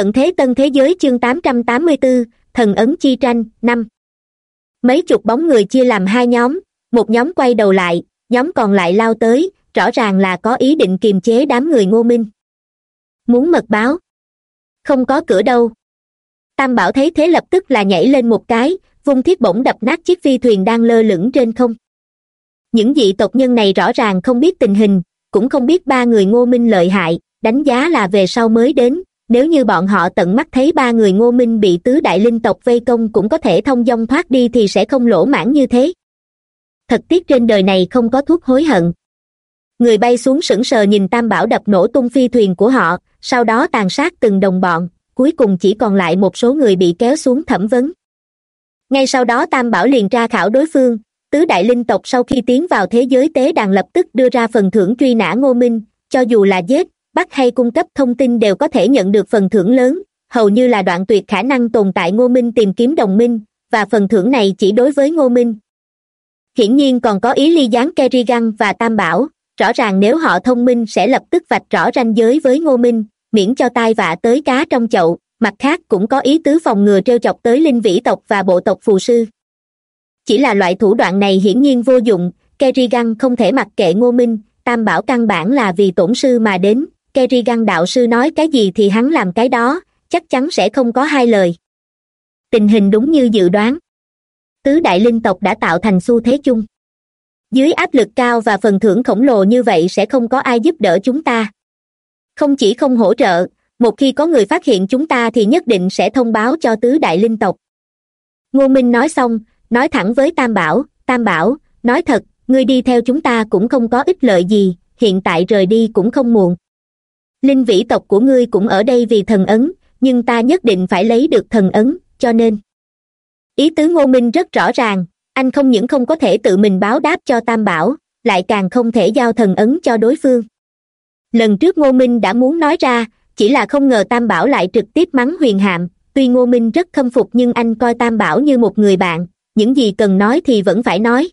tận thế tân thế giới chương tám trăm tám mươi bốn thần ấn chi tranh, năm. Mấy chục bóng người chia làm hai nhóm, một nhóm quay đầu lại, nhóm còn lại lao tới, rõ ràng là có ý định kiềm chế đám người ngô minh. Muốn mật báo? Không có cửa đâu. Tam bảo thấy thế lập tức là nhảy lên một cái, vung thiết bổng đập nát chiếc phi thuyền đang lơ lửng trên không. Những dị tộc nhân này rõ ràng không biết tình hình, cũng không biết ba người ngô minh lợi hại, đánh giá là về sau mới đến nếu như bọn họ tận mắt thấy ba người ngô minh bị tứ đại linh tộc vây công cũng có thể thông dong thoát đi thì sẽ không lỗ mãn như thế. Thật tiếc trên đời này không có thuốc hối hận. Người bay xuống sững sờ nhìn tam bảo đập nổ tung phi thuyền của họ, sau đó tàn sát từng đồng bọn, cuối cùng chỉ còn lại một số người bị kéo xuống thẩm vấn. Ngay sau đó tam bảo liền tra khảo đối phương, tứ đại linh tộc sau khi tiến vào thế giới tế đàn lập tức đưa ra phần thưởng truy nã ngô minh, cho dù là giết bắt hay cung cấp thông tin đều có thể nhận được phần thưởng lớn, hầu như là đoạn tuyệt khả năng tồn tại ngô minh tìm kiếm đồng minh, và phần thưởng này chỉ đối với ngô minh. Hiển nhiên còn có ý ly gián kerrigan và tam bảo, rõ ràng nếu họ thông minh sẽ lập tức vạch rõ ranh giới với ngô minh, miễn cho tai vạ tới cá trong chậu, mặt khác cũng có ý tứ phòng ngừa trêu chọc tới linh vĩ tộc và bộ tộc phù sư. Chỉ là loại thủ đoạn này hiển nhiên vô dụng, kerrigan không thể mặc kệ ngô minh, tam bảo căn bản là vì tổn sư mà đến kerrigan đạo sư nói cái gì thì hắn làm cái đó, chắc chắn sẽ không có hai lời. Tình hình đúng như dự đoán. Tứ đại linh tộc đã tạo thành xu thế chung. Dưới áp lực cao và phần thưởng khổng lồ như vậy sẽ không có ai giúp đỡ chúng ta. Không chỉ không hỗ trợ, một khi có người phát hiện chúng ta thì nhất định sẽ thông báo cho tứ đại linh tộc. Ngô minh nói xong, nói thẳng với tam bảo tam bảo, nói thật, ngươi đi theo chúng ta cũng không có ích lợi gì, hiện tại rời đi cũng không muộn linh vĩ tộc của ngươi cũng ở đây vì thần ấn, nhưng ta nhất định phải lấy được thần ấn, cho nên. Ý tứ ngô minh rất rõ ràng, anh không những không có thể tự mình báo đáp cho tam bảo, lại càng không thể giao thần ấn cho đối phương. Lần trước ngô minh đã muốn nói ra, chỉ là không ngờ tam bảo lại trực tiếp mắng huyền hạm, tuy ngô minh rất khâm phục nhưng anh coi tam bảo như một người bạn, những gì cần nói thì vẫn phải nói.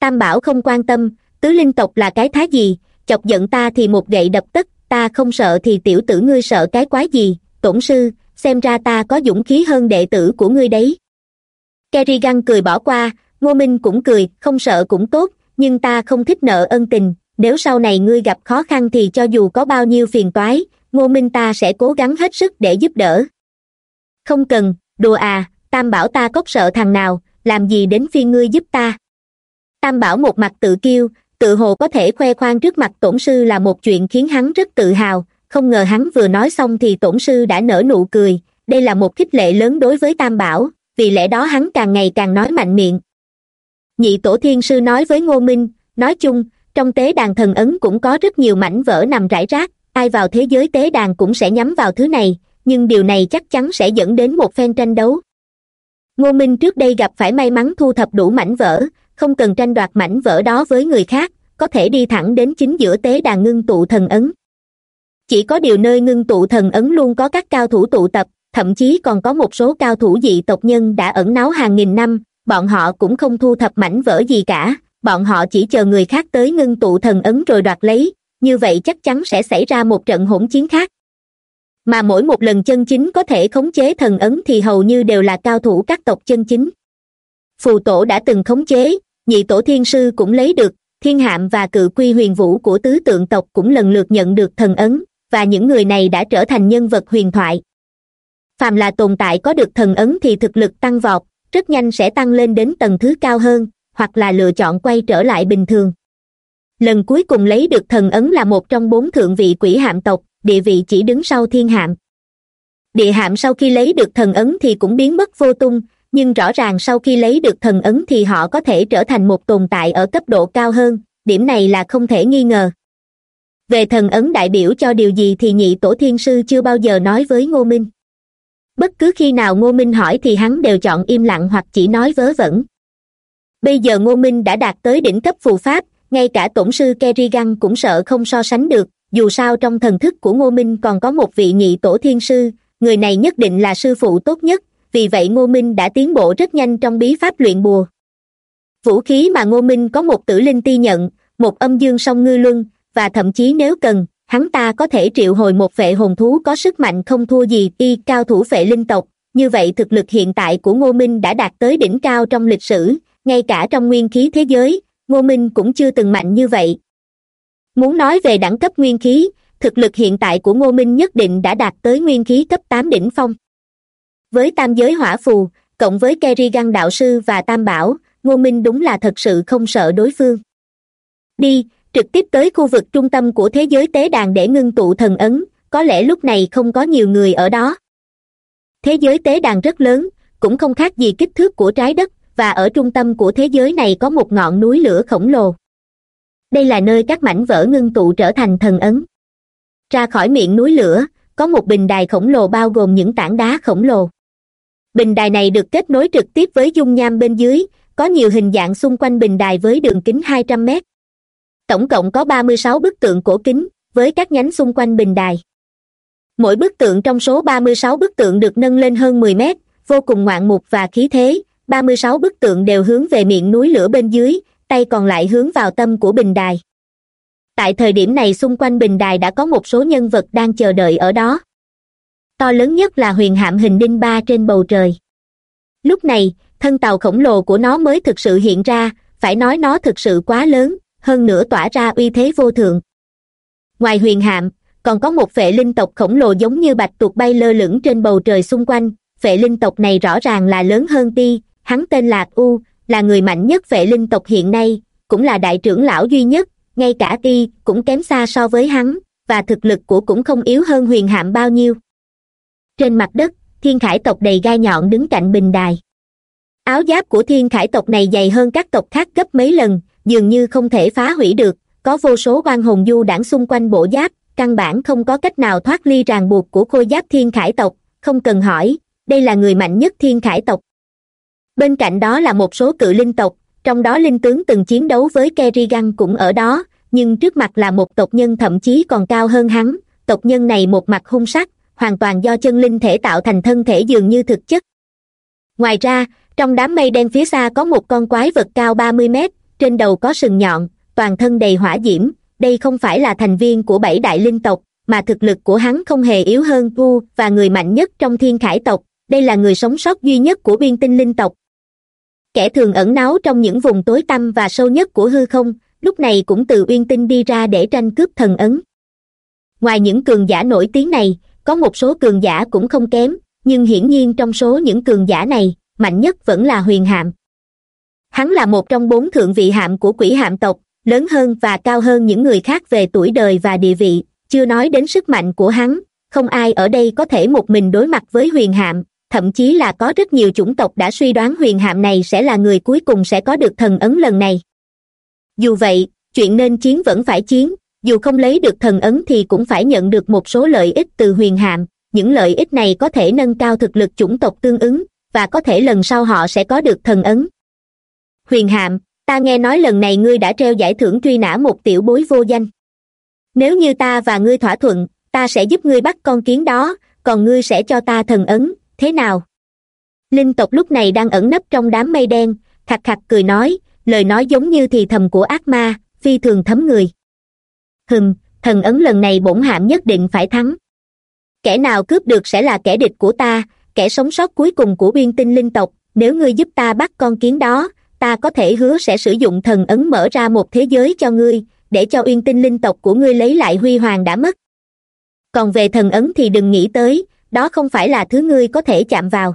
Tam bảo không quan tâm, tứ linh tộc là cái thái gì, chọc giận ta thì một gậy đập tất ta không sợ thì tiểu tử ngươi sợ cái quái gì? Tổn sư, xem ra ta có dũng khí hơn đệ tử của ngươi đấy. Kerrigan cười bỏ qua, ngô minh cũng cười, không sợ cũng tốt, nhưng ta không thích nợ ân tình. Nếu sau này ngươi gặp khó khăn thì cho dù có bao nhiêu phiền toái, ngô minh ta sẽ cố gắng hết sức để giúp đỡ. Không cần đùa à tam bảo ta cốc sợ thằng nào, làm gì đến phiên ngươi giúp ta? Tam bảo một mặt tự kiêu tự hồ có thể khoe khoang trước mặt tổn sư là một chuyện khiến hắn rất tự hào. Không ngờ hắn vừa nói xong thì tổn sư đã nở nụ cười. Đây là một khích lệ lớn đối với tam bảo, vì lẽ đó hắn càng ngày càng nói mạnh miệng. Nhị tổ thiên sư nói với ngô minh, nói chung, trong tế đàn thần ấn cũng có rất nhiều mảnh vỡ nằm rải rác, ai vào thế giới tế đàn cũng sẽ nhắm vào thứ này, nhưng điều này chắc chắn sẽ dẫn đến một phen tranh đấu. Ngô minh trước đây gặp phải may mắn thu thập đủ mảnh vỡ không cần tranh đoạt mảnh vỡ đó với người khác, có thể đi thẳng đến chính giữa tế đàn ngưng tụ thần ấn. Chỉ có điều nơi ngưng tụ thần ấn luôn có các cao thủ tụ tập, thậm chí còn có một số cao thủ dị tộc nhân đã ẩn náu hàng nghìn năm, bọn họ cũng không thu thập mảnh vỡ gì cả, bọn họ chỉ chờ người khác tới ngưng tụ thần ấn rồi đoạt lấy, như vậy chắc chắn sẽ xảy ra một trận hỗn chiến khác. Mà mỗi một lần chân chính có thể khống chế thần ấn thì hầu như đều là cao thủ các tộc chân chính. Phù tổ đã từng khống chế nhị tổ thiên sư cũng lấy được, thiên hạm và cự quy huyền vũ của tứ tượng tộc cũng lần lượt nhận được thần ấn, và những người này đã trở thành nhân vật huyền thoại. Phàm là tồn tại có được thần ấn thì thực lực tăng vọt, rất nhanh sẽ tăng lên đến tầng thứ cao hơn, hoặc là lựa chọn quay trở lại bình thường. Lần cuối cùng lấy được thần ấn là một trong bốn thượng vị quỷ hạm tộc, địa vị chỉ đứng sau thiên hạm. Địa hạm sau khi lấy được thần ấn thì cũng biến mất vô tung nhưng rõ ràng sau khi lấy được thần ấn thì họ có thể trở thành một tồn tại ở cấp độ cao hơn, điểm này là không thể nghi ngờ. Về thần ấn đại biểu cho điều gì thì nhị tổ thiên sư chưa bao giờ nói với ngô minh. Bất cứ khi nào ngô minh hỏi thì hắn đều chọn im lặng hoặc chỉ nói vớ vẩn. Bây giờ ngô minh đã đạt tới đỉnh cấp phù pháp, ngay cả tổng sư kerrigan cũng sợ không so sánh được, dù sao trong thần thức của ngô minh còn có một vị nhị tổ thiên sư, người này nhất định là sư phụ tốt nhất vì vậy ngô minh đã tiến bộ rất nhanh trong bí pháp luyện bùa. Vũ khí mà ngô minh có một tử linh ti nhận, một âm dương song ngư luân, và thậm chí nếu cần, hắn ta có thể triệu hồi một vệ hồn thú có sức mạnh không thua gì y cao thủ vệ linh tộc. Như vậy thực lực hiện tại của ngô minh đã đạt tới đỉnh cao trong lịch sử, ngay cả trong nguyên khí thế giới, ngô minh cũng chưa từng mạnh như vậy. Muốn nói về đẳng cấp nguyên khí, thực lực hiện tại của ngô minh nhất định đã đạt tới nguyên khí cấp tám đỉnh phong với tam giới hỏa phù, cộng với kerrigan đạo sư và tam bảo, ngô minh đúng là thật sự không sợ đối phương. Đi, trực tiếp tới khu vực trung tâm của thế giới tế đàn để ngưng tụ thần ấn, có lẽ lúc này không có nhiều người ở đó. Thế giới tế đàn rất lớn, cũng không khác gì kích thước của trái đất, và ở trung tâm của thế giới này có một ngọn núi lửa khổng lồ. Đây là nơi các mảnh vỡ ngưng tụ trở thành thần ấn. Ra khỏi miệng núi lửa, có một bình đài khổng lồ bao gồm những tảng đá khổng lồ bình đài này được kết nối trực tiếp với dung nham bên dưới, có nhiều hình dạng xung quanh bình đài với đường kính hai trăm mét. Tổng cộng có ba mươi sáu bức tượng cổ kính, với các nhánh xung quanh bình đài. Mỗi bức tượng trong số ba mươi sáu bức tượng được nâng lên hơn mười mét, vô cùng ngoạn mục và khí thế. ba mươi sáu bức tượng đều hướng về miệng núi lửa bên dưới, tay còn lại hướng vào tâm của bình đài. Tại thời điểm này xung quanh bình đài đã có một số nhân vật đang chờ đợi ở đó to lớn nhất là huyền hạm hình đinh ba trên bầu trời. Lúc này, thân tàu khổng lồ của nó mới thực sự hiện ra, phải nói nó thực sự quá lớn, hơn nữa tỏa ra uy thế vô thượng. Ngoài huyền hạm, còn có một vệ linh tộc khổng lồ giống như bạch tuộc bay lơ lửng trên bầu trời xung quanh. Vệ linh tộc này rõ ràng là lớn hơn ti, hắn tên là u, là người mạnh nhất vệ linh tộc hiện nay, cũng là đại trưởng lão duy nhất, ngay cả ti cũng kém xa so với hắn, và thực lực của cũng không yếu hơn huyền hạm bao nhiêu trên mặt đất, thiên khải tộc đầy gai nhọn đứng cạnh bình đài. Áo giáp của thiên khải tộc này dày hơn các tộc khác gấp mấy lần, dường như không thể phá hủy được, có vô số quan hồn du đảng xung quanh bộ giáp, căn bản không có cách nào thoát ly ràng buộc của khôi giáp thiên khải tộc, không cần hỏi, đây là người mạnh nhất thiên khải tộc. Bên cạnh đó là một số cự linh tộc, trong đó linh tướng từng chiến đấu với kerrigan cũng ở đó, nhưng trước mặt là một tộc nhân thậm chí còn cao hơn hắn, tộc nhân này một mặt hung sắc hoàn toàn do chân linh thể tạo thành thân thể dường như thực chất. Ngoài ra, trong đám mây đen phía xa có một con quái vật cao ba mươi mét, trên đầu có sừng nhọn, toàn thân đầy hỏa diễm. Đây không phải là thành viên của bảy đại linh tộc, mà thực lực của hắn không hề yếu hơn vu và người mạnh nhất trong thiên khải tộc. Đây là người sống sót duy nhất của biên tinh linh tộc. Kẻ thường ẩn náu trong những vùng tối tăm và sâu nhất của hư không, lúc này cũng từ uyên tinh đi ra để tranh cướp thần ấn. Ngoài những cường giả nổi tiếng này có một số cường giả cũng không kém, nhưng hiển nhiên trong số những cường giả này, mạnh nhất vẫn là huyền hạm. Hắn là một trong bốn thượng vị hạm của quỷ hạm tộc, lớn hơn và cao hơn những người khác về tuổi đời và địa vị, chưa nói đến sức mạnh của hắn, không ai ở đây có thể một mình đối mặt với huyền hạm, thậm chí là có rất nhiều chủng tộc đã suy đoán huyền hạm này sẽ là người cuối cùng sẽ có được thần ấn lần này. Dù vậy, chuyện nên chiến vẫn phải chiến dù không lấy được thần ấn thì cũng phải nhận được một số lợi ích từ huyền hạm. Những lợi ích này có thể nâng cao thực lực chủng tộc tương ứng, và có thể lần sau họ sẽ có được thần ấn. Huyền hạm, ta nghe nói lần này ngươi đã treo giải thưởng truy nã một tiểu bối vô danh. Nếu như ta và ngươi thỏa thuận, ta sẽ giúp ngươi bắt con kiến đó, còn ngươi sẽ cho ta thần ấn, thế nào? Linh tộc lúc này đang ẩn nấp trong đám mây đen khặt khặt cười nói, lời nói giống như thì thầm của ác ma, phi thường thấm người hừm, thần ấn lần này bổn hạm nhất định phải thắng. Kẻ nào cướp được sẽ là kẻ địch của ta, kẻ sống sót cuối cùng của biên tinh linh tộc. Nếu ngươi giúp ta bắt con kiến đó, ta có thể hứa sẽ sử dụng thần ấn mở ra một thế giới cho ngươi, để cho uyên tinh linh tộc của ngươi lấy lại huy hoàng đã mất. Còn về thần ấn thì đừng nghĩ tới, đó không phải là thứ ngươi có thể chạm vào.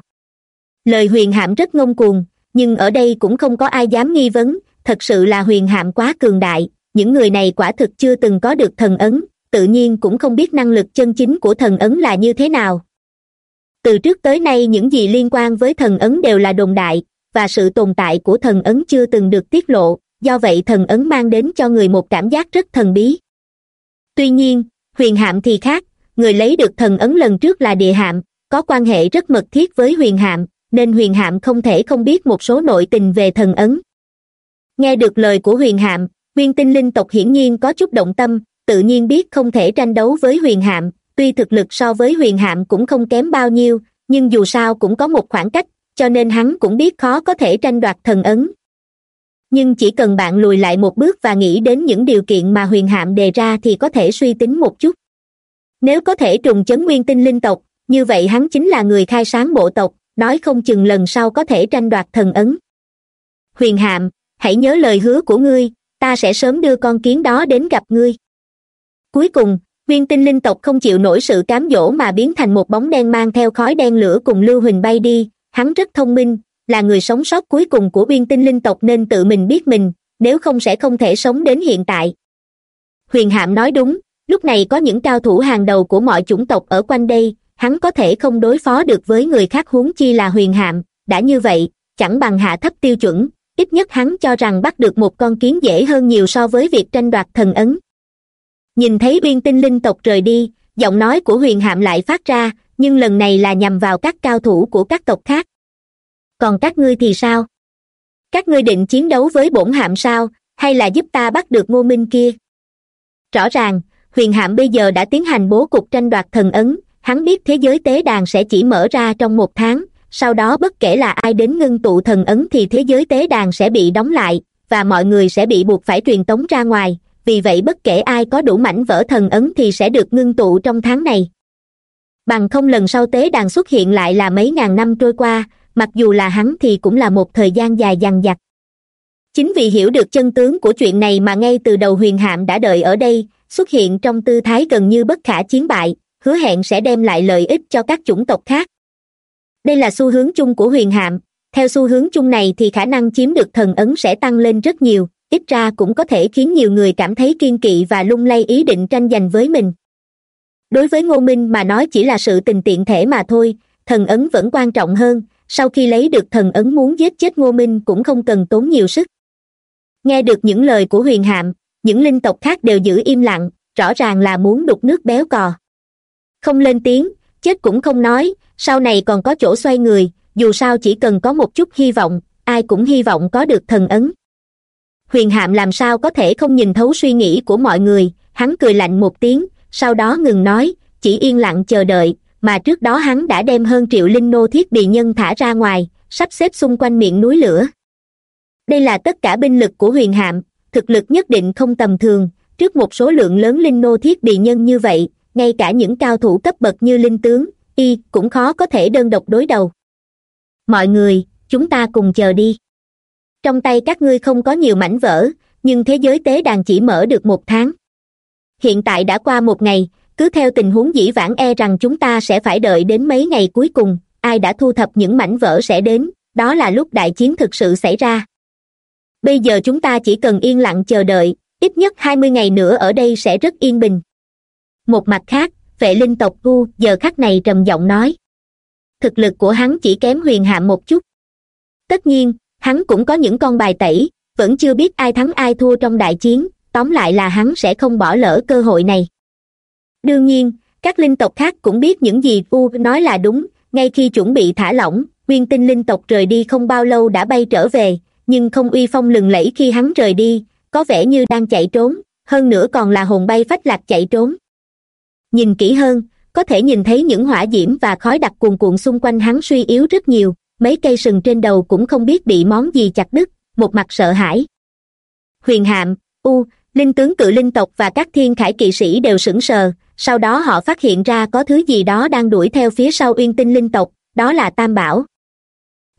Lời huyền hạm rất ngông cuồng, nhưng ở đây cũng không có ai dám nghi vấn, thật sự là huyền hạm quá cường đại những người này quả thực chưa từng có được thần ấn, tự nhiên cũng không biết năng lực chân chính của thần ấn là như thế nào. Từ trước tới nay những gì liên quan với thần ấn đều là đồn đại, và sự tồn tại của thần ấn chưa từng được tiết lộ, do vậy thần ấn mang đến cho người một cảm giác rất thần bí. Tuy nhiên, huyền hạm thì khác, người lấy được thần ấn lần trước là địa hạm, có quan hệ rất mật thiết với huyền hạm, nên huyền hạm không thể không biết một số nội tình về thần ấn. Nghe được lời của huyền hạm nguyên tinh linh tộc hiển nhiên có chút động tâm, tự nhiên biết không thể tranh đấu với huyền hạm, tuy thực lực so với huyền hạm cũng không kém bao nhiêu, nhưng dù sao cũng có một khoảng cách, cho nên hắn cũng biết khó có thể tranh đoạt thần ấn. Nhưng chỉ cần bạn lùi lại một bước và nghĩ đến những điều kiện mà huyền hạm đề ra thì có thể suy tính một chút. Nếu có thể trùng chấn nguyên tinh linh tộc, như vậy hắn chính là người khai sáng bộ tộc, nói không chừng lần sau có thể tranh đoạt thần ấn. Huyền hạm, hãy nhớ lời hứa của ngươi ta sẽ sớm đưa con kiến đó đến gặp ngươi. Cuối cùng viên tinh linh tộc không chịu nổi sự cám dỗ mà biến thành một bóng đen mang theo khói đen lửa cùng lưu huỳnh bay đi. Hắn rất thông minh, là người sống sót cuối cùng của viên tinh linh tộc nên tự mình biết mình, nếu không sẽ không thể sống đến hiện tại. Huyền hạm nói đúng, lúc này có những cao thủ hàng đầu của mọi chủng tộc ở quanh đây, hắn có thể không đối phó được với người khác huống chi là huyền hạm, đã như vậy, chẳng bằng hạ thấp tiêu chuẩn ít nhất hắn cho rằng bắt được một con kiến dễ hơn nhiều so với việc tranh đoạt thần ấn. Nhìn thấy uyên tinh linh tộc rời đi, giọng nói của huyền hạm lại phát ra, nhưng lần này là nhằm vào các cao thủ của các tộc khác. Còn các ngươi thì sao? Các ngươi định chiến đấu với bổn hạm sao, hay là giúp ta bắt được ngô minh kia? Rõ ràng, huyền hạm bây giờ đã tiến hành bố cục tranh đoạt thần ấn, hắn biết thế giới tế đàn sẽ chỉ mở ra trong một tháng sau đó bất kể là ai đến ngưng tụ thần ấn thì thế giới tế đàn sẽ bị đóng lại, và mọi người sẽ bị buộc phải truyền tống ra ngoài. Vì vậy bất kể ai có đủ mảnh vỡ thần ấn thì sẽ được ngưng tụ trong tháng này. Bằng không lần sau tế đàn xuất hiện lại là mấy ngàn năm trôi qua, mặc dù là hắn thì cũng là một thời gian dài dằng dặc. Chính vì hiểu được chân tướng của chuyện này mà ngay từ đầu huyền hạm đã đợi ở đây, xuất hiện trong tư thái gần như bất khả chiến bại, hứa hẹn sẽ đem lại lợi ích cho các chủng tộc khác đây là xu hướng chung của huyền hạm. Theo xu hướng chung này thì khả năng chiếm được thần ấn sẽ tăng lên rất nhiều, ít ra cũng có thể khiến nhiều người cảm thấy kiên kỵ và lung lay ý định tranh giành với mình. Đối với ngô minh mà nói chỉ là sự tình tiện thể mà thôi, thần ấn vẫn quan trọng hơn. Sau khi lấy được thần ấn muốn giết chết ngô minh cũng không cần tốn nhiều sức. Nghe được những lời của huyền hạm, những linh tộc khác đều giữ im lặng, rõ ràng là muốn đục nước béo cò. Không lên tiếng chết cũng không nói, sau này còn có chỗ xoay người, dù sao chỉ cần có một chút hy vọng, ai cũng hy vọng có được thần ấn. Huyền hạm làm sao có thể không nhìn thấu suy nghĩ của mọi người, hắn cười lạnh một tiếng, sau đó ngừng nói, chỉ yên lặng chờ đợi, mà trước đó hắn đã đem hơn triệu linh nô thiết bị nhân thả ra ngoài, sắp xếp xung quanh miệng núi lửa. Đây là tất cả binh lực của huyền hạm, thực lực nhất định không tầm thường, trước một số lượng lớn linh nô thiết bị nhân như vậy ngay cả những cao thủ cấp bậc như linh tướng, y cũng khó có thể đơn độc đối đầu. Mọi người, chúng ta cùng chờ đi. Trong tay các ngươi không có nhiều mảnh vỡ, nhưng thế giới tế đàn chỉ mở được một tháng. Hiện tại đã qua một ngày, cứ theo tình huống dĩ vãng e rằng chúng ta sẽ phải đợi đến mấy ngày cuối cùng, ai đã thu thập những mảnh vỡ sẽ đến, đó là lúc đại chiến thực sự xảy ra. Bây giờ chúng ta chỉ cần yên lặng chờ đợi, ít nhất hai mươi ngày nữa ở đây sẽ rất yên bình một mặt khác, vệ linh tộc u giờ khắc này trầm giọng nói. Thực lực của hắn chỉ kém huyền hạ một chút. Tất nhiên, hắn cũng có những con bài tẩy, vẫn chưa biết ai thắng ai thua trong đại chiến, tóm lại là hắn sẽ không bỏ lỡ cơ hội này. Đương nhiên, các linh tộc khác cũng biết những gì u nói là đúng, ngay khi chuẩn bị thả lỏng, nguyên tinh linh tộc rời đi không bao lâu đã bay trở về, nhưng không uy phong lừng lẫy khi hắn rời đi, có vẻ như đang chạy trốn, hơn nữa còn là hồn bay phách lạc chạy trốn nhìn kỹ hơn, có thể nhìn thấy những hỏa diễm và khói đặc cuồn cuộn xung quanh hắn suy yếu rất nhiều. Mấy cây sừng trên đầu cũng không biết bị món gì chặt đứt, một mặt sợ hãi. Huyền hạm, u, linh tướng cự linh tộc và các thiên khải kỵ sĩ đều sững sờ, sau đó họ phát hiện ra có thứ gì đó đang đuổi theo phía sau uyên tinh linh tộc, đó là tam bảo.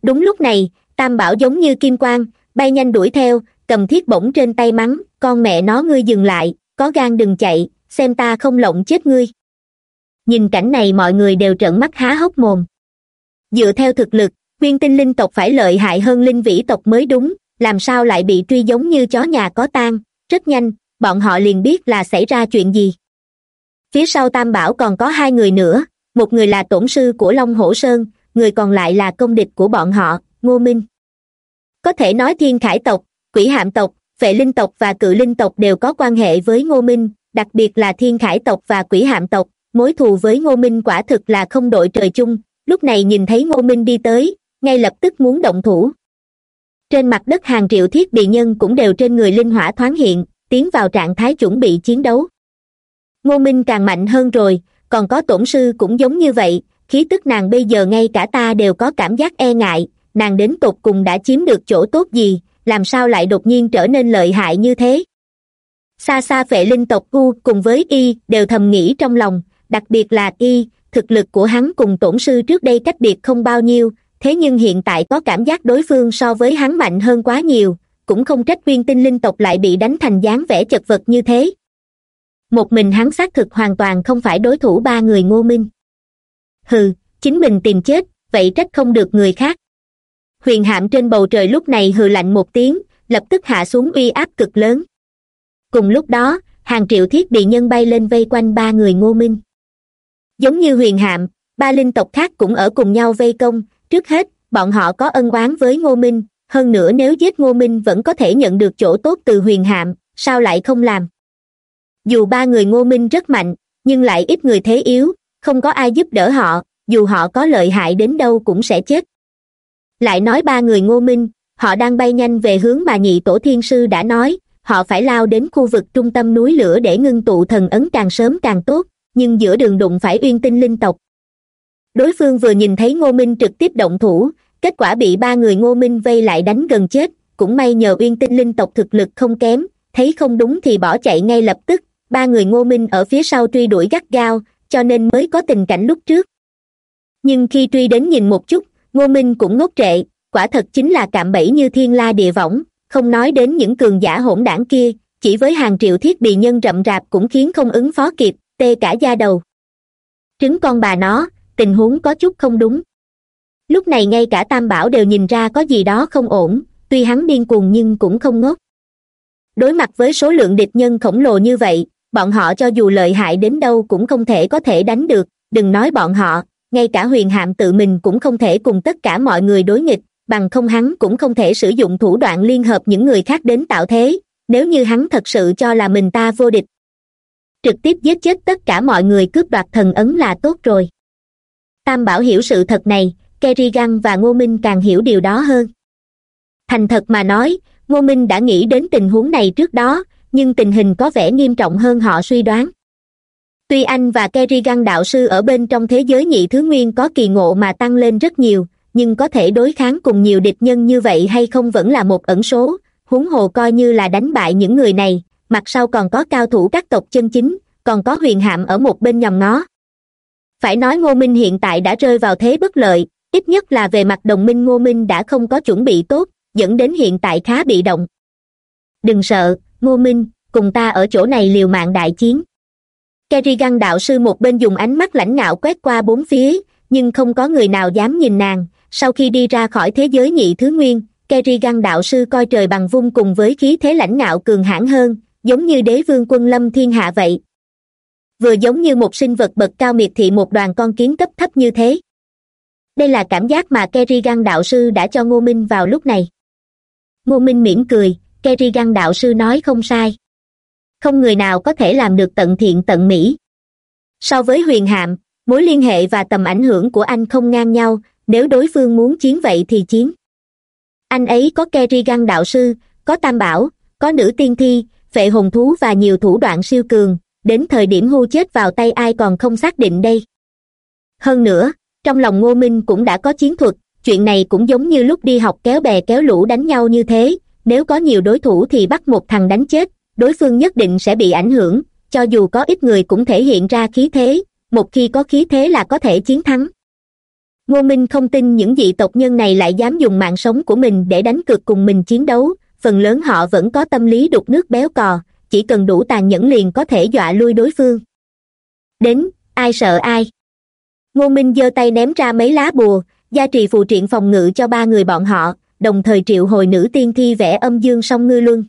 Đúng lúc này, tam bảo giống như kim quang, bay nhanh đuổi theo, cầm thiết bổng trên tay mắng, con mẹ nó ngươi dừng lại, có gan đừng chạy xem ta không lộng chết ngươi. Nhìn cảnh này mọi người đều trợn mắt há hốc mồm. Dựa theo thực lực, nguyên tinh linh tộc phải lợi hại hơn linh vĩ tộc mới đúng, làm sao lại bị truy giống như chó nhà có tang. Rất nhanh, bọn họ liền biết là xảy ra chuyện gì. Phía sau tam bảo còn có hai người nữa, một người là tổn sư của long hổ sơn, người còn lại là công địch của bọn họ, ngô minh. Có thể nói thiên khải tộc, quỷ hạm tộc, vệ linh tộc và cự linh tộc đều có quan hệ với ngô minh đặc biệt là thiên khải tộc và quỷ hạm tộc, mối thù với ngô minh quả thực là không đội trời chung, lúc này nhìn thấy ngô minh đi tới, ngay lập tức muốn động thủ. Trên mặt đất hàng triệu thiết bị nhân cũng đều trên người linh hỏa thoáng hiện, tiến vào trạng thái chuẩn bị chiến đấu. Ngô minh càng mạnh hơn rồi, còn có tổn sư cũng giống như vậy, khí tức nàng bây giờ ngay cả ta đều có cảm giác e ngại, nàng đến tột cùng đã chiếm được chỗ tốt gì, làm sao lại đột nhiên trở nên lợi hại như thế? Xa xa vệ linh tộc u cùng với y đều thầm nghĩ trong lòng, đặc biệt là y, thực lực của hắn cùng tổn sư trước đây cách biệt không bao nhiêu, thế nhưng hiện tại có cảm giác đối phương so với hắn mạnh hơn quá nhiều, cũng không trách uyên tinh linh tộc lại bị đánh thành dáng vẻ chật vật như thế. Một mình hắn xác thực hoàn toàn không phải đối thủ ba người ngô minh. Hừ, chính mình tìm chết, vậy trách không được người khác. Huyền hạm trên bầu trời lúc này hừ lạnh một tiếng, lập tức hạ xuống uy áp cực lớn cùng lúc đó, hàng triệu thiết bị nhân bay lên vây quanh ba người ngô minh. Giống như huyền hạm, ba linh tộc khác cũng ở cùng nhau vây công. Trước hết, bọn họ có ân oán với ngô minh. Hơn nữa nếu giết ngô minh vẫn có thể nhận được chỗ tốt từ huyền hạm, sao lại không làm? Dù ba người ngô minh rất mạnh, nhưng lại ít người thế yếu, không có ai giúp đỡ họ, dù họ có lợi hại đến đâu cũng sẽ chết. Lại nói ba người ngô minh, họ đang bay nhanh về hướng mà nhị tổ thiên sư đã nói họ phải lao đến khu vực trung tâm núi lửa để ngưng tụ thần ấn càng sớm càng tốt, nhưng giữa đường đụng phải uyên tinh linh tộc. Đối phương vừa nhìn thấy ngô minh trực tiếp động thủ, kết quả bị ba người ngô minh vây lại đánh gần chết, cũng may nhờ uyên tinh linh tộc thực lực không kém, thấy không đúng thì bỏ chạy ngay lập tức, ba người ngô minh ở phía sau truy đuổi gắt gao, cho nên mới có tình cảnh lúc trước. Nhưng khi truy đến nhìn một chút, ngô minh cũng ngốc trệ, quả thật chính là cạm bẫy như thiên la địa võng không nói đến những cường giả hỗn đảng kia, chỉ với hàng triệu thiết bị nhân rậm rạp cũng khiến không ứng phó kịp, tê cả da đầu. Trứng con bà nó, tình huống có chút không đúng. Lúc này ngay cả tam bảo đều nhìn ra có gì đó không ổn, tuy hắn điên cuồng nhưng cũng không ngốc. Đối mặt với số lượng địch nhân khổng lồ như vậy, bọn họ cho dù lợi hại đến đâu cũng không thể có thể đánh được, đừng nói bọn họ, ngay cả huyền hạm tự mình cũng không thể cùng tất cả mọi người đối nghịch bằng không hắn cũng không thể sử dụng thủ đoạn liên hợp những người khác đến tạo thế, nếu như hắn thật sự cho là mình ta vô địch. Trực tiếp giết chết tất cả mọi người cướp đoạt thần ấn là tốt rồi. Tam bảo hiểu sự thật này kerrigan và ngô minh càng hiểu điều đó hơn. Thành thật mà nói, ngô minh đã nghĩ đến tình huống này trước đó, nhưng tình hình có vẻ nghiêm trọng hơn họ suy đoán. Tuy anh và kerrigan đạo sư ở bên trong thế giới nhị thứ nguyên có kỳ ngộ mà tăng lên rất nhiều nhưng có thể đối kháng cùng nhiều địch nhân như vậy hay không vẫn là một ẩn số. Huống hồ coi như là đánh bại những người này, mặt sau còn có cao thủ các tộc chân chính, còn có huyền hạm ở một bên nhòm ngó. Phải nói ngô minh hiện tại đã rơi vào thế bất lợi, ít nhất là về mặt đồng minh ngô minh đã không có chuẩn bị tốt, dẫn đến hiện tại khá bị động. Đừng sợ, ngô minh, cùng ta ở chỗ này liều mạng đại chiến. Kerrigan đạo sư một bên dùng ánh mắt lãnh ngạo quét qua bốn phía, nhưng không có người nào dám nhìn nàng sau khi đi ra khỏi thế giới nhị thứ nguyên kerrigan đạo sư coi trời bằng vung cùng với khí thế lãnh ngạo cường hãn hơn, giống như đế vương quân lâm thiên hạ vậy. Vừa giống như một sinh vật bậc cao miệt thị một đoàn con kiến cấp thấp như thế. Đây là cảm giác mà kerrigan đạo sư đã cho ngô minh vào lúc này. Ngô minh mỉm cười kerrigan đạo sư nói không sai. Không người nào có thể làm được tận thiện tận mỹ. So với huyền hạm, mối liên hệ và tầm ảnh hưởng của anh không ngang nhau nếu đối phương muốn chiến vậy thì chiến. Anh ấy có kerrigan đạo sư, có tam bảo, có nữ tiên thi, vệ hồn thú và nhiều thủ đoạn siêu cường. Đến thời điểm hưu chết vào tay ai còn không xác định đây. Hơn nữa, trong lòng ngô minh cũng đã có chiến thuật, chuyện này cũng giống như lúc đi học kéo bè kéo lũ đánh nhau như thế. Nếu có nhiều đối thủ thì bắt một thằng đánh chết, đối phương nhất định sẽ bị ảnh hưởng, cho dù có ít người cũng thể hiện ra khí thế. Một khi có khí thế là có thể chiến thắng ngô minh không tin những dị tộc nhân này lại dám dùng mạng sống của mình để đánh cược cùng mình chiến đấu. Phần lớn họ vẫn có tâm lý đục nước béo cò, chỉ cần đủ tàn nhẫn liền có thể dọa lui đối phương. Đến, ai sợ ai? Ngô minh giơ tay ném ra mấy lá bùa, gia trì phù triện phòng ngự cho ba người bọn họ, đồng thời triệu hồi nữ tiên thi vẽ âm dương song ngư luân.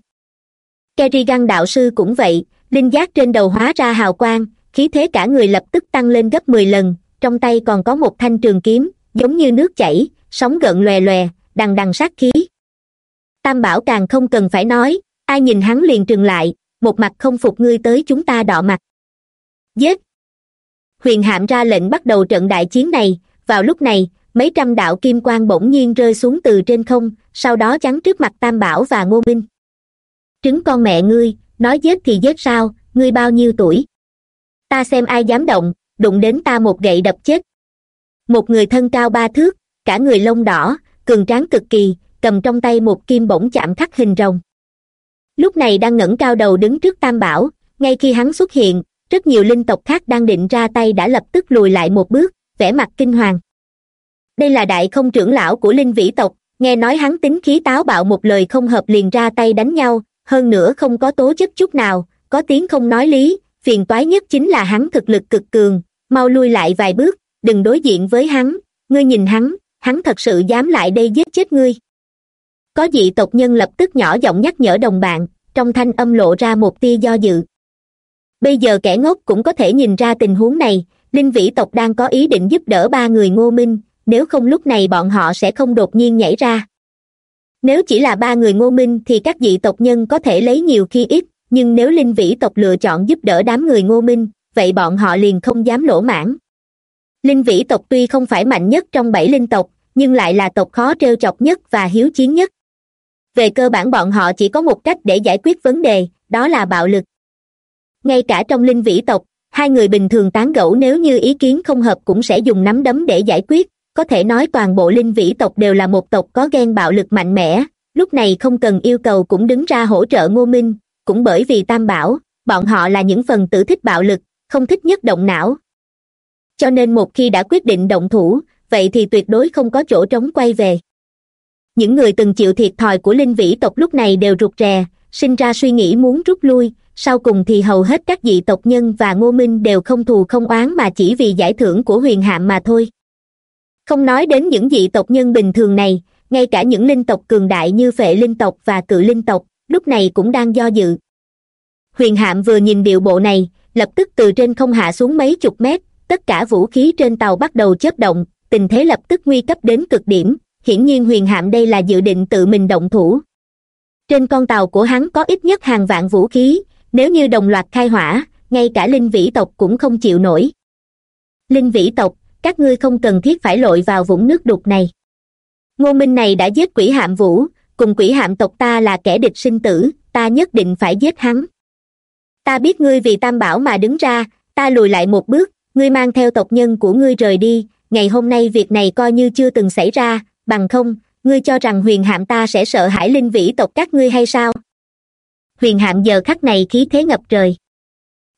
Kerrigan đạo sư cũng vậy, linh giác trên đầu hóa ra hào quang, khí thế cả người lập tức tăng lên gấp mười lần trong tay còn có một thanh trường kiếm, giống như nước chảy, sóng gợn lòe lòe, đằng đằng sát khí. Tam bảo càng không cần phải nói, ai nhìn hắn liền trừng lại, một mặt không phục ngươi tới chúng ta đọ mặt. Giết! Huyền hạm ra lệnh bắt đầu trận đại chiến này, vào lúc này, mấy trăm đạo kim quang bỗng nhiên rơi xuống từ trên không, sau đó chắn trước mặt tam bảo và ngô minh. Trứng con mẹ ngươi, nói giết thì giết sao, ngươi bao nhiêu tuổi? Ta xem ai dám động đụng đến ta một gậy đập chết. Một người thân cao ba thước, cả người lông đỏ, cường tráng cực kỳ, cầm trong tay một kim bổng chạm khắc hình rồng. Lúc này đang ngẩng cao đầu đứng trước tam bảo, ngay khi hắn xuất hiện, rất nhiều linh tộc khác đang định ra tay đã lập tức lùi lại một bước, vẻ mặt kinh hoàng. Đây là đại không trưởng lão của linh vĩ tộc, nghe nói hắn tính khí táo bạo một lời không hợp liền ra tay đánh nhau, hơn nữa không có tố chất chút nào, có tiếng không nói lý, phiền toái nhất chính là hắn thực lực cực cường mau lui lại vài bước, đừng đối diện với hắn, ngươi nhìn hắn hắn thật sự dám lại đây giết chết ngươi. Có dị tộc nhân lập tức nhỏ giọng nhắc nhở đồng bạn, trong thanh âm lộ ra một tia do dự. Bây giờ kẻ ngốc cũng có thể nhìn ra tình huống này, linh vĩ tộc đang có ý định giúp đỡ ba người ngô minh, nếu không lúc này bọn họ sẽ không đột nhiên nhảy ra. Nếu chỉ là ba người ngô minh thì các dị tộc nhân có thể lấy nhiều khi ít, nhưng nếu linh vĩ tộc lựa chọn giúp đỡ đám người ngô minh vậy bọn họ liền không dám lỗ mãn linh vĩ tộc tuy không phải mạnh nhất trong bảy linh tộc, nhưng lại là tộc khó trêu chọc nhất và hiếu chiến nhất. Về cơ bản bọn họ chỉ có một cách để giải quyết vấn đề, đó là bạo lực. Ngay cả trong linh vĩ tộc, hai người bình thường tán gẫu nếu như ý kiến không hợp cũng sẽ dùng nắm đấm để giải quyết. Có thể nói toàn bộ linh vĩ tộc đều là một tộc có ghen bạo lực mạnh mẽ, lúc này không cần yêu cầu cũng đứng ra hỗ trợ ngô minh. Cũng bởi vì tam bảo, bọn họ là những phần tử thích bạo lực không thích nhất động não. Cho nên một khi đã quyết định động thủ, vậy thì tuyệt đối không có chỗ trống quay về. Những người từng chịu thiệt thòi của linh vĩ tộc lúc này đều rụt rè, sinh ra suy nghĩ muốn rút lui, sau cùng thì hầu hết các dị tộc nhân và ngô minh đều không thù không oán mà chỉ vì giải thưởng của huyền hạm mà thôi. Không nói đến những dị tộc nhân bình thường này, ngay cả những linh tộc cường đại như phệ linh tộc và cự linh tộc, lúc này cũng đang do dự. Huyền hạm vừa nhìn điệu bộ này lập tức từ trên không hạ xuống mấy chục mét, tất cả vũ khí trên tàu bắt đầu chớp động, tình thế lập tức nguy cấp đến cực điểm, hiển nhiên huyền hạm đây là dự định tự mình động thủ. Trên con tàu của hắn có ít nhất hàng vạn vũ khí, nếu như đồng loạt khai hỏa, ngay cả linh vĩ tộc cũng không chịu nổi. Linh vĩ tộc, các ngươi không cần thiết phải lội vào vũng nước đục này. Ngô minh này đã giết quỷ hạm vũ, cùng quỷ hạm tộc ta là kẻ địch sinh tử, ta nhất định phải giết hắn ta biết ngươi vì tam bảo mà đứng ra, ta lùi lại một bước, ngươi mang theo tộc nhân của ngươi rời đi, ngày hôm nay việc này coi như chưa từng xảy ra, bằng không, ngươi cho rằng huyền hạm ta sẽ sợ hãi linh vĩ tộc các ngươi hay sao? Huyền hạm giờ khắc này khí thế ngập trời.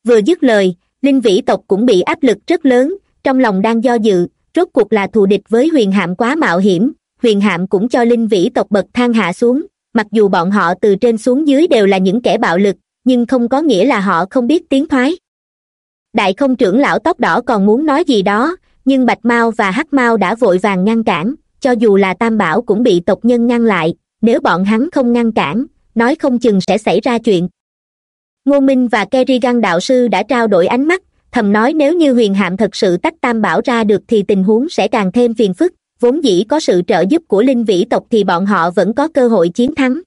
Vừa dứt lời, linh vĩ tộc cũng bị áp lực rất lớn, trong lòng đang do dự, rốt cuộc là thù địch với huyền hạm quá mạo hiểm, huyền hạm cũng cho linh vĩ tộc bậc thang hạ xuống, mặc dù bọn họ từ trên xuống dưới đều là những kẻ bạo lực nhưng không có nghĩa là họ không biết tiếng thoái đại không trưởng lão tóc đỏ còn muốn nói gì đó, nhưng bạch mao và hắc mao đã vội vàng ngăn cản, cho dù là tam bảo cũng bị tộc nhân ngăn lại, nếu bọn hắn không ngăn cản, nói không chừng sẽ xảy ra chuyện. Ngô minh và kerrigan đạo sư đã trao đổi ánh mắt, thầm nói nếu như huyền hạm thật sự tách tam bảo ra được thì tình huống sẽ càng thêm phiền phức, vốn dĩ có sự trợ giúp của linh vĩ tộc thì bọn họ vẫn có cơ hội chiến thắng.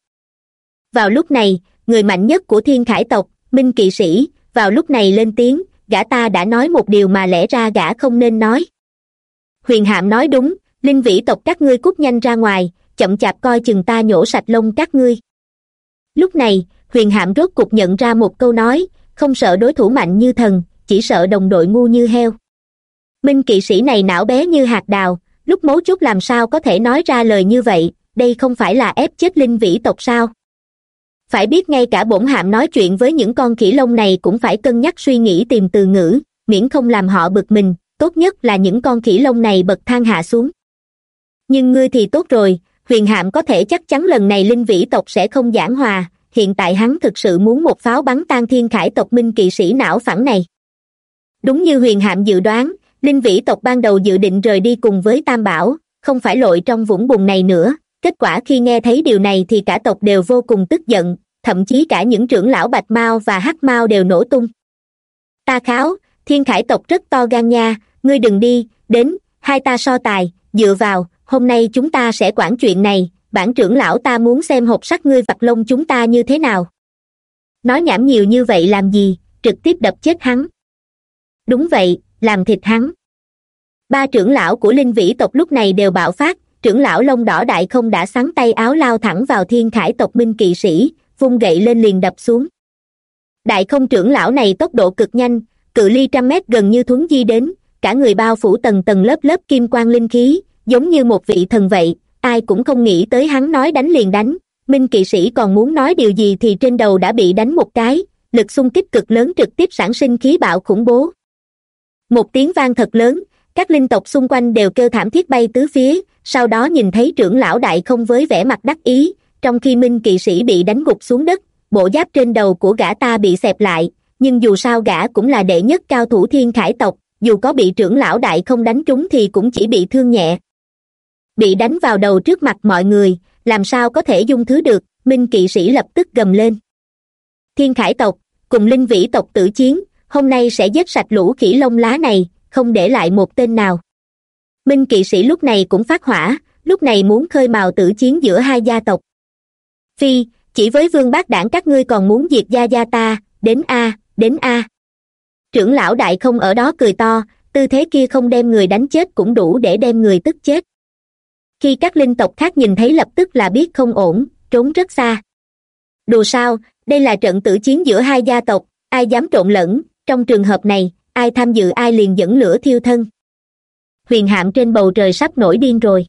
Vào lúc này người mạnh nhất của thiên khải tộc, minh kỵ sĩ, vào lúc này lên tiếng, gã ta đã nói một điều mà lẽ ra gã không nên nói. Huyền hạm nói đúng, linh vĩ tộc các ngươi cút nhanh ra ngoài, chậm chạp coi chừng ta nhổ sạch lông các ngươi. Lúc này, huyền hạm rốt cục nhận ra một câu nói, không sợ đối thủ mạnh như thần, chỉ sợ đồng đội ngu như heo. Minh kỵ sĩ này não bé như hạt đào, lúc mấu chốt làm sao có thể nói ra lời như vậy, đây không phải là ép chết linh vĩ tộc sao? Phải biết ngay cả bổn hạm nói chuyện với những con khỉ lông này cũng phải cân nhắc suy nghĩ tìm từ ngữ, miễn không làm họ bực mình, tốt nhất là những con khỉ lông này bật thang hạ xuống. Nhưng ngươi thì tốt rồi, huyền hạm có thể chắc chắn lần này linh vĩ tộc sẽ không giảng hòa, hiện tại hắn thực sự muốn một pháo bắn tan thiên khải tộc minh kỵ sĩ não phẳng này. Đúng như huyền hạm dự đoán, linh vĩ tộc ban đầu dự định rời đi cùng với tam bảo, không phải lội trong vũng bùn này nữa kết quả khi nghe thấy điều này thì cả tộc đều vô cùng tức giận, thậm chí cả những trưởng lão bạch mao và hắc mao đều nổ tung. Ta kháo, thiên khải tộc rất to gan nha, ngươi đừng đi, đến, hai ta so tài, dựa vào, hôm nay chúng ta sẽ quản chuyện này, bản trưởng lão ta muốn xem hộp sắt ngươi vặt lông chúng ta như thế nào. Nói nhảm nhiều như vậy làm gì, trực tiếp đập chết hắn. Đúng vậy, làm thịt hắn. Ba trưởng lão của linh vĩ tộc lúc này đều bạo phát trưởng lão lông đỏ đại không đã sắn tay áo lao thẳng vào thiên khải tộc minh kỵ sĩ, vung gậy lên liền đập xuống. Đại không trưởng lão này tốc độ cực nhanh, cự ly trăm mét gần như thuấn di đến, cả người bao phủ tầng tầng lớp lớp kim quang linh khí, giống như một vị thần vậy, ai cũng không nghĩ tới hắn nói đánh liền đánh. Minh kỵ sĩ còn muốn nói điều gì thì trên đầu đã bị đánh một cái, lực xung kích cực lớn trực tiếp sản sinh khí bạo khủng bố. Một tiếng vang thật lớn, các linh tộc xung quanh đều kêu thảm thiết bay tứ phía sau đó nhìn thấy trưởng lão đại không với vẻ mặt đắc ý, trong khi minh kỵ sĩ bị đánh gục xuống đất, bộ giáp trên đầu của gã ta bị xẹp lại, nhưng dù sao gã cũng là đệ nhất cao thủ thiên khải tộc, dù có bị trưởng lão đại không đánh trúng thì cũng chỉ bị thương nhẹ. Bị đánh vào đầu trước mặt mọi người, làm sao có thể dung thứ được, minh kỵ sĩ lập tức gầm lên. Thiên khải tộc, cùng linh vĩ tộc tử chiến, hôm nay sẽ giết sạch lũ khỉ lông lá này, không để lại một tên nào minh kỵ sĩ lúc này cũng phát hỏa, lúc này muốn khơi mào tử chiến giữa hai gia tộc. Phi, chỉ với vương bác đảng các ngươi còn muốn diệt gia gia ta, đến a đến a. Trưởng lão đại không ở đó cười to, tư thế kia không đem người đánh chết cũng đủ để đem người tức chết. Khi các linh tộc khác nhìn thấy lập tức là biết không ổn, trốn rất xa. Đùa sao, đây là trận tử chiến giữa hai gia tộc, ai dám trộn lẫn, trong trường hợp này, ai tham dự ai liền dẫn lửa thiêu thân huyền hạm trên bầu trời sắp nổi điên rồi.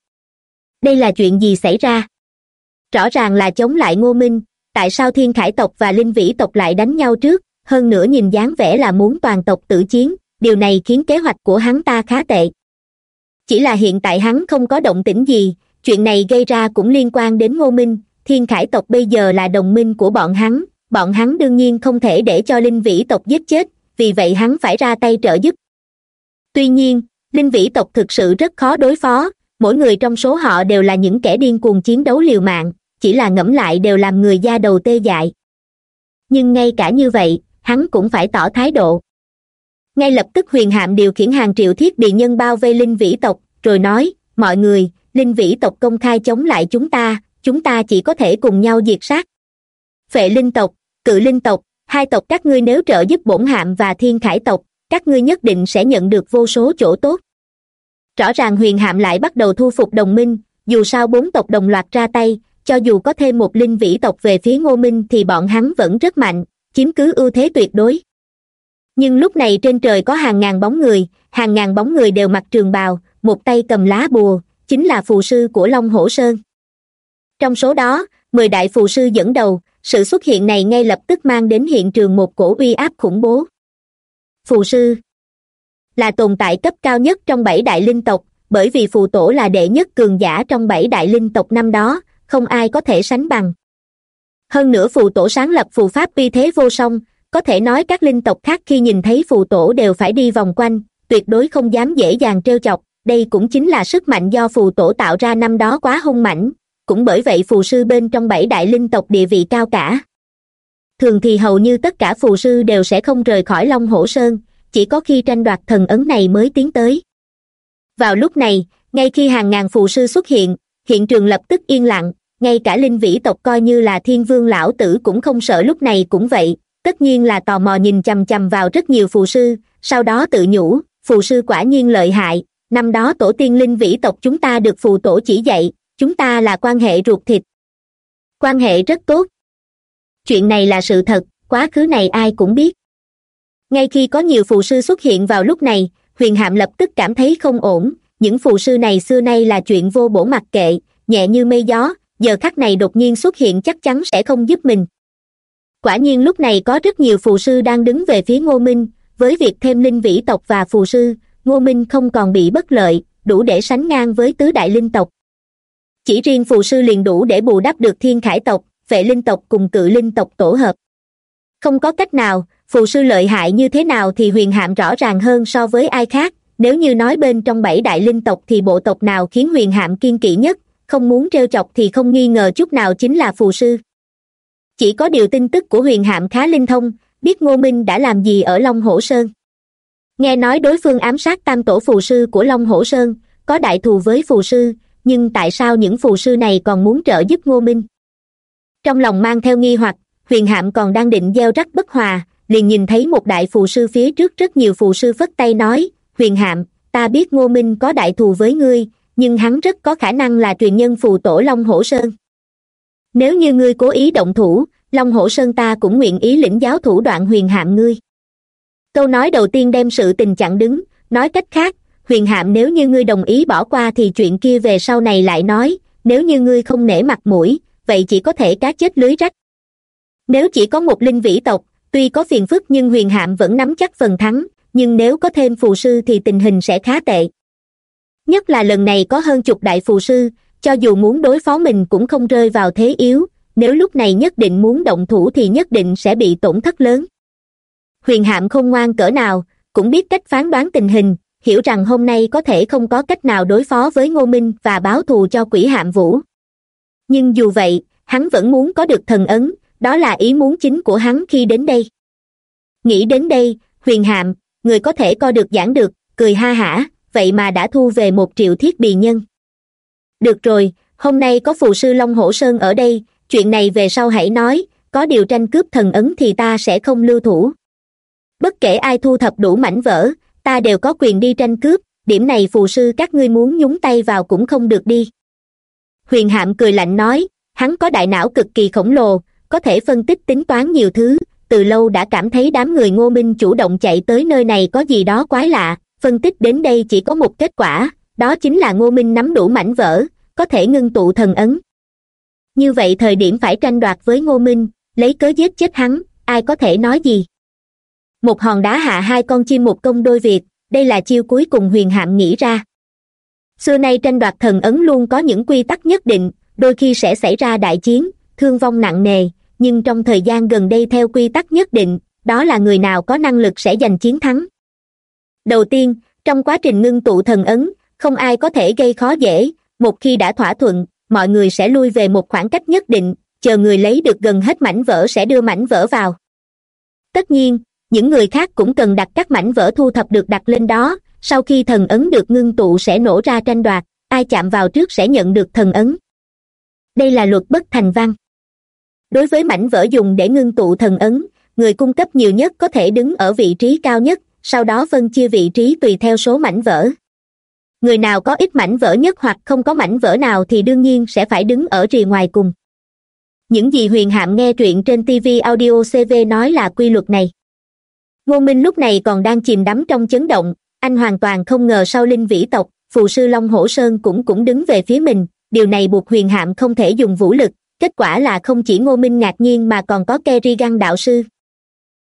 Đây là chuyện gì xảy ra? Rõ ràng là chống lại ngô minh, tại sao thiên khải tộc và linh vĩ tộc lại đánh nhau trước? Hơn nữa nhìn dáng vẻ là muốn toàn tộc tử chiến, điều này khiến kế hoạch của hắn ta khá tệ. Chỉ là hiện tại hắn không có động tĩnh gì, chuyện này gây ra cũng liên quan đến ngô minh, thiên khải tộc bây giờ là đồng minh của bọn hắn bọn hắn đương nhiên không thể để cho linh vĩ tộc giết chết, vì vậy hắn phải ra tay trợ giúp. Tuy nhiên linh vĩ tộc thực sự rất khó đối phó, mỗi người trong số họ đều là những kẻ điên cuồng chiến đấu liều mạng, chỉ là ngẫm lại đều làm người da đầu tê dại. Nhưng ngay cả như vậy, hắn cũng phải tỏ thái độ. Ngay lập tức huyền hạm điều khiển hàng triệu thiết bị nhân bao vây linh vĩ tộc, rồi nói, mọi người, linh vĩ tộc công khai chống lại chúng ta chúng ta chỉ có thể cùng nhau diệt sát. Phệ linh tộc, cự linh tộc, hai tộc các ngươi nếu trợ giúp bổn hạm và thiên khải tộc, các ngươi nhất định sẽ nhận được vô số chỗ tốt rõ ràng huyền hạm lại bắt đầu thu phục đồng minh, dù sao bốn tộc đồng loạt ra tay, cho dù có thêm một linh vĩ tộc về phía ngô minh thì bọn hắn vẫn rất mạnh, chiếm cứ ưu thế tuyệt đối. Nhưng lúc này trên trời có hàng ngàn bóng người, hàng ngàn bóng người đều mặc trường bào, một tay cầm lá bùa, chính là phù sư của long hổ sơn. Trong số đó, mười đại phù sư dẫn đầu, sự xuất hiện này ngay lập tức mang đến hiện trường một cổ uy áp khủng bố. Phù sư là tồn tại cấp cao nhất trong bảy đại linh tộc, bởi vì phù tổ là đệ nhất cường giả trong bảy đại linh tộc năm đó, không ai có thể sánh bằng. Hơn nữa phù tổ sáng lập phù pháp uy thế vô song, có thể nói các linh tộc khác khi nhìn thấy phù tổ đều phải đi vòng quanh, tuyệt đối không dám dễ dàng trêu chọc, đây cũng chính là sức mạnh do phù tổ tạo ra năm đó quá hung mãnh, cũng bởi vậy phù sư bên trong bảy đại linh tộc địa vị cao cả. Thường thì hầu như tất cả phù sư đều sẽ không rời khỏi long hổ sơn chỉ có khi tranh đoạt thần ấn này mới tiến tới. Vào lúc này, ngay khi hàng ngàn phù sư xuất hiện hiện trường lập tức yên lặng, ngay cả linh vĩ tộc coi như là thiên vương lão tử cũng không sợ lúc này cũng vậy, tất nhiên là tò mò nhìn chằm chằm vào rất nhiều phù sư, sau đó tự nhủ, phù sư quả nhiên lợi hại, năm đó tổ tiên linh vĩ tộc chúng ta được phù tổ chỉ dạy, chúng ta là quan hệ ruột thịt. Quan hệ rất tốt. Chuyện này là sự thật, quá khứ này ai cũng biết ngay khi có nhiều phù sư xuất hiện vào lúc này, huyền hạm lập tức cảm thấy không ổn. Những phù sư này xưa nay là chuyện vô bổ mặc kệ, nhẹ như mây gió, giờ khắc này đột nhiên xuất hiện chắc chắn sẽ không giúp mình. Quả nhiên lúc này có rất nhiều phù sư đang đứng về phía ngô minh, với việc thêm linh vĩ tộc và phù sư, ngô minh không còn bị bất lợi, đủ để sánh ngang với tứ đại linh tộc. Chỉ riêng phù sư liền đủ để bù đắp được thiên khải tộc, vệ linh tộc cùng cự linh tộc tổ hợp. Không có cách nào phù sư lợi hại như thế nào thì huyền hạm rõ ràng hơn so với ai khác. Nếu như nói bên trong bảy đại linh tộc thì bộ tộc nào khiến huyền hạm kiên kỵ nhất, không muốn trêu chọc thì không nghi ngờ chút nào chính là phù sư. Chỉ có điều tin tức của huyền hạm khá linh thông, biết ngô minh đã làm gì ở long hổ sơn. Nghe nói đối phương ám sát tam tổ phù sư của long hổ sơn, có đại thù với phù sư, nhưng tại sao những phù sư này còn muốn trợ giúp ngô minh? Trong lòng mang theo nghi hoặc, huyền hạm còn đang định gieo rắc bất hòa liền nhìn thấy một đại phù sư phía trước rất nhiều phù sư phất tay nói, huyền hạm, ta biết ngô minh có đại thù với ngươi, nhưng hắn rất có khả năng là truyền nhân phù tổ long hổ sơn. Nếu như ngươi cố ý động thủ, long hổ sơn ta cũng nguyện ý lĩnh giáo thủ đoạn huyền hạm ngươi. Câu nói đầu tiên đem sự tình chặn đứng, nói cách khác, huyền hạm nếu như ngươi đồng ý bỏ qua thì chuyện kia về sau này lại nói, nếu như ngươi không nể mặt mũi, vậy chỉ có thể cá chết lưới rách. Nếu chỉ có một linh vĩ tộc tuy có phiền phức nhưng huyền hạm vẫn nắm chắc phần thắng, nhưng nếu có thêm phù sư thì tình hình sẽ khá tệ. Nhất là lần này có hơn chục đại phù sư, cho dù muốn đối phó mình cũng không rơi vào thế yếu, nếu lúc này nhất định muốn động thủ thì nhất định sẽ bị tổn thất lớn. Huyền hạm không ngoan cỡ nào, cũng biết cách phán đoán tình hình, hiểu rằng hôm nay có thể không có cách nào đối phó với ngô minh và báo thù cho quỷ hạm vũ. Nhưng dù vậy, hắn vẫn muốn có được thần ấn đó là ý muốn chính của hắn khi đến đây. Nghĩ đến đây, huyền hạm người có thể co được giảng được, cười ha hả, vậy mà đã thu về một triệu thiết bì nhân. Được rồi, hôm nay có phù sư long hổ sơn ở đây, chuyện này về sau hãy nói, có điều tranh cướp thần ấn thì ta sẽ không lưu thủ. Bất kể ai thu thập đủ mảnh vỡ, ta đều có quyền đi tranh cướp, điểm này phù sư các ngươi muốn nhúng tay vào cũng không được đi. Huyền hạm cười lạnh nói, hắn có đại não cực kỳ khổng lồ có thể phân tích tính toán nhiều thứ. Từ lâu đã cảm thấy đám người ngô minh chủ động chạy tới nơi này có gì đó quái lạ. Phân tích đến đây chỉ có một kết quả, đó chính là ngô minh nắm đủ mảnh vỡ, có thể ngưng tụ thần ấn. Như vậy thời điểm phải tranh đoạt với ngô minh, lấy cớ giết chết hắn, ai có thể nói gì? Một hòn đá hạ hai con chim một công đôi việc, đây là chiêu cuối cùng huyền hạm nghĩ ra. Xưa nay tranh đoạt thần ấn luôn có những quy tắc nhất định, đôi khi sẽ xảy ra đại chiến, thương vong nặng nề nhưng trong thời gian gần đây theo quy tắc nhất định, đó là người nào có năng lực sẽ giành chiến thắng. Đầu tiên, trong quá trình ngưng tụ thần ấn, không ai có thể gây khó dễ. Một khi đã thỏa thuận, mọi người sẽ lui về một khoảng cách nhất định, chờ người lấy được gần hết mảnh vỡ sẽ đưa mảnh vỡ vào. Tất nhiên, những người khác cũng cần đặt các mảnh vỡ thu thập được đặt lên đó, sau khi thần ấn được ngưng tụ sẽ nổ ra tranh đoạt, ai chạm vào trước sẽ nhận được thần ấn. Đây là luật bất thành văn đối với mảnh vỡ dùng để ngưng tụ thần ấn, người cung cấp nhiều nhất có thể đứng ở vị trí cao nhất, sau đó phân chia vị trí tùy theo số mảnh vỡ. Người nào có ít mảnh vỡ nhất hoặc không có mảnh vỡ nào thì đương nhiên sẽ phải đứng ở rìa ngoài cùng. Những gì huyền hạm nghe truyện trên tv audio cv nói là quy luật này. Ngô minh lúc này còn đang chìm đắm trong chấn động, anh hoàn toàn không ngờ sau linh vĩ tộc, phù sư long hổ sơn cũng cũng đứng về phía mình, điều này buộc huyền hạm không thể dùng vũ lực kết quả là không chỉ ngô minh ngạc nhiên mà còn có kerrigan đạo sư.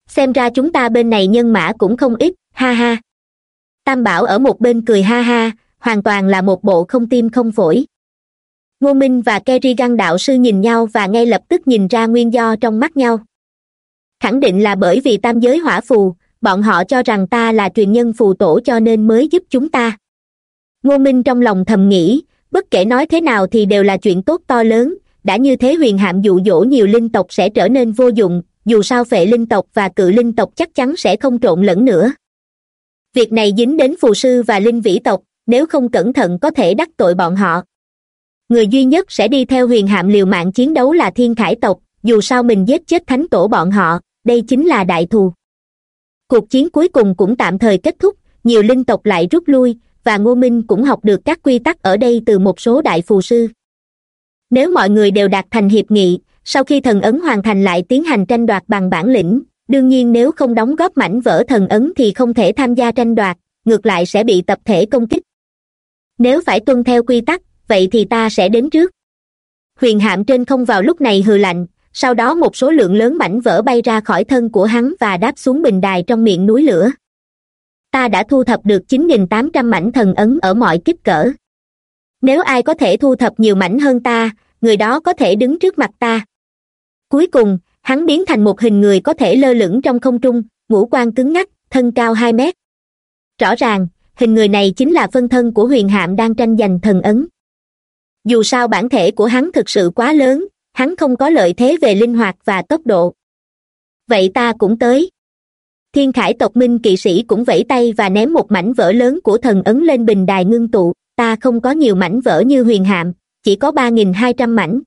Xem ra chúng ta bên này nhân mã cũng không ít, ha ha. Tam bảo ở một bên cười ha ha, hoàn toàn là một bộ không tim không phổi. Ngô minh và kerrigan đạo sư nhìn nhau và ngay lập tức nhìn ra nguyên do trong mắt nhau. Khẳng định là bởi vì tam giới hỏa phù, bọn họ cho rằng ta là truyền nhân phù tổ cho nên mới giúp chúng ta. Ngô minh trong lòng thầm nghĩ, bất kể nói thế nào thì đều là chuyện tốt to lớn đã như thế huyền hạm dụ dỗ nhiều linh tộc sẽ trở nên vô dụng, dù sao phệ linh tộc và cự linh tộc chắc chắn sẽ không trộn lẫn nữa. Việc này dính đến phù sư và linh vĩ tộc, nếu không cẩn thận có thể đắc tội bọn họ. Người duy nhất sẽ đi theo huyền hạm liều mạng chiến đấu là thiên khải tộc, dù sao mình giết chết thánh tổ bọn họ, đây chính là đại thù. Cuộc chiến cuối cùng cũng tạm thời kết thúc, nhiều linh tộc lại rút lui, và ngô minh cũng học được các quy tắc ở đây từ một số đại phù sư nếu mọi người đều đạt thành hiệp nghị, sau khi thần ấn hoàn thành lại tiến hành tranh đoạt bằng bản lĩnh, đương nhiên nếu không đóng góp mảnh vỡ thần ấn thì không thể tham gia tranh đoạt, ngược lại sẽ bị tập thể công kích. Nếu phải tuân theo quy tắc, vậy thì ta sẽ đến trước. Huyền hạm trên không vào lúc này hừ lạnh, sau đó một số lượng lớn mảnh vỡ bay ra khỏi thân của hắn và đáp xuống bình đài trong miệng núi lửa. Ta đã thu thập được chín nghìn tám trăm mảnh thần ấn ở mọi kích cỡ nếu ai có thể thu thập nhiều mảnh hơn ta, người đó có thể đứng trước mặt ta. Cuối cùng, hắn biến thành một hình người có thể lơ lửng trong không trung, ngũ quan cứng ngắc, thân cao hai mét. Rõ ràng, hình người này chính là phân thân của huyền hạm đang tranh giành thần ấn. Dù sao bản thể của hắn thực sự quá lớn, hắn không có lợi thế về linh hoạt và tốc độ. Vậy ta cũng tới. Thiên khải tộc minh kỵ sĩ cũng vẫy tay và ném một mảnh vỡ lớn của thần ấn lên bình đài ngưng tụ ta không có nhiều mảnh vỡ như huyền hạm, chỉ có ba nghìn hai trăm mảnh.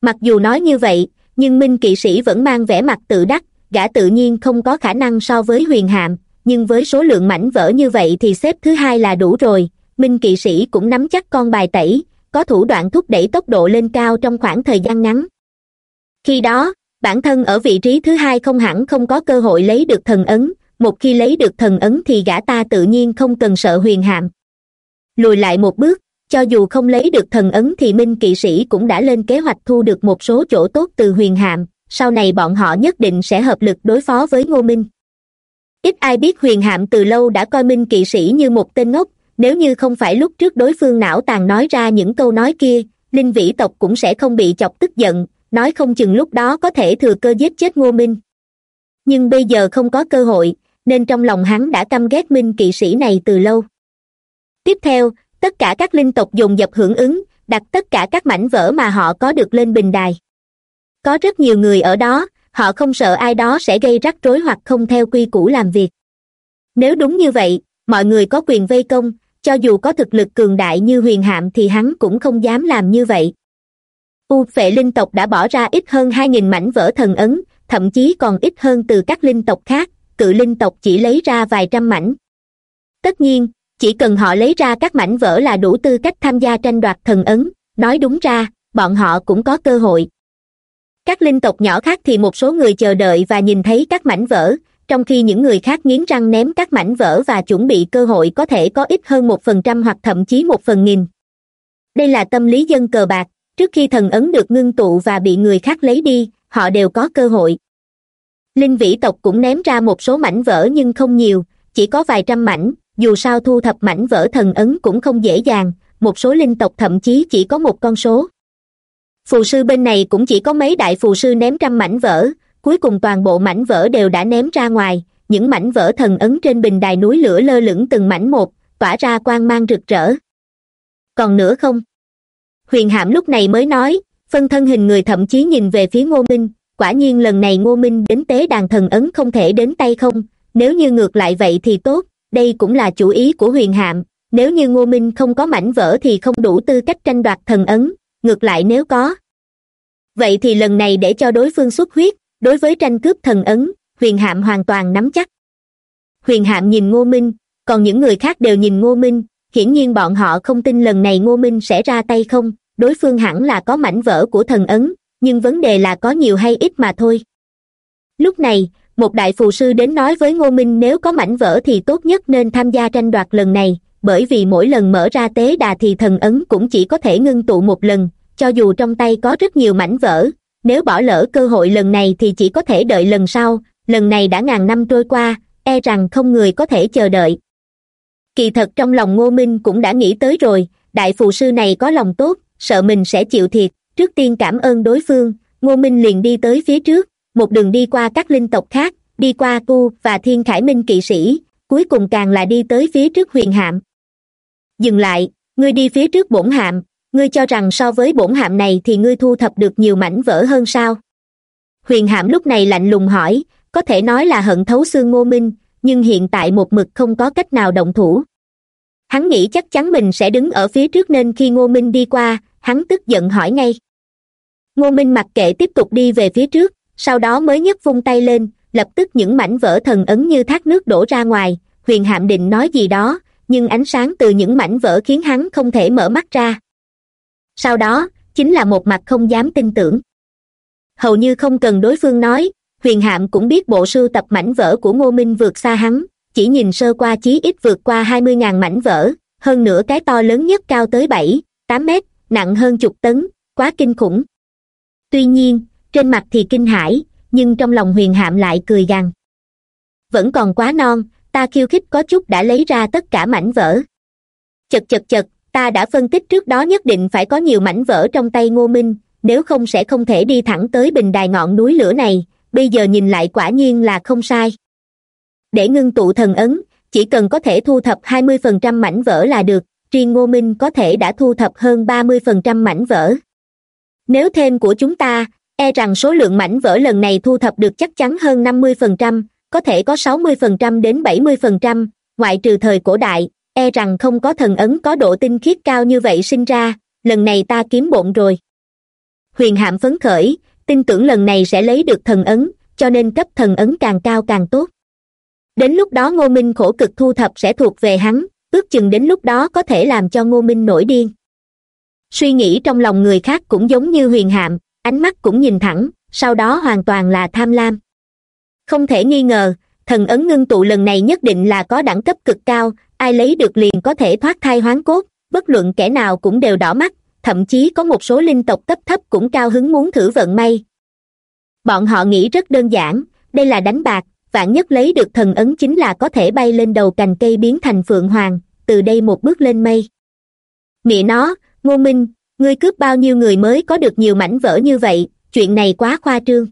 Mặc dù nói như vậy, nhưng minh kỵ sĩ vẫn mang vẻ mặt tự đắc, gã tự nhiên không có khả năng so với huyền hạm, nhưng với số lượng mảnh vỡ như vậy thì xếp thứ hai là đủ rồi. Minh kỵ sĩ cũng nắm chắc con bài tẩy, có thủ đoạn thúc đẩy tốc độ lên cao trong khoảng thời gian ngắn. Khi đó, bản thân ở vị trí thứ hai không hẳn không có cơ hội lấy được thần ấn, một khi lấy được thần ấn thì gã ta tự nhiên không cần sợ huyền hạm lùi lại một bước, cho dù không lấy được thần ấn thì minh kỵ sĩ cũng đã lên kế hoạch thu được một số chỗ tốt từ huyền hạm, sau này bọn họ nhất định sẽ hợp lực đối phó với ngô minh. Ít ai biết huyền hạm từ lâu đã coi minh kỵ sĩ như một tên ngốc, nếu như không phải lúc trước đối phương não tàn nói ra những câu nói kia, linh vĩ tộc cũng sẽ không bị chọc tức giận, nói không chừng lúc đó có thể thừa cơ giết chết ngô minh. Nhưng bây giờ không có cơ hội, nên trong lòng hắn đã căm ghét minh kỵ sĩ này từ lâu tiếp theo, tất cả các linh tộc dùng dập hưởng ứng, đặt tất cả các mảnh vỡ mà họ có được lên bình đài. Có rất nhiều người ở đó, họ không sợ ai đó sẽ gây rắc rối hoặc không theo quy củ làm việc. Nếu đúng như vậy, mọi người có quyền vây công, cho dù có thực lực cường đại như huyền hạm thì hắn cũng không dám làm như vậy. U phệ linh tộc đã bỏ ra ít hơn hai nghìn mảnh vỡ thần ấn, thậm chí còn ít hơn từ các linh tộc khác, cự linh tộc chỉ lấy ra vài trăm mảnh. Tất nhiên chỉ cần họ lấy ra các mảnh vỡ là đủ tư cách tham gia tranh đoạt thần ấn. Nói đúng ra, bọn họ cũng có cơ hội. Các linh tộc nhỏ khác thì một số người chờ đợi và nhìn thấy các mảnh vỡ, trong khi những người khác nghiến răng ném các mảnh vỡ và chuẩn bị cơ hội có thể có ít hơn một phần trăm hoặc thậm chí một phần nghìn. Đây là tâm lý dân cờ bạc. Trước khi thần ấn được ngưng tụ và bị người khác lấy đi, họ đều có cơ hội. Linh vĩ tộc cũng ném ra một số mảnh vỡ nhưng không nhiều, chỉ có vài trăm mảnh dù sao thu thập mảnh vỡ thần ấn cũng không dễ dàng, một số linh tộc thậm chí chỉ có một con số. Phù sư bên này cũng chỉ có mấy đại phù sư ném trăm mảnh vỡ, cuối cùng toàn bộ mảnh vỡ đều đã ném ra ngoài, những mảnh vỡ thần ấn trên bình đài núi lửa lơ lửng từng mảnh một, tỏa ra quang mang rực rỡ. Còn nữa không? Huyền hạm lúc này mới nói, phân thân hình người thậm chí nhìn về phía ngô minh, quả nhiên lần này ngô minh đến tế đàn thần ấn không thể đến tay không, nếu như ngược lại vậy thì tốt đây cũng là chủ ý của huyền hạm, nếu như ngô minh không có mảnh vỡ thì không đủ tư cách tranh đoạt thần ấn, ngược lại nếu có. Vậy thì lần này để cho đối phương xuất huyết, đối với tranh cướp thần ấn, huyền hạm hoàn toàn nắm chắc. Huyền hạm nhìn ngô minh, còn những người khác đều nhìn ngô minh, hiển nhiên bọn họ không tin lần này ngô minh sẽ ra tay không, đối phương hẳn là có mảnh vỡ của thần ấn, nhưng vấn đề là có nhiều hay ít mà thôi. Lúc này một đại phù sư đến nói với ngô minh nếu có mảnh vỡ thì tốt nhất nên tham gia tranh đoạt lần này, bởi vì mỗi lần mở ra tế đà thì thần ấn cũng chỉ có thể ngưng tụ một lần, cho dù trong tay có rất nhiều mảnh vỡ. Nếu bỏ lỡ cơ hội lần này thì chỉ có thể đợi lần sau, lần này đã ngàn năm trôi qua e rằng không người có thể chờ đợi. Kỳ thật trong lòng ngô minh cũng đã nghĩ tới rồi, đại phù sư này có lòng tốt, sợ mình sẽ chịu thiệt. Trước tiên cảm ơn đối phương, ngô minh liền đi tới phía trước một đường đi qua các linh tộc khác, đi qua cu và thiên khải minh kỵ sĩ, cuối cùng càng là đi tới phía trước huyền hạm. Dừng lại, ngươi đi phía trước bổn hạm, ngươi cho rằng so với bổn hạm này thì ngươi thu thập được nhiều mảnh vỡ hơn sao? Huyền hạm lúc này lạnh lùng hỏi, có thể nói là hận thấu xương ngô minh, nhưng hiện tại một mực không có cách nào động thủ. Hắn nghĩ chắc chắn mình sẽ đứng ở phía trước nên khi ngô minh đi qua, hắn tức giận hỏi ngay. Ngô minh mặc kệ tiếp tục đi về phía trước sau đó mới nhấc vung tay lên, lập tức những mảnh vỡ thần ấn như thác nước đổ ra ngoài. Huyền hạm định nói gì đó, nhưng ánh sáng từ những mảnh vỡ khiến hắn không thể mở mắt ra. Sau đó, chính là một mặt không dám tin tưởng. Hầu như không cần đối phương nói, huyền hạm cũng biết bộ sưu tập mảnh vỡ của ngô minh vượt xa hắn, chỉ nhìn sơ qua chí ít vượt qua hai mươi ngàn mảnh vỡ, hơn nữa cái to lớn nhất cao tới bảy, tám mét, nặng hơn chục tấn, quá kinh khủng. Tuy nhiên trên mặt thì kinh hãi, nhưng trong lòng huyền hạm lại cười gằn. Vẫn còn quá non, ta khiêu khích có chút đã lấy ra tất cả mảnh vỡ. Chật chật chật, ta đã phân tích trước đó nhất định phải có nhiều mảnh vỡ trong tay ngô minh, nếu không sẽ không thể đi thẳng tới bình đài ngọn núi lửa này, bây giờ nhìn lại quả nhiên là không sai. Để ngưng tụ thần ấn, chỉ cần có thể thu thập hai mươi phần trăm mảnh vỡ là được, riêng ngô minh có thể đã thu thập hơn ba mươi phần trăm mảnh vỡ. Nếu thêm của chúng ta e rằng số lượng mảnh vỡ lần này thu thập được chắc chắn hơn năm mươi phần trăm, có thể có sáu mươi phần trăm đến bảy mươi phần trăm, ngoại trừ thời cổ đại. E rằng không có thần ấn, có độ tinh khiết cao như vậy sinh ra, lần này ta kiếm bộn rồi. Huyền hạm phấn khởi, tin tưởng lần này sẽ lấy được thần ấn, cho nên cấp thần ấn càng cao càng tốt. Đến lúc đó ngô minh khổ cực thu thập sẽ thuộc về hắn, ước chừng đến lúc đó có thể làm cho ngô minh nổi điên. Suy nghĩ trong lòng người khác cũng giống như huyền hạm ánh mắt cũng nhìn thẳng, sau đó hoàn toàn là tham lam. Không thể nghi ngờ, thần ấn ngưng tụ lần này nhất định là có đẳng cấp cực cao, ai lấy được liền có thể thoát thai hoán cốt, bất luận kẻ nào cũng đều đỏ mắt, thậm chí có một số linh tộc cấp thấp cũng cao hứng muốn thử vận may. Bọn họ nghĩ rất đơn giản, đây là đánh bạc, vạn nhất lấy được thần ấn chính là có thể bay lên đầu cành cây biến thành phượng hoàng, từ đây một bước lên mây. Mẹ nó, ngô minh ngươi cướp bao nhiêu người mới có được nhiều mảnh vỡ như vậy, chuyện này quá khoa trương.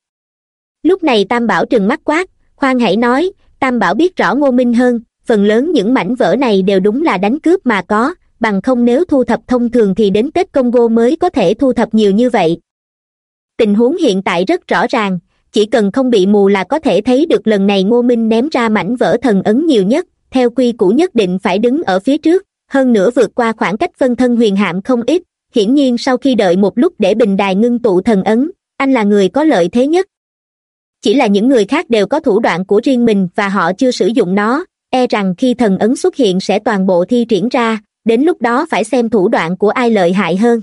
Lúc này tam bảo trừng mắt quát, khoan hãy nói, tam bảo biết rõ ngô minh hơn, phần lớn những mảnh vỡ này đều đúng là đánh cướp mà có, bằng không nếu thu thập thông thường thì đến tết congo mới có thể thu thập nhiều như vậy. Tình huống hiện tại rất rõ ràng, chỉ cần không bị mù là có thể thấy được lần này ngô minh ném ra mảnh vỡ thần ấn nhiều nhất, theo quy củ nhất định phải đứng ở phía trước, hơn nữa vượt qua khoảng cách phân thân huyền hạm không ít hiển nhiên sau khi đợi một lúc để bình đài ngưng tụ thần ấn, anh là người có lợi thế nhất. Chỉ là những người khác đều có thủ đoạn của riêng mình và họ chưa sử dụng nó e rằng khi thần ấn xuất hiện sẽ toàn bộ thi triển ra, đến lúc đó phải xem thủ đoạn của ai lợi hại hơn.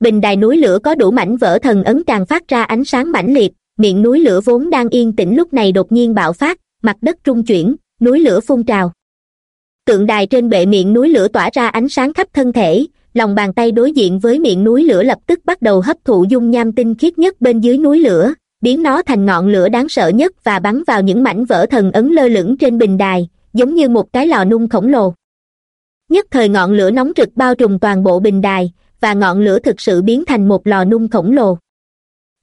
Bình đài núi lửa có đủ mảnh vỡ thần ấn càng phát ra ánh sáng mãnh liệt, miệng núi lửa vốn đang yên tĩnh lúc này đột nhiên bạo phát, mặt đất trung chuyển, núi lửa phun trào. Tượng đài trên bệ miệng núi lửa tỏa ra ánh sáng khắp thân thể lòng bàn tay đối diện với miệng núi lửa lập tức bắt đầu hấp thụ dung nham tinh khiết nhất bên dưới núi lửa, biến nó thành ngọn lửa đáng sợ nhất và bắn vào những mảnh vỡ thần ấn lơ lửng trên bình đài, giống như một cái lò nung khổng lồ. Nhất thời ngọn lửa nóng rực bao trùm toàn bộ bình đài, và ngọn lửa thực sự biến thành một lò nung khổng lồ.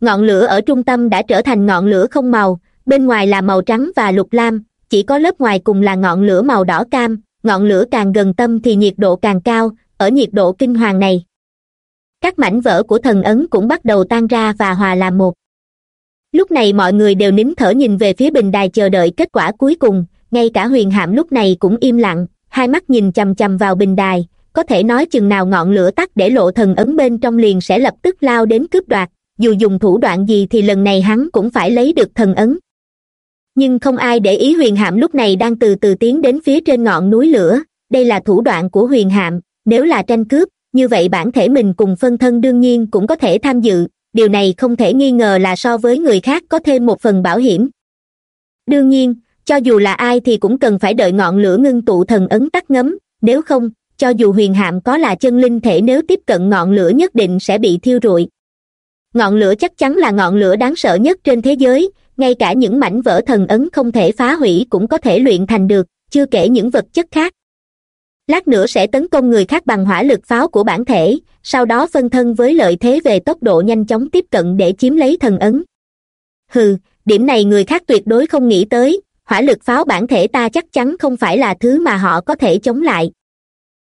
Ngọn lửa ở trung tâm đã trở thành ngọn lửa không màu, bên ngoài là màu trắng và lục lam, chỉ có lớp ngoài cùng là ngọn lửa màu đỏ cam, ngọn lửa càng gần tâm thì nhiệt độ càng cao ở nhiệt độ kinh hoàng này. Các mảnh vỡ của thần ấn cũng bắt đầu tan ra và hòa làm một. Lúc này mọi người đều nín thở nhìn về phía bình đài chờ đợi kết quả cuối cùng, ngay cả huyền hạm lúc này cũng im lặng, hai mắt nhìn chằm chằm vào bình đài, có thể nói chừng nào ngọn lửa tắt để lộ thần ấn bên trong liền sẽ lập tức lao đến cướp đoạt, dù dùng thủ đoạn gì thì lần này hắn cũng phải lấy được thần ấn. Nhưng không ai để ý huyền hạm lúc này đang từ từ tiến đến phía trên ngọn núi lửa, đây là thủ đoạn của huyền hạm nếu là tranh cướp, như vậy bản thể mình cùng phân thân đương nhiên cũng có thể tham dự. Điều này không thể nghi ngờ là so với người khác có thêm một phần bảo hiểm. Đương nhiên, cho dù là ai thì cũng cần phải đợi ngọn lửa ngưng tụ thần ấn tắt ngấm. Nếu không, cho dù huyền hạm có là chân linh thể nếu tiếp cận ngọn lửa nhất định sẽ bị thiêu rụi. Ngọn lửa chắc chắn là ngọn lửa đáng sợ nhất trên thế giới. Ngay cả những mảnh vỡ thần ấn không thể phá hủy cũng có thể luyện thành được, chưa kể những vật chất khác lát nữa sẽ tấn công người khác bằng hỏa lực pháo của bản thể, sau đó phân thân với lợi thế về tốc độ nhanh chóng tiếp cận để chiếm lấy thần ấn. Hừ, điểm này người khác tuyệt đối không nghĩ tới, hỏa lực pháo bản thể ta chắc chắn không phải là thứ mà họ có thể chống lại.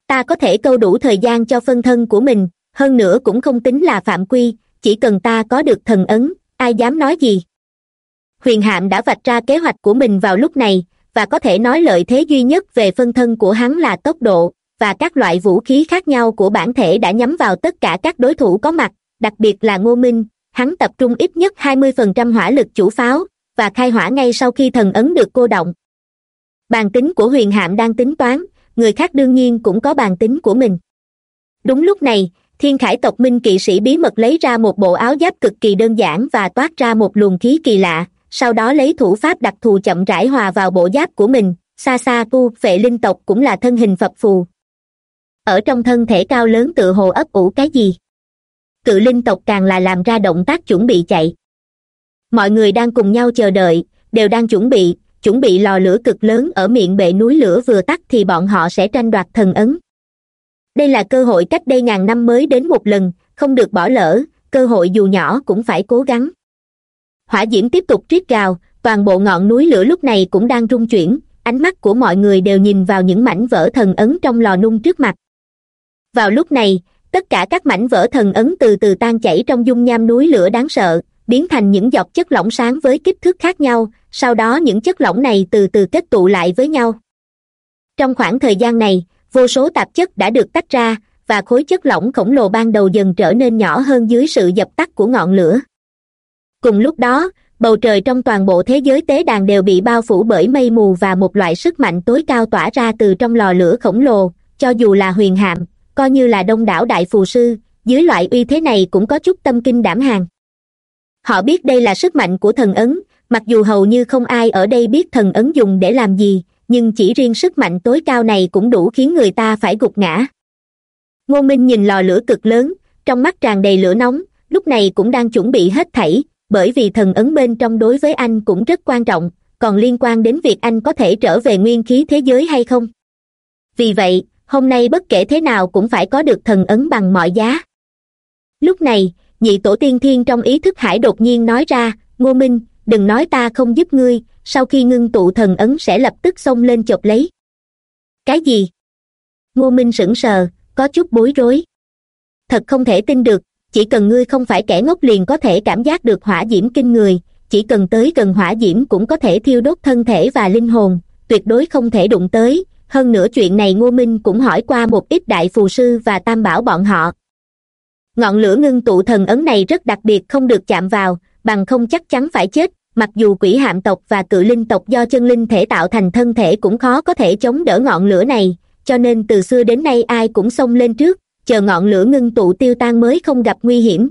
Ta có thể câu đủ thời gian cho phân thân của mình, hơn nữa cũng không tính là phạm quy, chỉ cần ta có được thần ấn, ai dám nói gì? Huyền hạm đã vạch ra kế hoạch của mình vào lúc này và có thể nói lợi thế duy nhất về phân thân của hắn là tốc độ, và các loại vũ khí khác nhau của bản thể đã nhắm vào tất cả các đối thủ có mặt, đặc biệt là ngô minh. Hắn tập trung ít nhất hai mươi phần trăm hỏa lực chủ pháo, và khai hỏa ngay sau khi thần ấn được cô động. Bàn tính của huyền hạm đang tính toán, người khác đương nhiên cũng có bàn tính của mình. Đúng lúc này, thiên khải tộc minh kỵ sĩ bí mật lấy ra một bộ áo giáp cực kỳ đơn giản và toát ra một luồng khí kỳ lạ sau đó lấy thủ pháp đặc thù chậm rãi hòa vào bộ giáp của mình xa xa tu vệ linh tộc cũng là thân hình phập phù. Ở trong thân thể cao lớn tự hồ ấp ủ cái gì? Cự linh tộc càng là làm ra động tác chuẩn bị chạy. Mọi người đang cùng nhau chờ đợi, đều đang chuẩn bị chuẩn bị lò lửa cực lớn ở miệng bệ núi lửa vừa tắt thì bọn họ sẽ tranh đoạt thần ấn. Đây là cơ hội cách đây ngàn năm mới đến một lần, không được bỏ lỡ, cơ hội dù nhỏ cũng phải cố gắng hỏa diễm tiếp tục triết gào, toàn bộ ngọn núi lửa lúc này cũng đang rung chuyển, ánh mắt của mọi người đều nhìn vào những mảnh vỡ thần ấn trong lò nung trước mặt. Vào lúc này, tất cả các mảnh vỡ thần ấn từ từ tan chảy trong dung nham núi lửa đáng sợ, biến thành những giọt chất lỏng sáng với kích thước khác nhau, sau đó những chất lỏng này từ từ kết tụ lại với nhau. Trong khoảng thời gian này, vô số tạp chất đã được tách ra, và khối chất lỏng khổng lồ ban đầu dần trở nên nhỏ hơn dưới sự dập tắt của ngọn lửa cùng lúc đó, bầu trời trong toàn bộ thế giới tế đàn đều bị bao phủ bởi mây mù và một loại sức mạnh tối cao tỏa ra từ trong lò lửa khổng lồ. Cho dù là huyền hạm, coi như là đông đảo đại phù sư, dưới loại uy thế này cũng có chút tâm kinh đảm hàng. Họ biết đây là sức mạnh của thần ấn, mặc dù hầu như không ai ở đây biết thần ấn dùng để làm gì, nhưng chỉ riêng sức mạnh tối cao này cũng đủ khiến người ta phải gục ngã. Ngô minh nhìn lò lửa cực lớn, trong mắt tràn đầy lửa nóng, lúc này cũng đang chuẩn bị hết thảy bởi vì thần ấn bên trong đối với anh cũng rất quan trọng, còn liên quan đến việc anh có thể trở về nguyên khí thế giới hay không? Vì vậy, hôm nay bất kể thế nào cũng phải có được thần ấn bằng mọi giá. Lúc này, nhị tổ tiên thiên trong ý thức hải đột nhiên nói ra, ngô minh, đừng nói ta không giúp ngươi, sau khi ngưng tụ thần ấn sẽ lập tức xông lên chộp lấy. Cái gì? Ngô minh sững sờ, có chút bối rối. Thật không thể tin được chỉ cần ngươi không phải kẻ ngốc liền có thể cảm giác được hỏa diễm kinh người. Chỉ cần tới gần hỏa diễm cũng có thể thiêu đốt thân thể và linh hồn, tuyệt đối không thể đụng tới. Hơn nữa chuyện này ngô minh cũng hỏi qua một ít đại phù sư và tam bảo bọn họ. Ngọn lửa ngưng tụ thần ấn này rất đặc biệt, không được chạm vào, bằng không chắc chắn phải chết. Mặc dù quỷ hạm tộc và cự linh tộc do chân linh thể tạo thành thân thể cũng khó có thể chống đỡ ngọn lửa này, cho nên từ xưa đến nay ai cũng xông lên trước chờ ngọn lửa ngưng tụ tiêu tan mới không gặp nguy hiểm.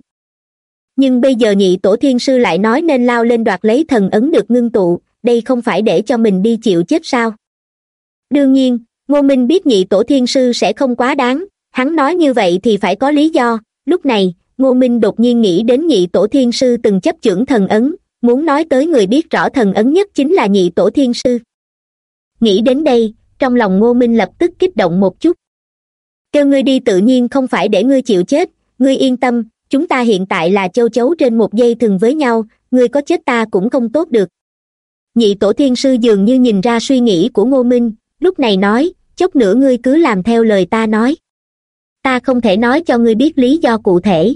Nhưng bây giờ nhị tổ thiên sư lại nói nên lao lên đoạt lấy thần ấn được ngưng tụ, đây không phải để cho mình đi chịu chết sao? Đương nhiên, ngô minh biết nhị tổ thiên sư sẽ không quá đáng, hắn nói như vậy thì phải có lý do. Lúc này, ngô minh đột nhiên nghĩ đến nhị tổ thiên sư từng chấp chưởng thần ấn, muốn nói tới người biết rõ thần ấn nhất chính là nhị tổ thiên sư. Nghĩ đến đây, trong lòng ngô minh lập tức kích động một chút kêu ngươi đi tự nhiên không phải để ngươi chịu chết. Ngươi yên tâm, chúng ta hiện tại là châu chấu trên một dây thừng với nhau, ngươi có chết ta cũng không tốt được. Nhị tổ thiên sư dường như nhìn ra suy nghĩ của ngô minh, lúc này nói, chốc nữa ngươi cứ làm theo lời ta nói. Ta không thể nói cho ngươi biết lý do cụ thể.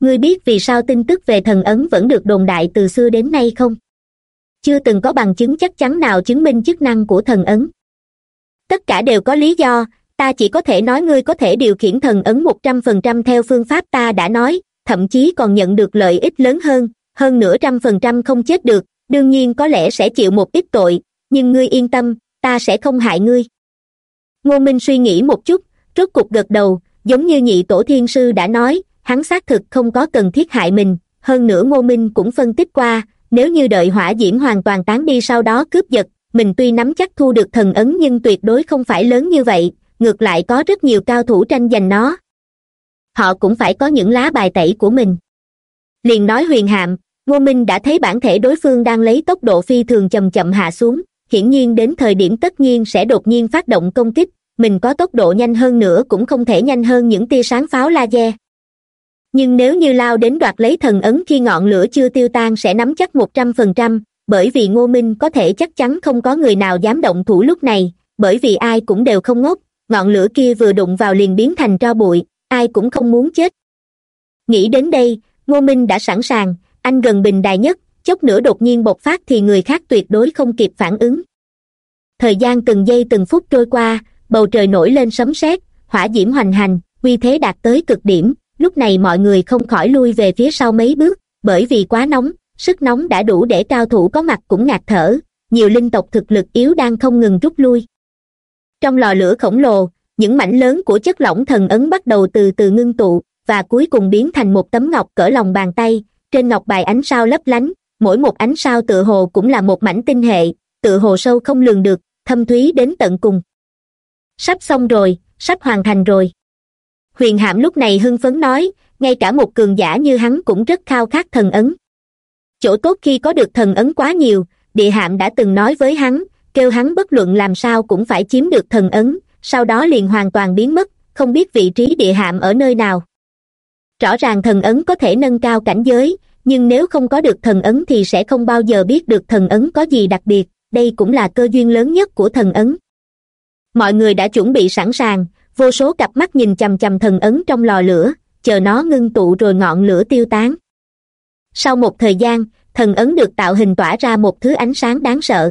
Ngươi biết vì sao tin tức về thần ấn vẫn được đồn đại từ xưa đến nay không? Chưa từng có bằng chứng chắc chắn nào chứng minh chức năng của thần ấn. Tất cả đều có lý do ta chỉ có thể nói ngươi có thể điều khiển thần ấn một trăm phần trăm theo phương pháp ta đã nói, thậm chí còn nhận được lợi ích lớn hơn hơn nửa trăm phần trăm không chết được, đương nhiên có lẽ sẽ chịu một ít tội, nhưng ngươi yên tâm, ta sẽ không hại ngươi. Ngô minh suy nghĩ một chút, rốt cục gật đầu, giống như nhị tổ thiên sư đã nói, hắn xác thực không có cần thiết hại mình, hơn nữa ngô minh cũng phân tích qua, nếu như đợi hỏa diễm hoàn toàn tán đi sau đó cướp giật, mình tuy nắm chắc thu được thần ấn nhưng tuyệt đối không phải lớn như vậy ngược lại có rất nhiều cao thủ tranh giành nó. Họ cũng phải có những lá bài tẩy của mình. Liền nói huyền hạm ngô minh đã thấy bản thể đối phương đang lấy tốc độ phi thường chậm chậm hạ xuống, hiển nhiên đến thời điểm tất nhiên sẽ đột nhiên phát động công kích, mình có tốc độ nhanh hơn nữa cũng không thể nhanh hơn những tia sáng pháo laser. Nhưng nếu như lao đến đoạt lấy thần ấn khi ngọn lửa chưa tiêu tan sẽ nắm chắc một trăm phần trăm, bởi vì ngô minh có thể chắc chắn không có người nào dám động thủ lúc này, bởi vì ai cũng đều không ngốc ngọn lửa kia vừa đụng vào liền biến thành tro bụi, ai cũng không muốn chết. Nghĩ đến đây, ngô minh đã sẵn sàng, anh gần bình đài nhất, chốc nữa đột nhiên bộc phát thì người khác tuyệt đối không kịp phản ứng. Thời gian từng giây từng phút trôi qua, bầu trời nổi lên sấm sét, hỏa diễm hoành hành, uy thế đạt tới cực điểm, lúc này mọi người không khỏi lui về phía sau mấy bước, bởi vì quá nóng, sức nóng đã đủ để cao thủ có mặt cũng ngạt thở, nhiều linh tộc thực lực yếu đang không ngừng rút lui trong lò lửa khổng lồ, những mảnh lớn của chất lỏng thần ấn bắt đầu từ từ ngưng tụ và cuối cùng biến thành một tấm ngọc cỡ lòng bàn tay. Trên ngọc bài ánh sao lấp lánh, mỗi một ánh sao tự hồ cũng là một mảnh tinh hệ tự hồ sâu không lường được, thâm thúy đến tận cùng. Sắp xong rồi, sắp hoàn thành rồi. Huyền hạm lúc này hưng phấn nói, ngay cả một cường giả như hắn cũng rất khao khát thần ấn. Chỗ tốt khi có được thần ấn quá nhiều, địa hạm đã từng nói với hắn kêu hắn bất luận làm sao cũng phải chiếm được thần ấn, sau đó liền hoàn toàn biến mất, không biết vị trí địa hạm ở nơi nào. Rõ ràng thần ấn có thể nâng cao cảnh giới, nhưng nếu không có được thần ấn thì sẽ không bao giờ biết được thần ấn có gì đặc biệt, đây cũng là cơ duyên lớn nhất của thần ấn. Mọi người đã chuẩn bị sẵn sàng, vô số cặp mắt nhìn chằm chằm thần ấn trong lò lửa, chờ nó ngưng tụ rồi ngọn lửa tiêu tán. Sau một thời gian, thần ấn được tạo hình tỏa ra một thứ ánh sáng đáng sợ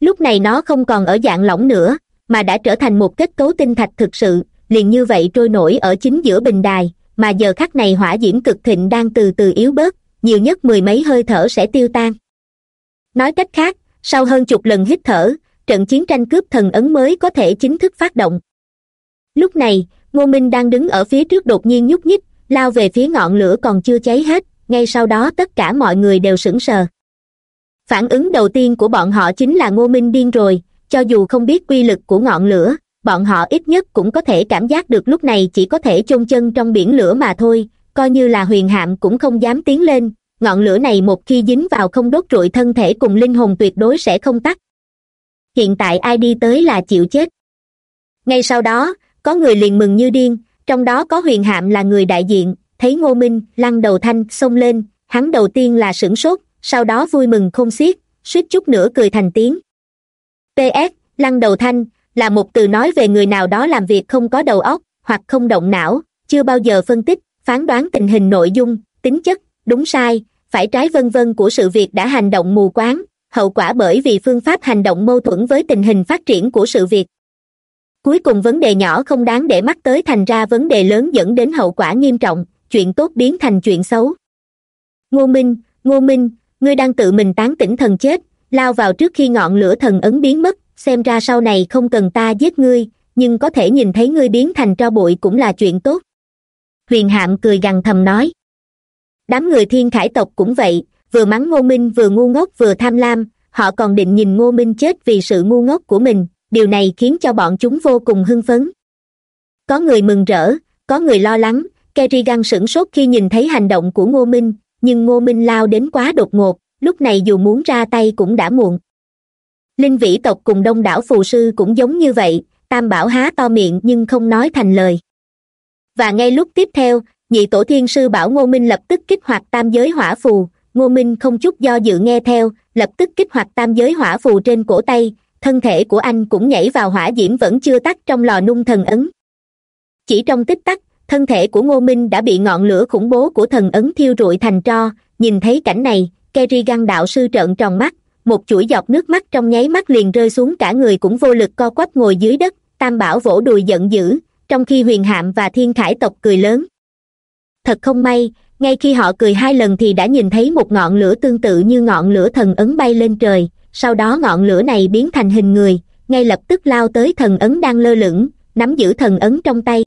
lúc này nó không còn ở dạng lỏng nữa, mà đã trở thành một kết cấu tinh thạch thực sự, liền như vậy trôi nổi ở chính giữa bình đài, mà giờ khắc này hỏa diễm cực thịnh đang từ từ yếu bớt, nhiều nhất mười mấy hơi thở sẽ tiêu tan. Nói cách khác, sau hơn chục lần hít thở, trận chiến tranh cướp thần ấn mới có thể chính thức phát động. Lúc này, ngô minh đang đứng ở phía trước đột nhiên nhúc nhích, lao về phía ngọn lửa còn chưa cháy hết, ngay sau đó tất cả mọi người đều sững sờ phản ứng đầu tiên của bọn họ chính là ngô minh điên rồi, cho dù không biết quy lực của ngọn lửa, bọn họ ít nhất cũng có thể cảm giác được lúc này chỉ có thể chôn chân trong biển lửa mà thôi, coi như là huyền hạm cũng không dám tiến lên, ngọn lửa này một khi dính vào không đốt trụi thân thể cùng linh hồn tuyệt đối sẽ không tắt. Hiện tại ai đi tới là chịu chết. Ngay sau đó, có người liền mừng như điên, trong đó có huyền hạm là người đại diện, thấy ngô minh lăn đầu thanh xông lên, hắn đầu tiên là sửng sốt sau đó vui mừng không xiết, suýt chút nữa cười thành tiếng. Ps lăn đầu thanh, là một từ nói về người nào đó làm việc không có đầu óc, hoặc không động não, chưa bao giờ phân tích, phán đoán tình hình nội dung, tính chất, đúng sai, phải trái vân vân của sự việc đã hành động mù quáng, hậu quả bởi vì phương pháp hành động mâu thuẫn với tình hình phát triển của sự việc. Cuối cùng vấn đề nhỏ không đáng để mắt tới thành ra vấn đề lớn dẫn đến hậu quả nghiêm trọng, chuyện tốt biến thành chuyện xấu. Ngô minh ngô minh ngươi đang tự mình tán tỉnh thần chết, lao vào trước khi ngọn lửa thần ấn biến mất, xem ra sau này không cần ta giết ngươi, nhưng có thể nhìn thấy ngươi biến thành tro bụi cũng là chuyện tốt. Huyền hạm cười gằn thầm nói. Đám người thiên khải tộc cũng vậy, vừa mắng ngô minh vừa ngu ngốc vừa tham lam, họ còn định nhìn ngô minh chết vì sự ngu ngốc của mình, điều này khiến cho bọn chúng vô cùng hưng phấn. Có người mừng rỡ, có người lo lắng, kerrigan sửng sốt khi nhìn thấy hành động của ngô minh nhưng ngô minh lao đến quá đột ngột, lúc này dù muốn ra tay cũng đã muộn. Linh vĩ tộc cùng đông đảo phù sư cũng giống như vậy, tam bảo há to miệng nhưng không nói thành lời. Và ngay lúc tiếp theo, nhị tổ thiên sư bảo ngô minh lập tức kích hoạt tam giới hỏa phù. Ngô minh không chút do dự nghe theo, lập tức kích hoạt tam giới hỏa phù trên cổ tay, thân thể của anh cũng nhảy vào hỏa diễm vẫn chưa tắt trong lò nung thần ấn. Chỉ trong tích tắc thân thể của ngô minh đã bị ngọn lửa khủng bố của thần ấn thiêu rụi thành tro. Nhìn thấy cảnh này kerrigan đạo sư trợn tròn mắt, một chuỗi giọt nước mắt trong nháy mắt liền rơi xuống cả người cũng vô lực co quắp ngồi dưới đất. Tam bảo vỗ đùi giận dữ, trong khi huyền hạm và thiên khải tộc cười lớn. Thật không may, ngay khi họ cười hai lần thì đã nhìn thấy một ngọn lửa tương tự như ngọn lửa thần ấn bay lên trời. Sau đó ngọn lửa này biến thành hình người, ngay lập tức lao tới thần ấn đang lơ lửng, nắm giữ thần ấn trong tay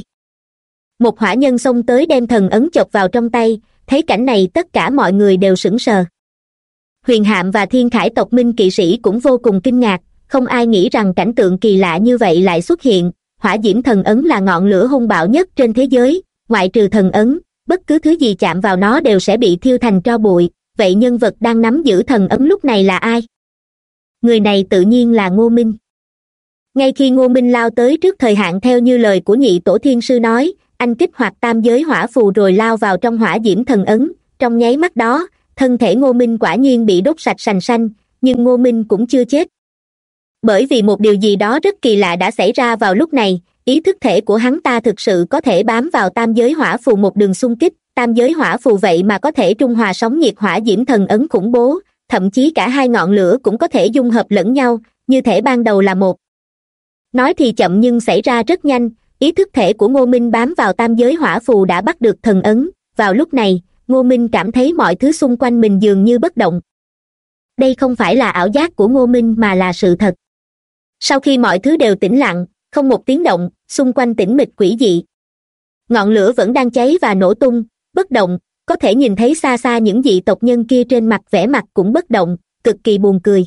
một hỏa nhân xông tới đem thần ấn chộp vào trong tay, thấy cảnh này tất cả mọi người đều sững sờ. Huyền hạm và thiên khải tộc minh kỵ sĩ cũng vô cùng kinh ngạc, không ai nghĩ rằng cảnh tượng kỳ lạ như vậy lại xuất hiện, hỏa diễm thần ấn là ngọn lửa hung bạo nhất trên thế giới, ngoại trừ thần ấn, bất cứ thứ gì chạm vào nó đều sẽ bị thiêu thành tro bụi, vậy nhân vật đang nắm giữ thần ấn lúc này là ai? Người này tự nhiên là ngô minh. Ngay khi ngô minh lao tới trước thời hạn theo như lời của nhị tổ thiên sư nói anh kích hoạt tam giới hỏa phù rồi lao vào trong hỏa diễm thần ấn. Trong nháy mắt đó, thân thể ngô minh quả nhiên bị đốt sạch sành xanh, nhưng ngô minh cũng chưa chết. Bởi vì một điều gì đó rất kỳ lạ đã xảy ra vào lúc này, ý thức thể của hắn ta thực sự có thể bám vào tam giới hỏa phù một đường xung kích. Tam giới hỏa phù vậy mà có thể trung hòa sóng nhiệt hỏa diễm thần ấn khủng bố, thậm chí cả hai ngọn lửa cũng có thể dung hợp lẫn nhau, như thể ban đầu là một. Nói thì chậm nhưng xảy ra rất nhanh ý thức thể của ngô minh bám vào tam giới hỏa phù đã bắt được thần ấn. Vào lúc này, ngô minh cảm thấy mọi thứ xung quanh mình dường như bất động. Đây không phải là ảo giác của ngô minh mà là sự thật. Sau khi mọi thứ đều tĩnh lặng, không một tiếng động, xung quanh tĩnh mịch quỷ dị. Ngọn lửa vẫn đang cháy và nổ tung, bất động, có thể nhìn thấy xa xa những dị tộc nhân kia trên mặt vẻ mặt cũng bất động, cực kỳ buồn cười.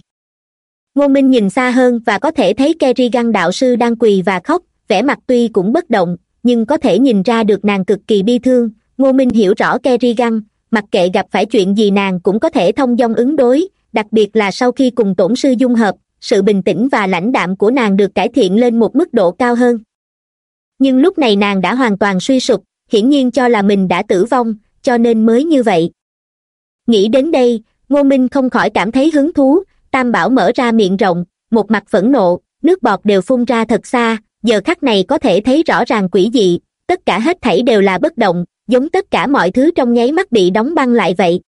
Ngô minh nhìn xa hơn và có thể thấy kerrigan đạo sư đang quỳ và khóc vẻ mặt tuy cũng bất động, nhưng có thể nhìn ra được nàng cực kỳ bi thương. Ngô minh hiểu rõ kerrigan, mặc kệ gặp phải chuyện gì nàng cũng có thể thông dong ứng đối, đặc biệt là sau khi cùng tổn sư dung hợp, sự bình tĩnh và lãnh đạm của nàng được cải thiện lên một mức độ cao hơn. Nhưng lúc này nàng đã hoàn toàn suy sụp, hiển nhiên cho là mình đã tử vong, cho nên mới như vậy. Nghĩ đến đây, ngô minh không khỏi cảm thấy hứng thú, tam bảo mở ra miệng rộng, một mặt phẫn nộ, nước bọt đều phun ra thật xa giờ khắc này có thể thấy rõ ràng quỷ dị, tất cả hết thảy đều là bất động, giống tất cả mọi thứ trong nháy mắt bị đóng băng lại vậy.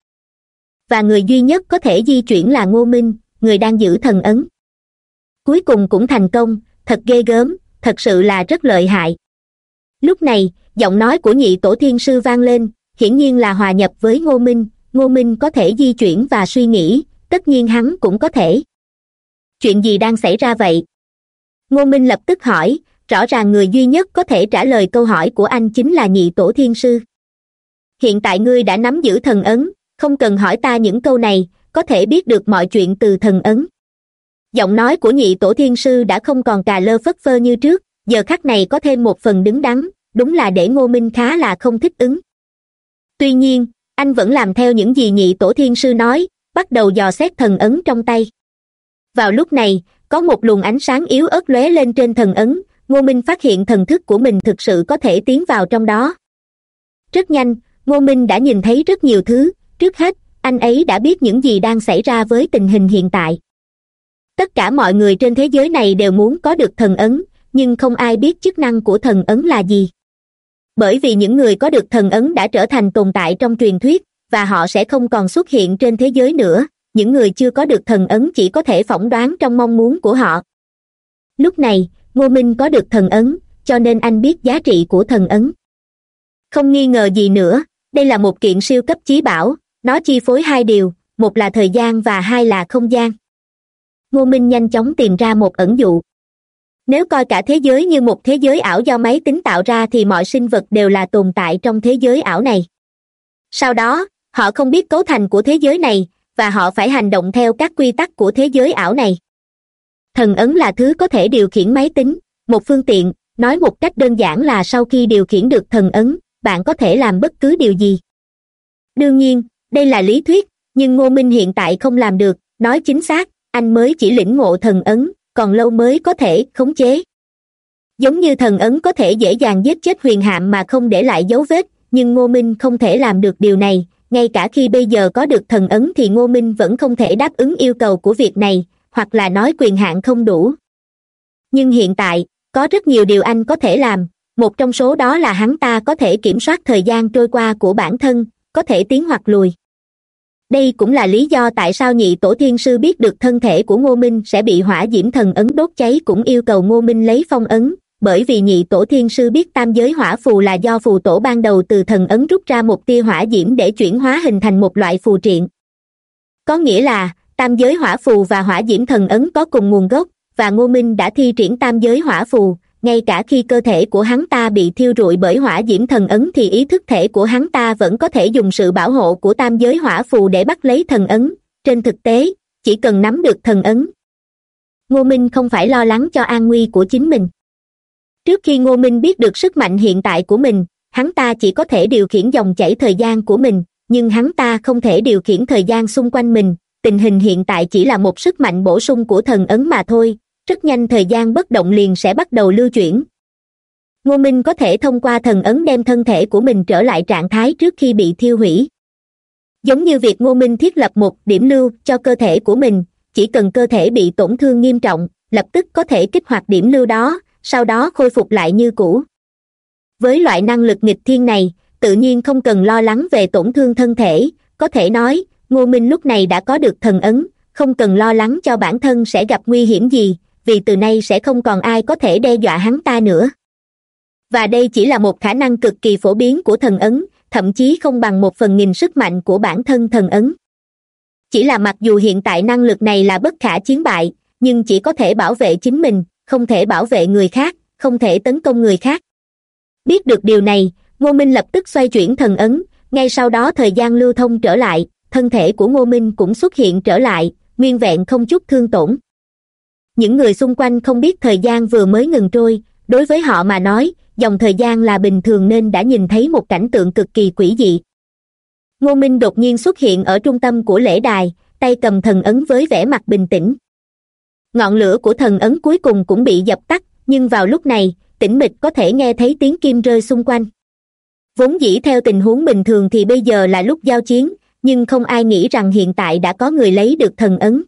Và người duy nhất có thể di chuyển là ngô minh, người đang giữ thần ấn. Cuối cùng cũng thành công, thật ghê gớm, thật sự là rất lợi hại. Lúc này, giọng nói của nhị tổ thiên sư vang lên, hiển nhiên là hòa nhập với ngô minh ngô minh có thể di chuyển và suy nghĩ, tất nhiên hắn cũng có thể. Chuyện gì đang xảy ra vậy? Ngô minh lập tức hỏi, rõ ràng người duy nhất có thể trả lời câu hỏi của anh chính là nhị tổ thiên sư. Hiện tại ngươi đã nắm giữ thần ấn, không cần hỏi ta những câu này, có thể biết được mọi chuyện từ thần ấn. Giọng nói của nhị tổ thiên sư đã không còn cà lơ phất phơ như trước, giờ khắc này có thêm một phần đứng đắn, đúng là để ngô minh khá là không thích ứng. Tuy nhiên, anh vẫn làm theo những gì nhị tổ thiên sư nói, bắt đầu dò xét thần ấn trong tay. Vào lúc này có một luồng ánh sáng yếu ớt lóe lên trên thần ấn, ngô minh phát hiện thần thức của mình thực sự có thể tiến vào trong đó. Rất nhanh, ngô minh đã nhìn thấy rất nhiều thứ, trước hết, anh ấy đã biết những gì đang xảy ra với tình hình hiện tại. Tất cả mọi người trên thế giới này đều muốn có được thần ấn, nhưng không ai biết chức năng của thần ấn là gì. Bởi vì những người có được thần ấn đã trở thành tồn tại trong truyền thuyết, và họ sẽ không còn xuất hiện trên thế giới nữa những người chưa có được thần ấn chỉ có thể phỏng đoán trong mong muốn của họ. Lúc này, ngô minh có được thần ấn, cho nên anh biết giá trị của thần ấn. Không nghi ngờ gì nữa, đây là một kiện siêu cấp chí bảo, nó chi phối hai điều, một là thời gian và hai là không gian. Ngô minh nhanh chóng tìm ra một ẩn dụ. Nếu coi cả thế giới như một thế giới ảo do máy tính tạo ra thì mọi sinh vật đều là tồn tại trong thế giới ảo này. Sau đó, họ không biết cấu thành của thế giới này và họ phải hành động theo các quy tắc của thế giới ảo này. Thần ấn là thứ có thể điều khiển máy tính, một phương tiện, nói một cách đơn giản là sau khi điều khiển được thần ấn, bạn có thể làm bất cứ điều gì. Đương nhiên, đây là lý thuyết, nhưng ngô minh hiện tại không làm được, nói chính xác, anh mới chỉ lĩnh ngộ thần ấn, còn lâu mới có thể khống chế. Giống như thần ấn có thể dễ dàng giết chết huyền hạm mà không để lại dấu vết, nhưng ngô minh không thể làm được điều này ngay cả khi bây giờ có được thần ấn thì ngô minh vẫn không thể đáp ứng yêu cầu của việc này, hoặc là nói quyền hạn không đủ. Nhưng hiện tại, có rất nhiều điều anh có thể làm. Một trong số đó là hắn ta có thể kiểm soát thời gian trôi qua của bản thân, có thể tiến hoặc lùi. Đây cũng là lý do tại sao nhị tổ thiên sư biết được thân thể của ngô minh sẽ bị hỏa diễm thần ấn đốt cháy cũng yêu cầu ngô minh lấy phong ấn bởi vì nhị tổ thiên sư biết tam giới hỏa phù là do phù tổ ban đầu từ thần ấn rút ra một tia hỏa diễm để chuyển hóa hình thành một loại phù triện. Có nghĩa là, tam giới hỏa phù và hỏa diễm thần ấn có cùng nguồn gốc, và ngô minh đã thi triển tam giới hỏa phù. Ngay cả khi cơ thể của hắn ta bị thiêu rụi bởi hỏa diễm thần ấn thì ý thức thể của hắn ta vẫn có thể dùng sự bảo hộ của tam giới hỏa phù để bắt lấy thần ấn. Trên thực tế, chỉ cần nắm được thần ấn, ngô minh không phải lo lắng cho an nguy của chính mình trước khi ngô minh biết được sức mạnh hiện tại của mình, hắn ta chỉ có thể điều khiển dòng chảy thời gian của mình, nhưng hắn ta không thể điều khiển thời gian xung quanh mình. Tình hình hiện tại chỉ là một sức mạnh bổ sung của thần ấn mà thôi. Rất nhanh thời gian bất động liền sẽ bắt đầu lưu chuyển. Ngô minh có thể thông qua thần ấn đem thân thể của mình trở lại trạng thái trước khi bị thiêu hủy. Giống như việc ngô minh thiết lập một điểm lưu cho cơ thể của mình, chỉ cần cơ thể bị tổn thương nghiêm trọng, lập tức có thể kích hoạt điểm lưu đó sau đó khôi phục lại như cũ. Với loại năng lực nghịch thiên này, tự nhiên không cần lo lắng về tổn thương thân thể. Có thể nói, ngô minh lúc này đã có được thần ấn, không cần lo lắng cho bản thân sẽ gặp nguy hiểm gì, vì từ nay sẽ không còn ai có thể đe dọa hắn ta nữa. Và đây chỉ là một khả năng cực kỳ phổ biến của thần ấn, thậm chí không bằng một phần nghìn sức mạnh của bản thân thần ấn. Chỉ là mặc dù hiện tại năng lực này là bất khả chiến bại, nhưng chỉ có thể bảo vệ chính mình không thể bảo vệ người khác, không thể tấn công người khác. Biết được điều này, ngô minh lập tức xoay chuyển thần ấn, ngay sau đó thời gian lưu thông trở lại, thân thể của ngô minh cũng xuất hiện trở lại, nguyên vẹn không chút thương tổn. Những người xung quanh không biết thời gian vừa mới ngừng trôi, đối với họ mà nói, dòng thời gian là bình thường nên đã nhìn thấy một cảnh tượng cực kỳ quỷ dị. Ngô minh đột nhiên xuất hiện ở trung tâm của lễ đài, tay cầm thần ấn với vẻ mặt bình tĩnh ngọn lửa của thần ấn cuối cùng cũng bị dập tắt, nhưng vào lúc này, tĩnh mịch có thể nghe thấy tiếng kim rơi xung quanh. Vốn dĩ theo tình huống bình thường thì bây giờ là lúc giao chiến, nhưng không ai nghĩ rằng hiện tại đã có người lấy được thần ấn.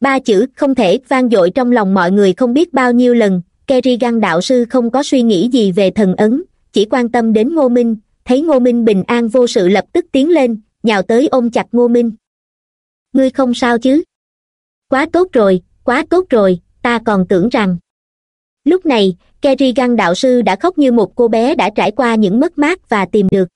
Ba chữ không thể vang dội trong lòng mọi người không biết bao nhiêu lần, kerrigan đạo sư không có suy nghĩ gì về thần ấn, chỉ quan tâm đến ngô minh, thấy ngô minh bình an vô sự lập tức tiến lên, nhào tới ôm chặt ngô minh. Ngươi không sao chứ? Quá tốt rồi quá tốt rồi, ta còn tưởng rằng. Lúc này kerrigan đạo sư đã khóc như một cô bé đã trải qua những mất mát và tìm được.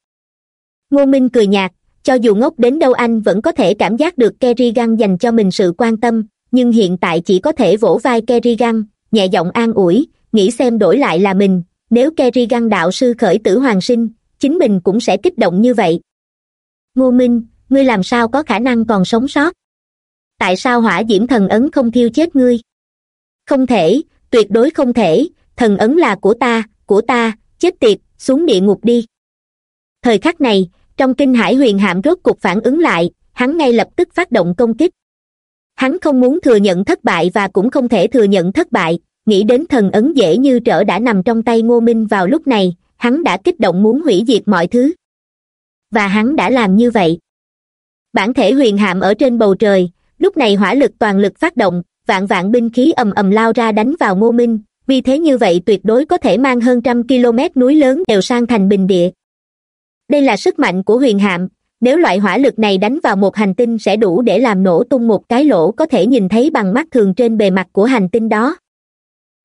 Ngô minh cười nhạt, cho dù ngốc đến đâu anh vẫn có thể cảm giác được kerrigan dành cho mình sự quan tâm, nhưng hiện tại chỉ có thể vỗ vai kerrigan nhẹ giọng an ủi, nghĩ xem đổi lại là mình, nếu kerrigan đạo sư khởi tử hoàng sinh, chính mình cũng sẽ kích động như vậy. Ngô minh, ngươi làm sao có khả năng còn sống sót? Tại sao hỏa diễm thần ấn không thiêu chết ngươi? Không thể, tuyệt đối không thể. Thần ấn là của ta của ta. Chết tiệt, xuống địa ngục đi. Thời khắc này, trong kinh hải huyền hạm rốt cục phản ứng lại, hắn ngay lập tức phát động công kích. Hắn không muốn thừa nhận thất bại và cũng không thể thừa nhận thất bại. Nghĩ đến thần ấn dễ như trở đã nằm trong tay ngô minh vào lúc này, hắn đã kích động muốn hủy diệt mọi thứ. Và hắn đã làm như vậy. Bản thể huyền hạm ở trên bầu trời lúc này hỏa lực toàn lực phát động, vạn vạn binh khí ầm ầm lao ra đánh vào ngô minh. Vì thế như vậy tuyệt đối có thể mang hơn trăm km núi lớn đều sang thành bình địa. Đây là sức mạnh của huyền hạm. Nếu loại hỏa lực này đánh vào một hành tinh sẽ đủ để làm nổ tung một cái lỗ có thể nhìn thấy bằng mắt thường trên bề mặt của hành tinh đó.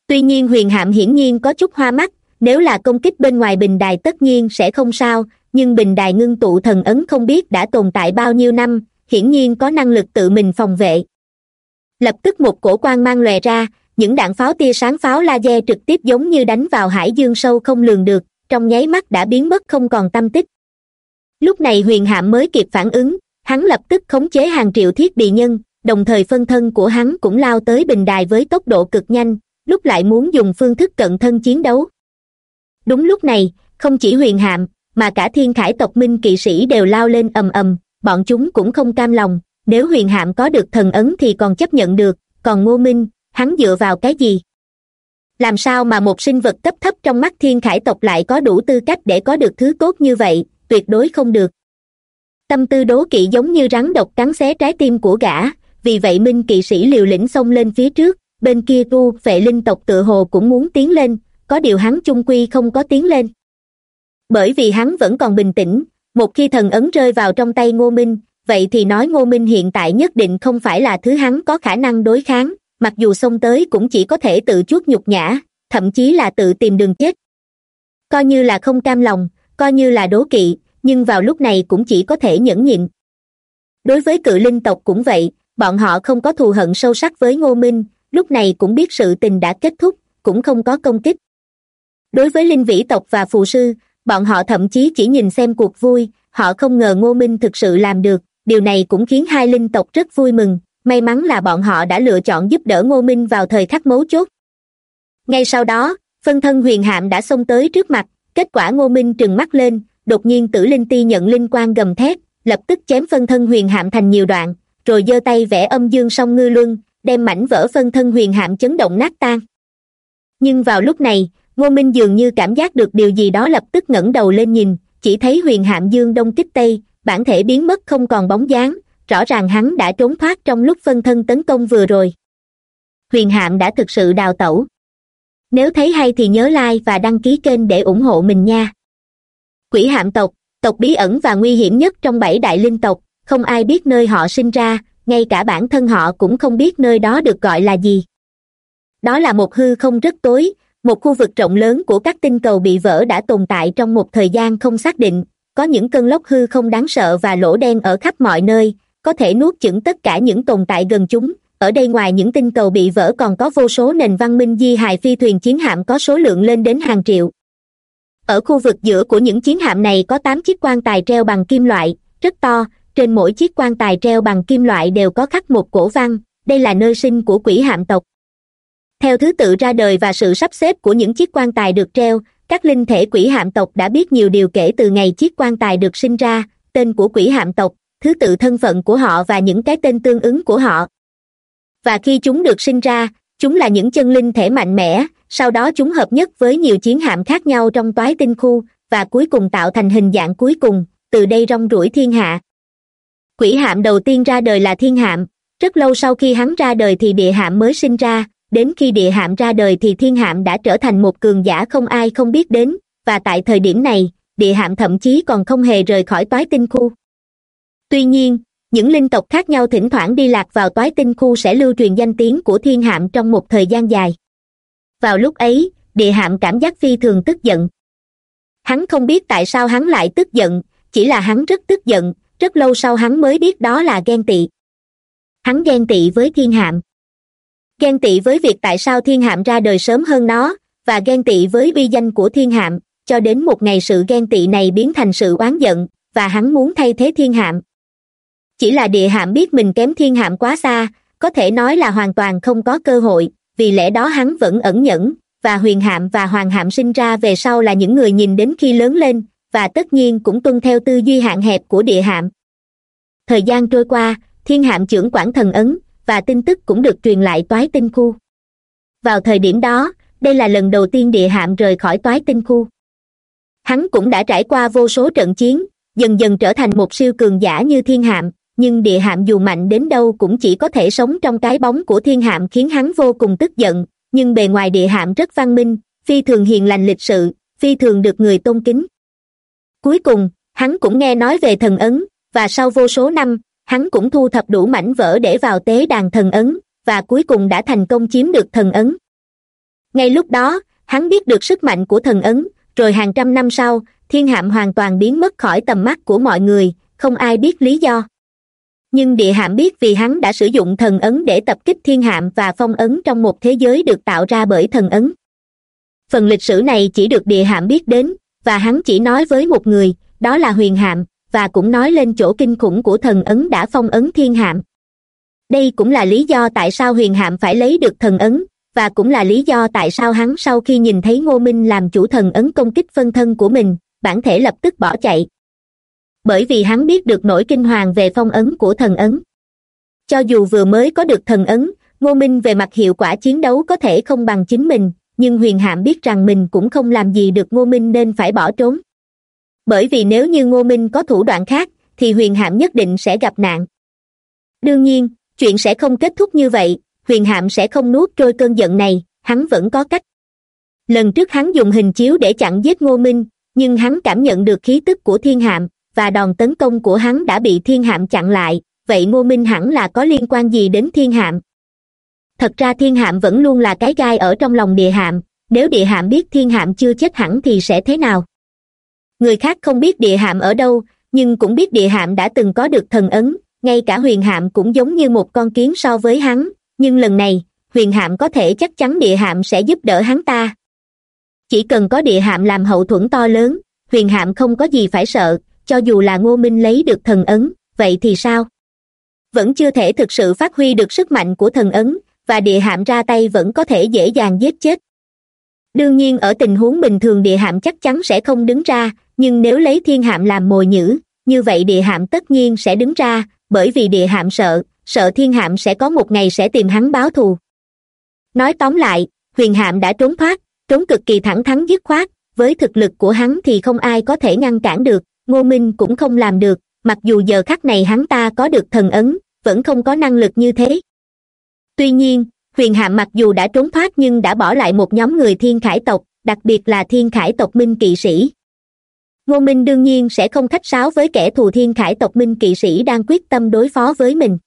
Tuy nhiên huyền hạm hiển nhiên có chút hoa mắt, nếu là công kích bên ngoài bình đài tất nhiên sẽ không sao, nhưng bình đài ngưng tụ thần ấn không biết đã tồn tại bao nhiêu năm hiển nhiên có năng lực tự mình phòng vệ. Lập tức một cổ quan mang lòe ra, những đạn pháo tia sáng pháo laser trực tiếp giống như đánh vào hải dương sâu không lường được, trong nháy mắt đã biến mất không còn tâm tích. Lúc này huyền hạm mới kịp phản ứng, hắn lập tức khống chế hàng triệu thiết bị nhân, đồng thời phân thân của hắn cũng lao tới bình đài với tốc độ cực nhanh, lúc lại muốn dùng phương thức cận thân chiến đấu. Đúng lúc này, không chỉ huyền hạm, mà cả thiên khải tộc minh kỵ sĩ đều lao lên ầm ầm bọn chúng cũng không cam lòng, nếu huyền hạm có được thần ấn thì còn chấp nhận được, còn ngô minh, hắn dựa vào cái gì? Làm sao mà một sinh vật cấp thấp trong mắt thiên khải tộc lại có đủ tư cách để có được thứ tốt như vậy, tuyệt đối không được. Tâm tư đố kỵ giống như rắn độc cắn xé trái tim của gã, vì vậy minh kỵ sĩ liều lĩnh xông lên phía trước, bên kia tu vệ linh tộc tự hồ cũng muốn tiến lên, có điều hắn chung quy không có tiến lên. Bởi vì hắn vẫn còn bình tĩnh một khi thần ấn rơi vào trong tay ngô minh, vậy thì nói ngô minh hiện tại nhất định không phải là thứ hắn có khả năng đối kháng, mặc dù xông tới cũng chỉ có thể tự chuốt nhục nhã, thậm chí là tự tìm đường chết. Coi như là không cam lòng, coi như là đố kỵ, nhưng vào lúc này cũng chỉ có thể nhẫn nhịn. Đối với cự linh tộc cũng vậy, bọn họ không có thù hận sâu sắc với ngô minh, lúc này cũng biết sự tình đã kết thúc, cũng không có công kích. Đối với linh vĩ tộc và phù sư bọn họ thậm chí chỉ nhìn xem cuộc vui, họ không ngờ ngô minh thực sự làm được, điều này cũng khiến hai linh tộc rất vui mừng, may mắn là bọn họ đã lựa chọn giúp đỡ ngô minh vào thời khắc mấu chốt. Ngay sau đó, phân thân huyền hạm đã xông tới trước mặt, kết quả ngô minh trừng mắt lên, đột nhiên tử linh ti nhận linh quan gầm thét, lập tức chém phân thân huyền hạm thành nhiều đoạn, rồi giơ tay vẽ âm dương song ngư luân, đem mảnh vỡ phân thân huyền hạm chấn động nát tan. Nhưng vào lúc này ngô minh dường như cảm giác được điều gì đó lập tức ngẩng đầu lên nhìn, chỉ thấy huyền hạm dương đông kích tây, bản thể biến mất không còn bóng dáng, rõ ràng hắn đã trốn thoát trong lúc phân thân tấn công vừa rồi. Huyền hạm đã thực sự đào tẩu. Nếu thấy hay thì nhớ like và đăng ký kênh để ủng hộ mình nha. Quỷ hạm tộc tộc bí ẩn và nguy hiểm nhất trong bảy đại linh tộc, không ai biết nơi họ sinh ra, ngay cả bản thân họ cũng không biết nơi đó được gọi là gì. Đó là một hư không rất tối một khu vực rộng lớn của các tinh cầu bị vỡ đã tồn tại trong một thời gian không xác định. Có những cơn lốc hư không đáng sợ và lỗ đen ở khắp mọi nơi, có thể nuốt chửng tất cả những tồn tại gần chúng. Ở đây ngoài những tinh cầu bị vỡ còn có vô số nền văn minh di hài phi thuyền chiến hạm có số lượng lên đến hàng triệu. Ở khu vực giữa của những chiến hạm này có tám chiếc quan tài treo bằng kim loại, rất to. Trên mỗi chiếc quan tài treo bằng kim loại đều có khắc một cổ văn. Đây là nơi sinh của quỷ hạm tộc theo thứ tự ra đời và sự sắp xếp của những chiếc quan tài được treo, các linh thể quỷ hạm tộc đã biết nhiều điều kể từ ngày chiếc quan tài được sinh ra, tên của quỷ hạm tộc, thứ tự thân phận của họ và những cái tên tương ứng của họ. Và khi chúng được sinh ra, chúng là những chân linh thể mạnh mẽ, sau đó chúng hợp nhất với nhiều chiến hạm khác nhau trong toái tinh khu, và cuối cùng tạo thành hình dạng cuối cùng, từ đây rong ruổi thiên hạ. Quỷ hạm đầu tiên ra đời là thiên hạm, rất lâu sau khi hắn ra đời thì địa hạm mới sinh ra đến khi địa hạm ra đời thì thiên hạm đã trở thành một cường giả không ai không biết đến, và tại thời điểm này, địa hạm thậm chí còn không hề rời khỏi toái tinh khu. Tuy nhiên, những linh tộc khác nhau thỉnh thoảng đi lạc vào toái tinh khu sẽ lưu truyền danh tiếng của thiên hạm trong một thời gian dài. Vào lúc ấy, địa hạm cảm giác phi thường tức giận. Hắn không biết tại sao hắn lại tức giận, chỉ là hắn rất tức giận, rất lâu sau hắn mới biết đó là ghen tị. Hắn ghen tị với thiên hạm ghen tị với việc tại sao thiên hạm ra đời sớm hơn nó, và ghen tị với uy danh của thiên hạm, cho đến một ngày sự ghen tị này biến thành sự oán giận, và hắn muốn thay thế thiên hạm. Chỉ là địa hạm biết mình kém thiên hạm quá xa, có thể nói là hoàn toàn không có cơ hội, vì lẽ đó hắn vẫn ẩn nhẫn, và huyền hạm và hoàng hạm sinh ra về sau là những người nhìn đến khi lớn lên, và tất nhiên cũng tuân theo tư duy hạn hẹp của địa hạm. Thời gian trôi qua, thiên hạm trưởng quản thần ấn và tin tức cũng được truyền lại toái tinh khu. Vào thời điểm đó, đây là lần đầu tiên địa hạm rời khỏi toái tinh khu. Hắn cũng đã trải qua vô số trận chiến, dần dần trở thành một siêu cường giả như thiên hạm, nhưng địa hạm dù mạnh đến đâu cũng chỉ có thể sống trong cái bóng của thiên hạm khiến hắn vô cùng tức giận, nhưng bề ngoài địa hạm rất văn minh, phi thường hiền lành lịch sự, phi thường được người tôn kính. Cuối cùng, hắn cũng nghe nói về thần ấn, và sau vô số năm hắn cũng thu thập đủ mảnh vỡ để vào tế đàn thần ấn, và cuối cùng đã thành công chiếm được thần ấn. Ngay lúc đó, hắn biết được sức mạnh của thần ấn, rồi hàng trăm năm sau, thiên hạm hoàn toàn biến mất khỏi tầm mắt của mọi người, không ai biết lý do. Nhưng địa hạm biết vì hắn đã sử dụng thần ấn để tập kích thiên hạm và phong ấn trong một thế giới được tạo ra bởi thần ấn. Phần lịch sử này chỉ được địa hạm biết đến, và hắn chỉ nói với một người, đó là huyền hạm và cũng nói lên chỗ kinh khủng của thần ấn đã phong ấn thiên hạm. Đây cũng là lý do tại sao huyền hạm phải lấy được thần ấn, và cũng là lý do tại sao hắn sau khi nhìn thấy ngô minh làm chủ thần ấn công kích phân thân của mình, bản thể lập tức bỏ chạy. Bởi vì hắn biết được nỗi kinh hoàng về phong ấn của thần ấn. Cho dù vừa mới có được thần ấn, ngô minh về mặt hiệu quả chiến đấu có thể không bằng chính mình, nhưng huyền hạm biết rằng mình cũng không làm gì được ngô minh nên phải bỏ trốn bởi vì nếu như ngô minh có thủ đoạn khác, thì huyền hạm nhất định sẽ gặp nạn. Đương nhiên, chuyện sẽ không kết thúc như vậy, huyền hạm sẽ không nuốt trôi cơn giận này, hắn vẫn có cách. Lần trước hắn dùng hình chiếu để chặn giết ngô minh, nhưng hắn cảm nhận được khí tức của thiên hạm, và đòn tấn công của hắn đã bị thiên hạm chặn lại, vậy ngô minh hẳn là có liên quan gì đến thiên hạm? Thật ra thiên hạm vẫn luôn là cái gai ở trong lòng địa hạm, nếu địa hạm biết thiên hạm chưa chết hẳn thì sẽ thế nào? Người khác không biết địa hạm ở đâu, nhưng cũng biết địa hạm đã từng có được thần ấn, ngay cả huyền hạm cũng giống như một con kiến so với hắn. Nhưng lần này, huyền hạm có thể chắc chắn địa hạm sẽ giúp đỡ hắn ta. Chỉ cần có địa hạm làm hậu thuẫn to lớn, huyền hạm không có gì phải sợ, cho dù là ngô minh lấy được thần ấn, vậy thì sao? Vẫn chưa thể thực sự phát huy được sức mạnh của thần ấn, và địa hạm ra tay vẫn có thể dễ dàng giết chết. Đương nhiên ở tình huống bình thường địa hạm chắc chắn sẽ không đứng ra nhưng nếu lấy thiên hạm làm mồi nhữ như vậy địa hạm tất nhiên sẽ đứng ra, bởi vì địa hạm sợ sợ thiên hạm sẽ có một ngày sẽ tìm hắn báo thù. Nói tóm lại, huyền hạm đã trốn thoát, trốn cực kỳ thẳng thắn dứt khoát, với thực lực của hắn thì không ai có thể ngăn cản được, ngô minh cũng không làm được, mặc dù giờ khắc này hắn ta có được thần ấn, vẫn không có năng lực như thế. Tuy nhiên, huyền hạm mặc dù đã trốn thoát nhưng đã bỏ lại một nhóm người thiên khải tộc, đặc biệt là thiên khải tộc minh kỵ sĩ ngô minh đương nhiên sẽ không khách sáo với kẻ thù thiên khải tộc minh kỵ sĩ đang quyết tâm đối phó với mình.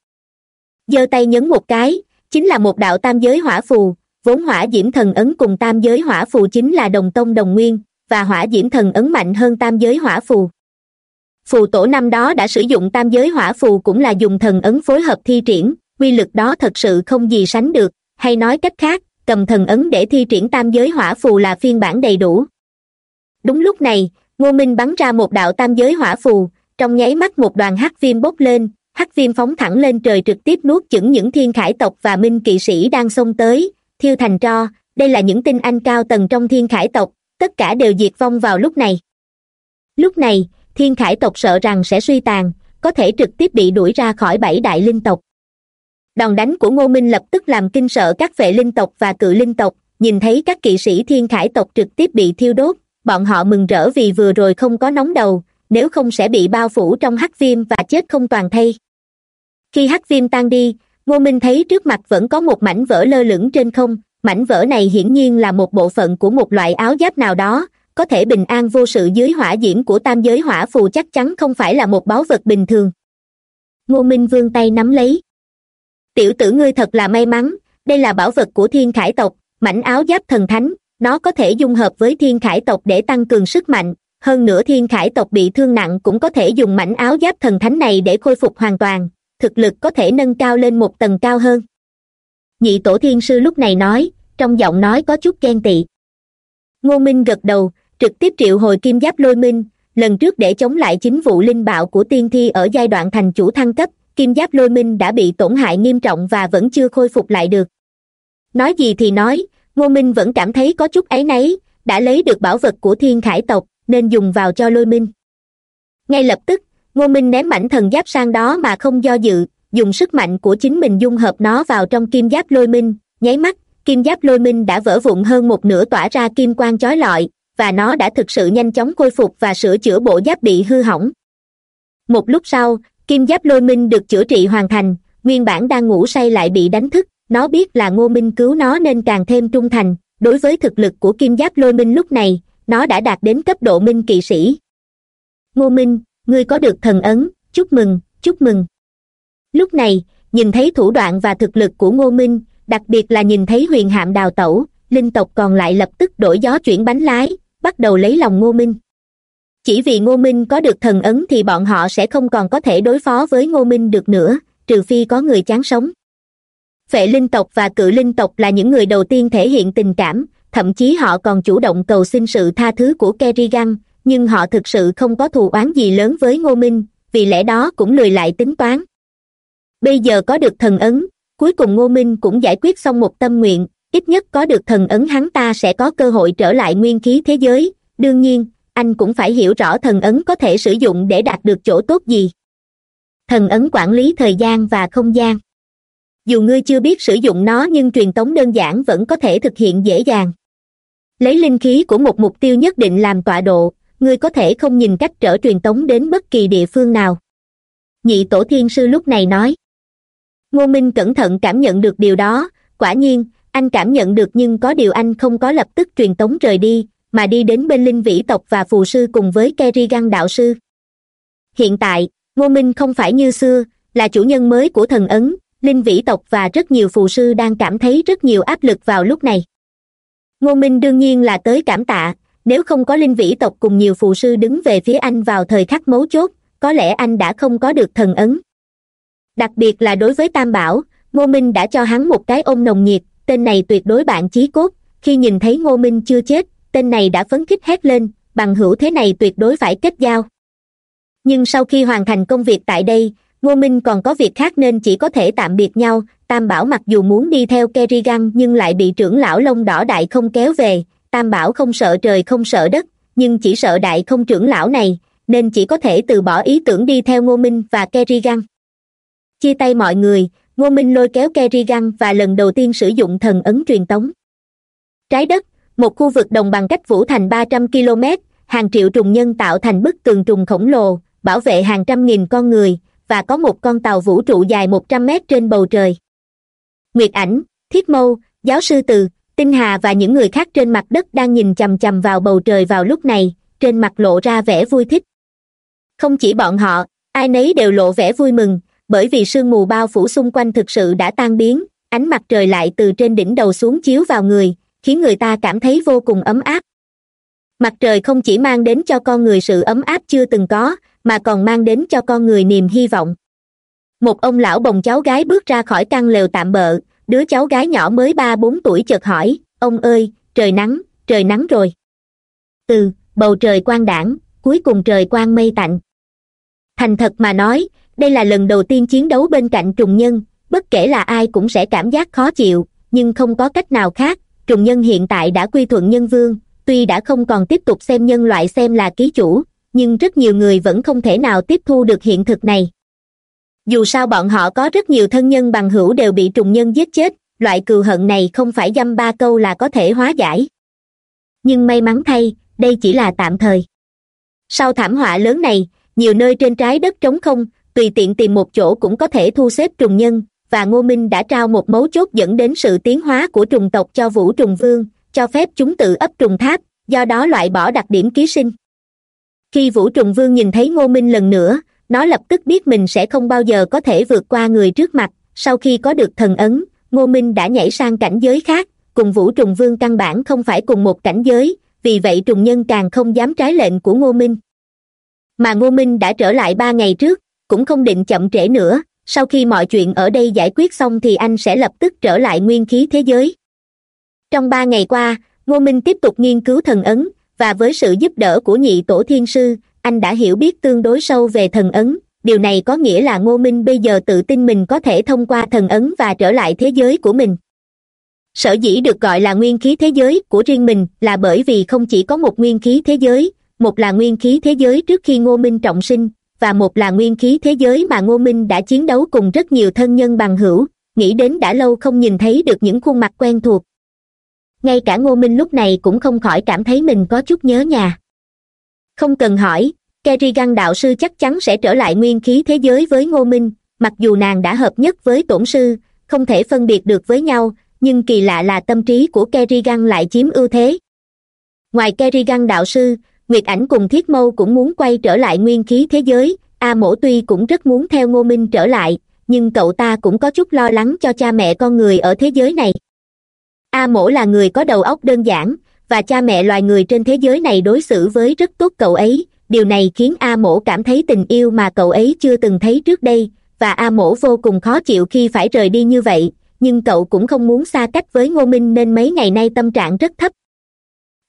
Giơ tay nhấn một cái, chính là một đạo tam giới hỏa phù, vốn hỏa diễm thần ấn cùng tam giới hỏa phù chính là đồng tông đồng nguyên, và hỏa diễm thần ấn mạnh hơn tam giới hỏa phù. Phù tổ năm đó đã sử dụng tam giới hỏa phù cũng là dùng thần ấn phối hợp thi triển, quy lực đó thật sự không gì sánh được, hay nói cách khác, cầm thần ấn để thi triển tam giới hỏa phù là phiên bản đầy đủ. Đúng lúc này ngô minh bắn ra một đạo tam giới hỏa phù, trong nháy mắt một đoàn hắc viêm bốc lên, hắc viêm phóng thẳng lên trời trực tiếp nuốt chửng những thiên khải tộc và minh kỵ sĩ đang xông tới, thiêu thành tro, đây là những tinh anh cao tầng trong thiên khải tộc, tất cả đều diệt vong vào lúc này. Lúc này, thiên khải tộc sợ rằng sẽ suy tàn, có thể trực tiếp bị đuổi ra khỏi bảy đại linh tộc. Đòn đánh của ngô minh lập tức làm kinh sợ các vệ linh tộc và cự linh tộc, nhìn thấy các kỵ sĩ thiên khải tộc trực tiếp bị thiêu đốt bọn họ mừng rỡ vì vừa rồi không có nóng đầu, nếu không sẽ bị bao phủ trong hắc viêm và chết không toàn thây. Khi hắc viêm tan đi, ngô minh thấy trước mặt vẫn có một mảnh vỡ lơ lửng trên không, mảnh vỡ này hiển nhiên là một bộ phận của một loại áo giáp nào đó, có thể bình an vô sự dưới hỏa diễm của tam giới hỏa phù chắc chắn không phải là một báu vật bình thường. Ngô minh vươn tay nắm lấy. Tiểu tử ngươi thật là may mắn, đây là bảo vật của thiên khải tộc, mảnh áo giáp thần thánh nó có thể dung hợp với thiên khải tộc để tăng cường sức mạnh. Hơn nữa thiên khải tộc bị thương nặng cũng có thể dùng mảnh áo giáp thần thánh này để khôi phục hoàn toàn. Thực lực có thể nâng cao lên một tầng cao hơn. Nhị tổ thiên sư lúc này nói, trong giọng nói có chút ghen tị. Ngô minh gật đầu, trực tiếp triệu hồi kim giáp lôi minh. Lần trước để chống lại chính vụ linh bạo của tiên thi ở giai đoạn thành chủ thăng cấp, kim giáp lôi minh đã bị tổn hại nghiêm trọng và vẫn chưa khôi phục lại được. Nói gì thì nói ngô minh vẫn cảm thấy có chút áy náy, đã lấy được bảo vật của thiên khải tộc, nên dùng vào cho lôi minh. Ngay lập tức, ngô minh ném mảnh thần giáp sang đó mà không do dự, dùng sức mạnh của chính mình dung hợp nó vào trong kim giáp lôi minh, nháy mắt, kim giáp lôi minh đã vỡ vụn hơn một nửa tỏa ra kim quang chói lọi, và nó đã thực sự nhanh chóng khôi phục và sửa chữa bộ giáp bị hư hỏng. Một lúc sau, kim giáp lôi minh được chữa trị hoàn thành, nguyên bản đang ngủ say lại bị đánh thức nó biết là ngô minh cứu nó nên càng thêm trung thành. Đối với thực lực của kim giáp lôi minh lúc này, nó đã đạt đến cấp độ minh kỵ sĩ. Ngô minh, ngươi có được thần ấn, chúc mừng chúc mừng. Lúc này, nhìn thấy thủ đoạn và thực lực của ngô minh, đặc biệt là nhìn thấy huyền hạm đào tẩu, linh tộc còn lại lập tức đổi gió chuyển bánh lái, bắt đầu lấy lòng ngô minh. Chỉ vì ngô minh có được thần ấn thì bọn họ sẽ không còn có thể đối phó với ngô minh được nữa, trừ phi có người chán sống phệ linh tộc và cự linh tộc là những người đầu tiên thể hiện tình cảm, thậm chí họ còn chủ động cầu xin sự tha thứ của kerrigan, nhưng họ thực sự không có thù oán gì lớn với ngô minh, vì lẽ đó cũng lười lại tính toán. Bây giờ có được thần ấn, cuối cùng ngô minh cũng giải quyết xong một tâm nguyện, ít nhất có được thần ấn hắn ta sẽ có cơ hội trở lại nguyên khí thế giới. Đương nhiên, anh cũng phải hiểu rõ thần ấn có thể sử dụng để đạt được chỗ tốt gì. Thần ấn quản lý thời gian và không gian dù ngươi chưa biết sử dụng nó nhưng truyền tống đơn giản vẫn có thể thực hiện dễ dàng. Lấy linh khí của một mục tiêu nhất định làm tọa độ, ngươi có thể không nhìn cách trở truyền tống đến bất kỳ địa phương nào. Nhị tổ thiên sư lúc này nói. Ngô minh cẩn thận cảm nhận được điều đó, quả nhiên, anh cảm nhận được nhưng có điều anh không có lập tức truyền tống rời đi, mà đi đến bên linh vĩ tộc và phù sư cùng với kerrigan đạo sư. Hiện tại, ngô minh không phải như xưa, là chủ nhân mới của thần ấn linh vĩ tộc và rất nhiều phù sư đang cảm thấy rất nhiều áp lực vào lúc này. Ngô minh đương nhiên là tới cảm tạ, nếu không có linh vĩ tộc cùng nhiều phù sư đứng về phía anh vào thời khắc mấu chốt, có lẽ anh đã không có được thần ấn. Đặc biệt là đối với tam bảo, ngô minh đã cho hắn một cái ôm nồng nhiệt, tên này tuyệt đối bạn chí cốt, khi nhìn thấy ngô minh chưa chết, tên này đã phấn khích hét lên, bằng hữu thế này tuyệt đối phải kết giao. Nhưng sau khi hoàn thành công việc tại đây ngô minh còn có việc khác nên chỉ có thể tạm biệt nhau. Tam bảo mặc dù muốn đi theo kerrigan nhưng lại bị trưởng lão lông đỏ đại không kéo về. Tam bảo không sợ trời không sợ đất, nhưng chỉ sợ đại không trưởng lão này, nên chỉ có thể từ bỏ ý tưởng đi theo ngô minh và kerrigan. Chia tay mọi người, ngô minh lôi kéo kerrigan và lần đầu tiên sử dụng thần ấn truyền tống. Trái đất, một khu vực đồng bằng cách vũ thành ba trăm km hàng triệu trùng nhân tạo thành bức tường trùng khổng lồ, bảo vệ hàng trăm nghìn con người và có một con tàu vũ trụ dài một trăm mét trên bầu trời. Nguyệt ảnh thiết mâu, giáo sư từ, tinh hà và những người khác trên mặt đất đang nhìn chằm chằm vào bầu trời vào lúc này, trên mặt lộ ra vẻ vui thích. Không chỉ bọn họ, ai nấy đều lộ vẻ vui mừng, bởi vì sương mù bao phủ xung quanh thực sự đã tan biến, ánh mặt trời lại từ trên đỉnh đầu xuống chiếu vào người, khiến người ta cảm thấy vô cùng ấm áp. Mặt trời không chỉ mang đến cho con người sự ấm áp chưa từng có mà còn mang đến cho con người niềm hy vọng. Một ông lão bồng cháu gái bước ra khỏi căn lều tạm bợ, đứa cháu gái nhỏ mới ba bốn tuổi chợt hỏi, ông ơi, trời nắng trời nắng rồi. Ừ bầu trời quang đảng cuối cùng trời quang mây tạnh. Thành thật mà nói, đây là lần đầu tiên chiến đấu bên cạnh trùng nhân, bất kể là ai cũng sẽ cảm giác khó chịu, nhưng không có cách nào khác, trùng nhân hiện tại đã quy thuận nhân vương, tuy đã không còn tiếp tục xem nhân loại xem là ký chủ nhưng rất nhiều người vẫn không thể nào tiếp thu được hiện thực này. Dù sao bọn họ có rất nhiều thân nhân bằng hữu đều bị trùng nhân giết chết, loại cừu hận này không phải dăm ba câu là có thể hóa giải. Nhưng may mắn thay, đây chỉ là tạm thời. Sau thảm họa lớn này, nhiều nơi trên trái đất trống không, tùy tiện tìm một chỗ cũng có thể thu xếp trùng nhân, và ngô minh đã trao một mấu chốt dẫn đến sự tiến hóa của trùng tộc cho vũ trùng vương, cho phép chúng tự ấp trùng tháp, do đó loại bỏ đặc điểm ký sinh khi vũ trùng vương nhìn thấy ngô minh lần nữa, nó lập tức biết mình sẽ không bao giờ có thể vượt qua người trước mặt. Sau khi có được thần ấn, ngô minh đã nhảy sang cảnh giới khác, cùng vũ trùng vương căn bản không phải cùng một cảnh giới, vì vậy trùng nhân càng không dám trái lệnh của ngô minh. Mà ngô minh đã trở lại ba ngày trước, cũng không định chậm trễ nữa, sau khi mọi chuyện ở đây giải quyết xong thì anh sẽ lập tức trở lại nguyên khí thế giới. Trong ba ngày qua, ngô minh tiếp tục nghiên cứu thần ấn và với sự giúp đỡ của nhị tổ thiên sư, anh đã hiểu biết tương đối sâu về thần ấn. Điều này có nghĩa là ngô minh bây giờ tự tin mình có thể thông qua thần ấn và trở lại thế giới của mình. Sở dĩ được gọi là nguyên khí thế giới của riêng mình là bởi vì không chỉ có một nguyên khí thế giới, một là nguyên khí thế giới trước khi ngô minh trọng sinh, và một là nguyên khí thế giới mà ngô minh đã chiến đấu cùng rất nhiều thân nhân bằng hữu. Nghĩ đến đã lâu không nhìn thấy được những khuôn mặt quen thuộc ngay cả ngô minh lúc này cũng không khỏi cảm thấy mình có chút nhớ nhà. Không cần hỏi kerrigan đạo sư chắc chắn sẽ trở lại nguyên khí thế giới với ngô minh, mặc dù nàng đã hợp nhất với tổn sư, không thể phân biệt được với nhau, nhưng kỳ lạ là tâm trí của kerrigan lại chiếm ưu thế. Ngoài kerrigan đạo sư, nguyệt ảnh cùng thiết mâu cũng muốn quay trở lại nguyên khí thế giới, a mổ tuy cũng rất muốn theo ngô minh trở lại, nhưng cậu ta cũng có chút lo lắng cho cha mẹ con người ở thế giới này a mổ là người có đầu óc đơn giản, và cha mẹ loài người trên thế giới này đối xử với rất tốt cậu ấy. Điều này khiến a mổ cảm thấy tình yêu mà cậu ấy chưa từng thấy trước đây, và a mổ vô cùng khó chịu khi phải rời đi như vậy, nhưng cậu cũng không muốn xa cách với ngô minh nên mấy ngày nay tâm trạng rất thấp.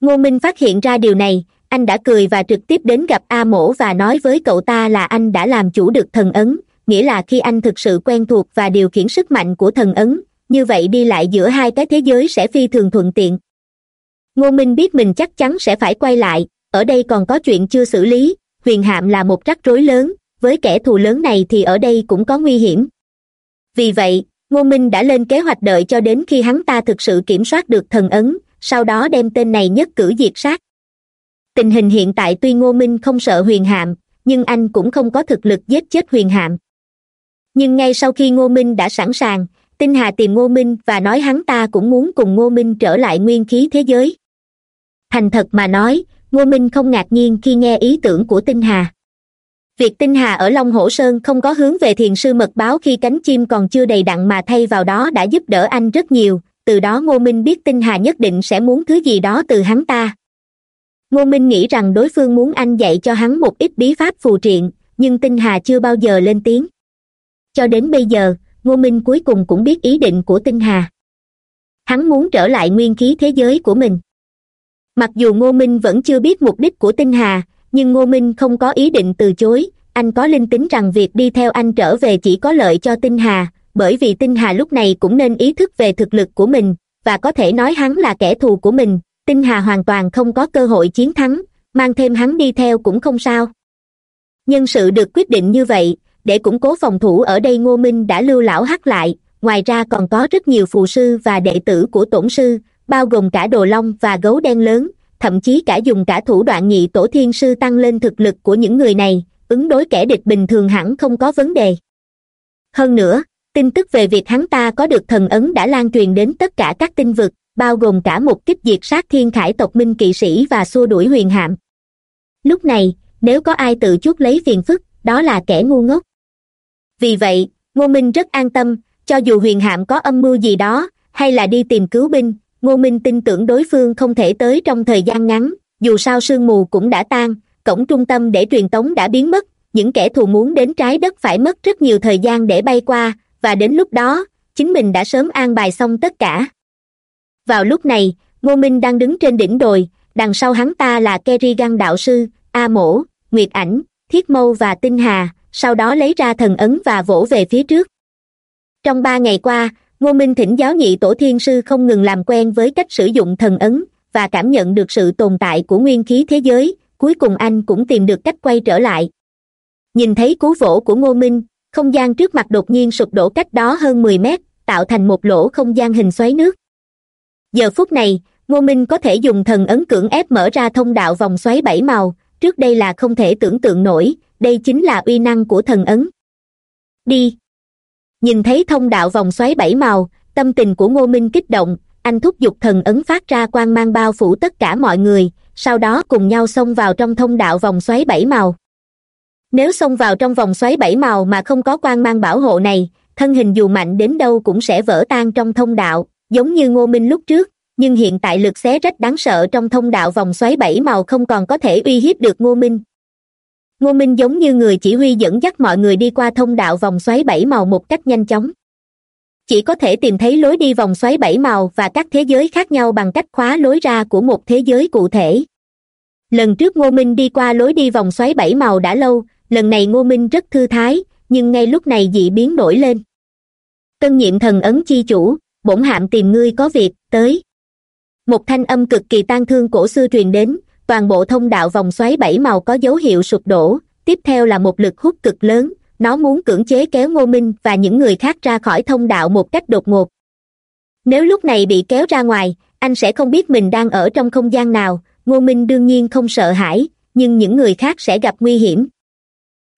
Ngô minh phát hiện ra điều này, anh đã cười và trực tiếp đến gặp a mổ và nói với cậu ta là anh đã làm chủ được thần ấn, nghĩa là khi anh thực sự quen thuộc và điều khiển sức mạnh của thần ấn như vậy đi lại giữa hai cái thế giới sẽ phi thường thuận tiện. Ngô minh biết mình chắc chắn sẽ phải quay lại, ở đây còn có chuyện chưa xử lý, huyền hạm là một rắc rối lớn, với kẻ thù lớn này thì ở đây cũng có nguy hiểm. Vì vậy, ngô minh đã lên kế hoạch đợi cho đến khi hắn ta thực sự kiểm soát được thần ấn, sau đó đem tên này nhất cử diệt sát. Tình hình hiện tại tuy ngô minh không sợ huyền hạm, nhưng anh cũng không có thực lực giết chết huyền hạm. Nhưng ngay sau khi ngô minh đã sẵn sàng tinh hà tìm ngô minh và nói hắn ta cũng muốn cùng ngô minh trở lại nguyên khí thế giới. Thành thật mà nói, ngô minh không ngạc nhiên khi nghe ý tưởng của tinh hà. Việc tinh hà ở long hổ sơn không có hướng về thiền sư mật báo khi cánh chim còn chưa đầy đặn mà thay vào đó đã giúp đỡ anh rất nhiều, từ đó ngô minh biết tinh hà nhất định sẽ muốn thứ gì đó từ hắn ta. Ngô minh nghĩ rằng đối phương muốn anh dạy cho hắn một ít bí pháp phù triện, nhưng tinh hà chưa bao giờ lên tiếng. Cho đến bây giờ ngô minh cuối cùng cũng biết ý định của tinh hà. Hắn muốn trở lại nguyên khí thế giới của mình. Mặc dù ngô minh vẫn chưa biết mục đích của tinh hà, nhưng ngô minh không có ý định từ chối. Anh có linh tính rằng việc đi theo anh trở về chỉ có lợi cho tinh hà, bởi vì tinh hà lúc này cũng nên ý thức về thực lực của mình, và có thể nói hắn là kẻ thù của mình. Tinh hà hoàn toàn không có cơ hội chiến thắng, mang thêm hắn đi theo cũng không sao. Nhân sự được quyết định như vậy để củng cố phòng thủ ở đây ngô minh đã lưu lão hắc lại. Ngoài ra còn có rất nhiều phù sư và đệ tử của tổn sư, bao gồm cả đồ long và gấu đen lớn. Thậm chí cả dùng cả thủ đoạn nhị tổ thiên sư tăng lên thực lực của những người này, ứng đối kẻ địch bình thường hẳn không có vấn đề. Hơn nữa, tin tức về việc hắn ta có được thần ấn đã lan truyền đến tất cả các tinh vực, bao gồm cả một kích diệt sát thiên khải tộc minh kỵ sĩ và xua đuổi huyền hạm. Lúc này, nếu có ai tự chuốc lấy phiền phức, đó là kẻ ngu ngốc vì vậy, ngô minh rất an tâm, cho dù huyền hạm có âm mưu gì đó, hay là đi tìm cứu binh, ngô minh tin tưởng đối phương không thể tới trong thời gian ngắn, dù sao sương mù cũng đã tan, cổng trung tâm để truyền tống đã biến mất, những kẻ thù muốn đến trái đất phải mất rất nhiều thời gian để bay qua, và đến lúc đó, chính mình đã sớm an bài xong tất cả. Vào lúc này, ngô minh đang đứng trên đỉnh đồi, đằng sau hắn ta là kerrigan đạo sư, a mổ, nguyệt ảnh, thiết mâu và tinh hà sau đó lấy ra thần ấn và vỗ về phía trước. Trong ba ngày qua, ngô minh thỉnh giáo nhị tổ thiên sư không ngừng làm quen với cách sử dụng thần ấn và cảm nhận được sự tồn tại của nguyên khí thế giới, cuối cùng anh cũng tìm được cách quay trở lại. Nhìn thấy cú vỗ của ngô minh, không gian trước mặt đột nhiên sụp đổ cách đó hơn mười mét, tạo thành một lỗ không gian hình xoáy nước. Giờ phút này, ngô minh có thể dùng thần ấn cưỡng ép mở ra thông đạo vòng xoáy bảy màu, trước đây là không thể tưởng tượng nổi đây chính là uy năng của thần ấn. Đi. Nhìn thấy thông đạo vòng xoáy bảy màu, tâm tình của ngô minh kích động, anh thúc giục thần ấn phát ra quang mang bao phủ tất cả mọi người, sau đó cùng nhau xông vào trong thông đạo vòng xoáy bảy màu. Nếu xông vào trong vòng xoáy bảy màu mà không có quang mang bảo hộ này, thân hình dù mạnh đến đâu cũng sẽ vỡ tan trong thông đạo, giống như ngô minh lúc trước, nhưng hiện tại lực xé rách đáng sợ trong thông đạo vòng xoáy bảy màu không còn có thể uy hiếp được ngô minh ngô minh giống như người chỉ huy dẫn dắt mọi người đi qua thông đạo vòng xoáy bảy màu một cách nhanh chóng. Chỉ có thể tìm thấy lối đi vòng xoáy bảy màu và các thế giới khác nhau bằng cách khóa lối ra của một thế giới cụ thể. Lần trước ngô minh đi qua lối đi vòng xoáy bảy màu đã lâu, lần này ngô minh rất thư thái, nhưng ngay lúc này dị biến nổi lên. Tân nhiệm thần ấn chi chủ, bổn hạm tìm ngươi có việc, tới. Một thanh âm cực kỳ tang thương cổ xưa truyền đến toàn bộ thông đạo vòng xoáy bảy màu có dấu hiệu sụp đổ, tiếp theo là một lực hút cực lớn, nó muốn cưỡng chế kéo ngô minh và những người khác ra khỏi thông đạo một cách đột ngột. Nếu lúc này bị kéo ra ngoài, anh sẽ không biết mình đang ở trong không gian nào, ngô minh đương nhiên không sợ hãi, nhưng những người khác sẽ gặp nguy hiểm.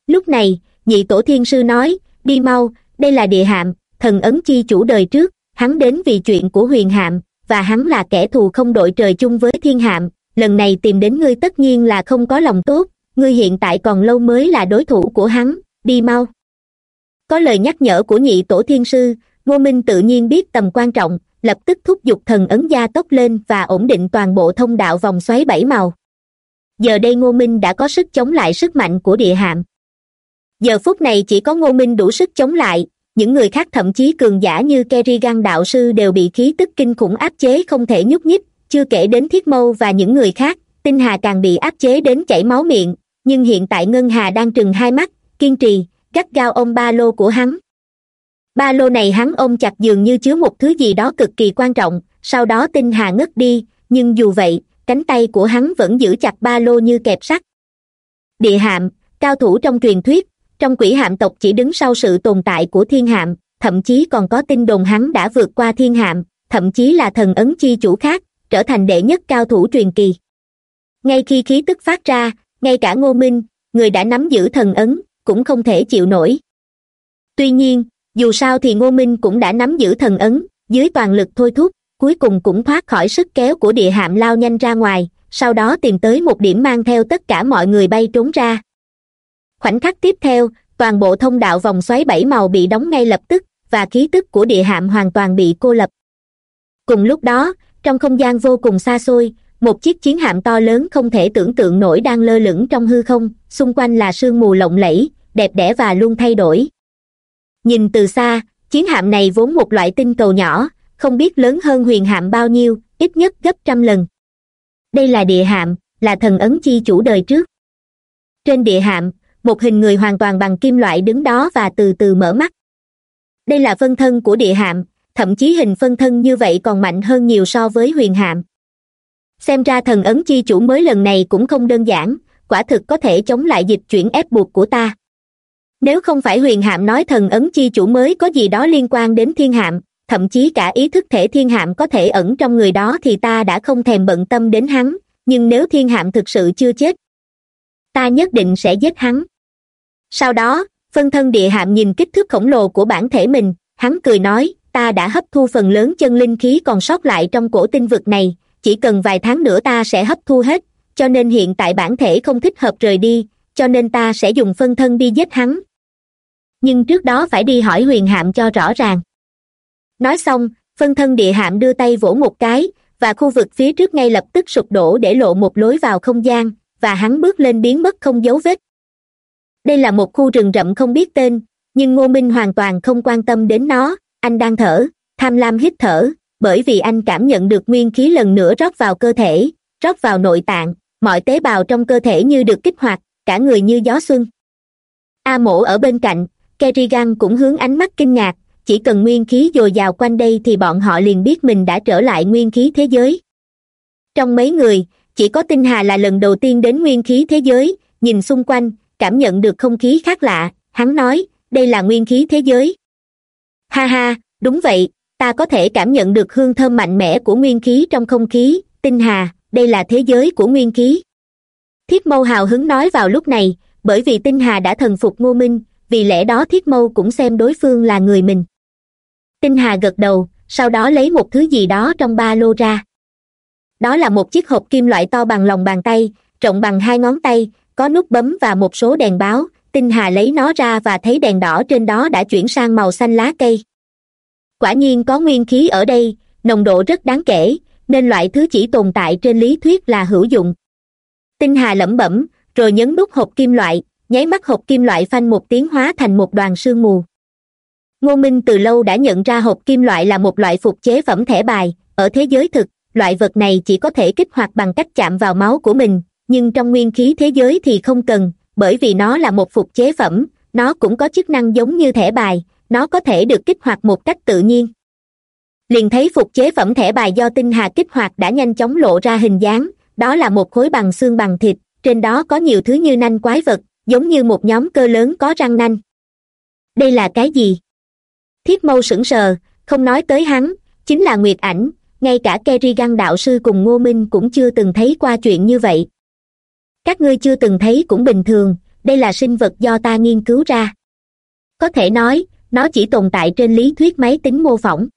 Lúc này, nhị tổ thiên sư nói, đi mau, đây là địa hạm, thần ấn chi chủ đời trước, hắn đến vì chuyện của huyền hạm, và hắn là kẻ thù không đội trời chung với thiên hạm lần này tìm đến ngươi tất nhiên là không có lòng tốt, ngươi hiện tại còn lâu mới là đối thủ của hắn, đi mau. Có lời nhắc nhở của nhị tổ thiên sư, ngô minh tự nhiên biết tầm quan trọng, lập tức thúc giục thần ấn gia tốc lên và ổn định toàn bộ thông đạo vòng xoáy bảy màu. Giờ đây ngô minh đã có sức chống lại sức mạnh của địa hạm giờ phút này chỉ có ngô minh đủ sức chống lại, những người khác thậm chí cường giả như kerrigan đạo sư đều bị khí tức kinh khủng áp chế không thể nhúc nhích chưa kể đến thiết mâu và những người khác, tinh hà càng bị áp chế đến chảy máu miệng, nhưng hiện tại ngân hà đang trừng hai mắt, kiên trì, gắt gao ôm ba lô của hắn. Ba lô này hắn ôm chặt dường như chứa một thứ gì đó cực kỳ quan trọng, sau đó tinh hà ngất đi, nhưng dù vậy, cánh tay của hắn vẫn giữ chặt ba lô như kẹp sắt. Địa hạm, cao thủ trong truyền thuyết, trong quỷ hạm tộc chỉ đứng sau sự tồn tại của thiên hạm, thậm chí còn có tin đồn hắn đã vượt qua thiên hạm, thậm chí là thần ấn chi chủ khác trở thành đệ nhất cao thủ truyền kỳ. Ngay khi khí tức phát ra, ngay cả ngô minh, người đã nắm giữ thần ấn, cũng không thể chịu nổi. Tuy nhiên, dù sao thì ngô minh cũng đã nắm giữ thần ấn, dưới toàn lực thôi thúc, cuối cùng cũng thoát khỏi sức kéo của địa hạm lao nhanh ra ngoài, sau đó tìm tới một điểm mang theo tất cả mọi người bay trốn ra. Khoảnh khắc tiếp theo, toàn bộ thông đạo vòng xoáy bảy màu bị đóng ngay lập tức, và khí tức của địa hạm hoàn toàn bị cô lập. Cùng lúc đó trong không gian vô cùng xa xôi, một chiếc chiến hạm to lớn không thể tưởng tượng nổi đang lơ lửng trong hư không, xung quanh là sương mù lộng lẫy, đẹp đẽ và luôn thay đổi. Nhìn từ xa, chiến hạm này vốn một loại tinh cầu nhỏ, không biết lớn hơn huyền hạm bao nhiêu, ít nhất gấp trăm lần. Đây là địa hạm, là thần ấn chi chủ đời trước. Trên địa hạm, một hình người hoàn toàn bằng kim loại đứng đó và từ từ mở mắt. Đây là phân thân của địa hạm thậm chí hình phân thân như vậy còn mạnh hơn nhiều so với huyền hạm. Xem ra thần ấn chi chủ mới lần này cũng không đơn giản, quả thực có thể chống lại dịch chuyển ép buộc của ta. Nếu không phải huyền hạm nói thần ấn chi chủ mới có gì đó liên quan đến thiên hạm, thậm chí cả ý thức thể thiên hạm có thể ẩn trong người đó thì ta đã không thèm bận tâm đến hắn, nhưng nếu thiên hạm thực sự chưa chết, ta nhất định sẽ giết hắn. Sau đó, phân thân địa hạm nhìn kích thước khổng lồ của bản thể mình, hắn cười nói ta đã hấp thu phần lớn chân linh khí còn sót lại trong cổ tinh vực này, chỉ cần vài tháng nữa ta sẽ hấp thu hết, cho nên hiện tại bản thể không thích hợp rời đi, cho nên ta sẽ dùng phân thân đi giết hắn. Nhưng trước đó phải đi hỏi huyền hạm cho rõ ràng. Nói xong, phân thân địa hạm đưa tay vỗ một cái, và khu vực phía trước ngay lập tức sụp đổ để lộ một lối vào không gian, và hắn bước lên biến mất không dấu vết. Đây là một khu rừng rậm không biết tên, nhưng ngô minh hoàn toàn không quan tâm đến nó anh đang thở, tham lam hít thở, bởi vì anh cảm nhận được nguyên khí lần nữa rót vào cơ thể, rót vào nội tạng, mọi tế bào trong cơ thể như được kích hoạt, cả người như gió xuân. A mổ ở bên cạnh, kerrigan cũng hướng ánh mắt kinh ngạc, chỉ cần nguyên khí dồi dào quanh đây thì bọn họ liền biết mình đã trở lại nguyên khí thế giới. Trong mấy người, chỉ có tinh hà là lần đầu tiên đến nguyên khí thế giới, nhìn xung quanh, cảm nhận được không khí khác lạ, hắn nói, đây là nguyên khí thế giới ha ha, đúng vậy, ta có thể cảm nhận được hương thơm mạnh mẽ của nguyên khí trong không khí, tinh hà, đây là thế giới của nguyên khí. Thiết mâu hào hứng nói vào lúc này, bởi vì tinh hà đã thần phục ngô minh, vì lẽ đó thiết mâu cũng xem đối phương là người mình. Tinh hà gật đầu, sau đó lấy một thứ gì đó trong ba lô ra. Đó là một chiếc hộp kim loại to bằng lòng bàn tay, rộng bằng hai ngón tay, có nút bấm và một số đèn báo tinh hà lấy nó ra và thấy đèn đỏ trên đó đã chuyển sang màu xanh lá cây. Quả nhiên có nguyên khí ở đây, nồng độ rất đáng kể, nên loại thứ chỉ tồn tại trên lý thuyết là hữu dụng. Tinh hà lẩm bẩm, rồi nhấn nút hộp kim loại, nháy mắt hộp kim loại phanh một tiếng hóa thành một đoàn sương mù. Ngô minh từ lâu đã nhận ra hộp kim loại là một loại phục chế phẩm thẻ bài, ở thế giới thực, loại vật này chỉ có thể kích hoạt bằng cách chạm vào máu của mình, nhưng trong nguyên khí thế giới thì không cần bởi vì nó là một phục chế phẩm, nó cũng có chức năng giống như thẻ bài, nó có thể được kích hoạt một cách tự nhiên. Liền thấy phục chế phẩm thẻ bài do tinh hà kích hoạt đã nhanh chóng lộ ra hình dáng, đó là một khối bằng xương bằng thịt, trên đó có nhiều thứ như nanh quái vật, giống như một nhóm cơ lớn có răng nanh. Đây là cái gì? Thiết mâu sững sờ, không nói tới hắn, chính là nguyệt ảnh, ngay cả kerrigan đạo sư cùng ngô minh cũng chưa từng thấy qua chuyện như vậy các ngươi chưa từng thấy cũng bình thường, đây là sinh vật do ta nghiên cứu ra. Có thể nói, nó chỉ tồn tại trên lý thuyết máy tính mô phỏng.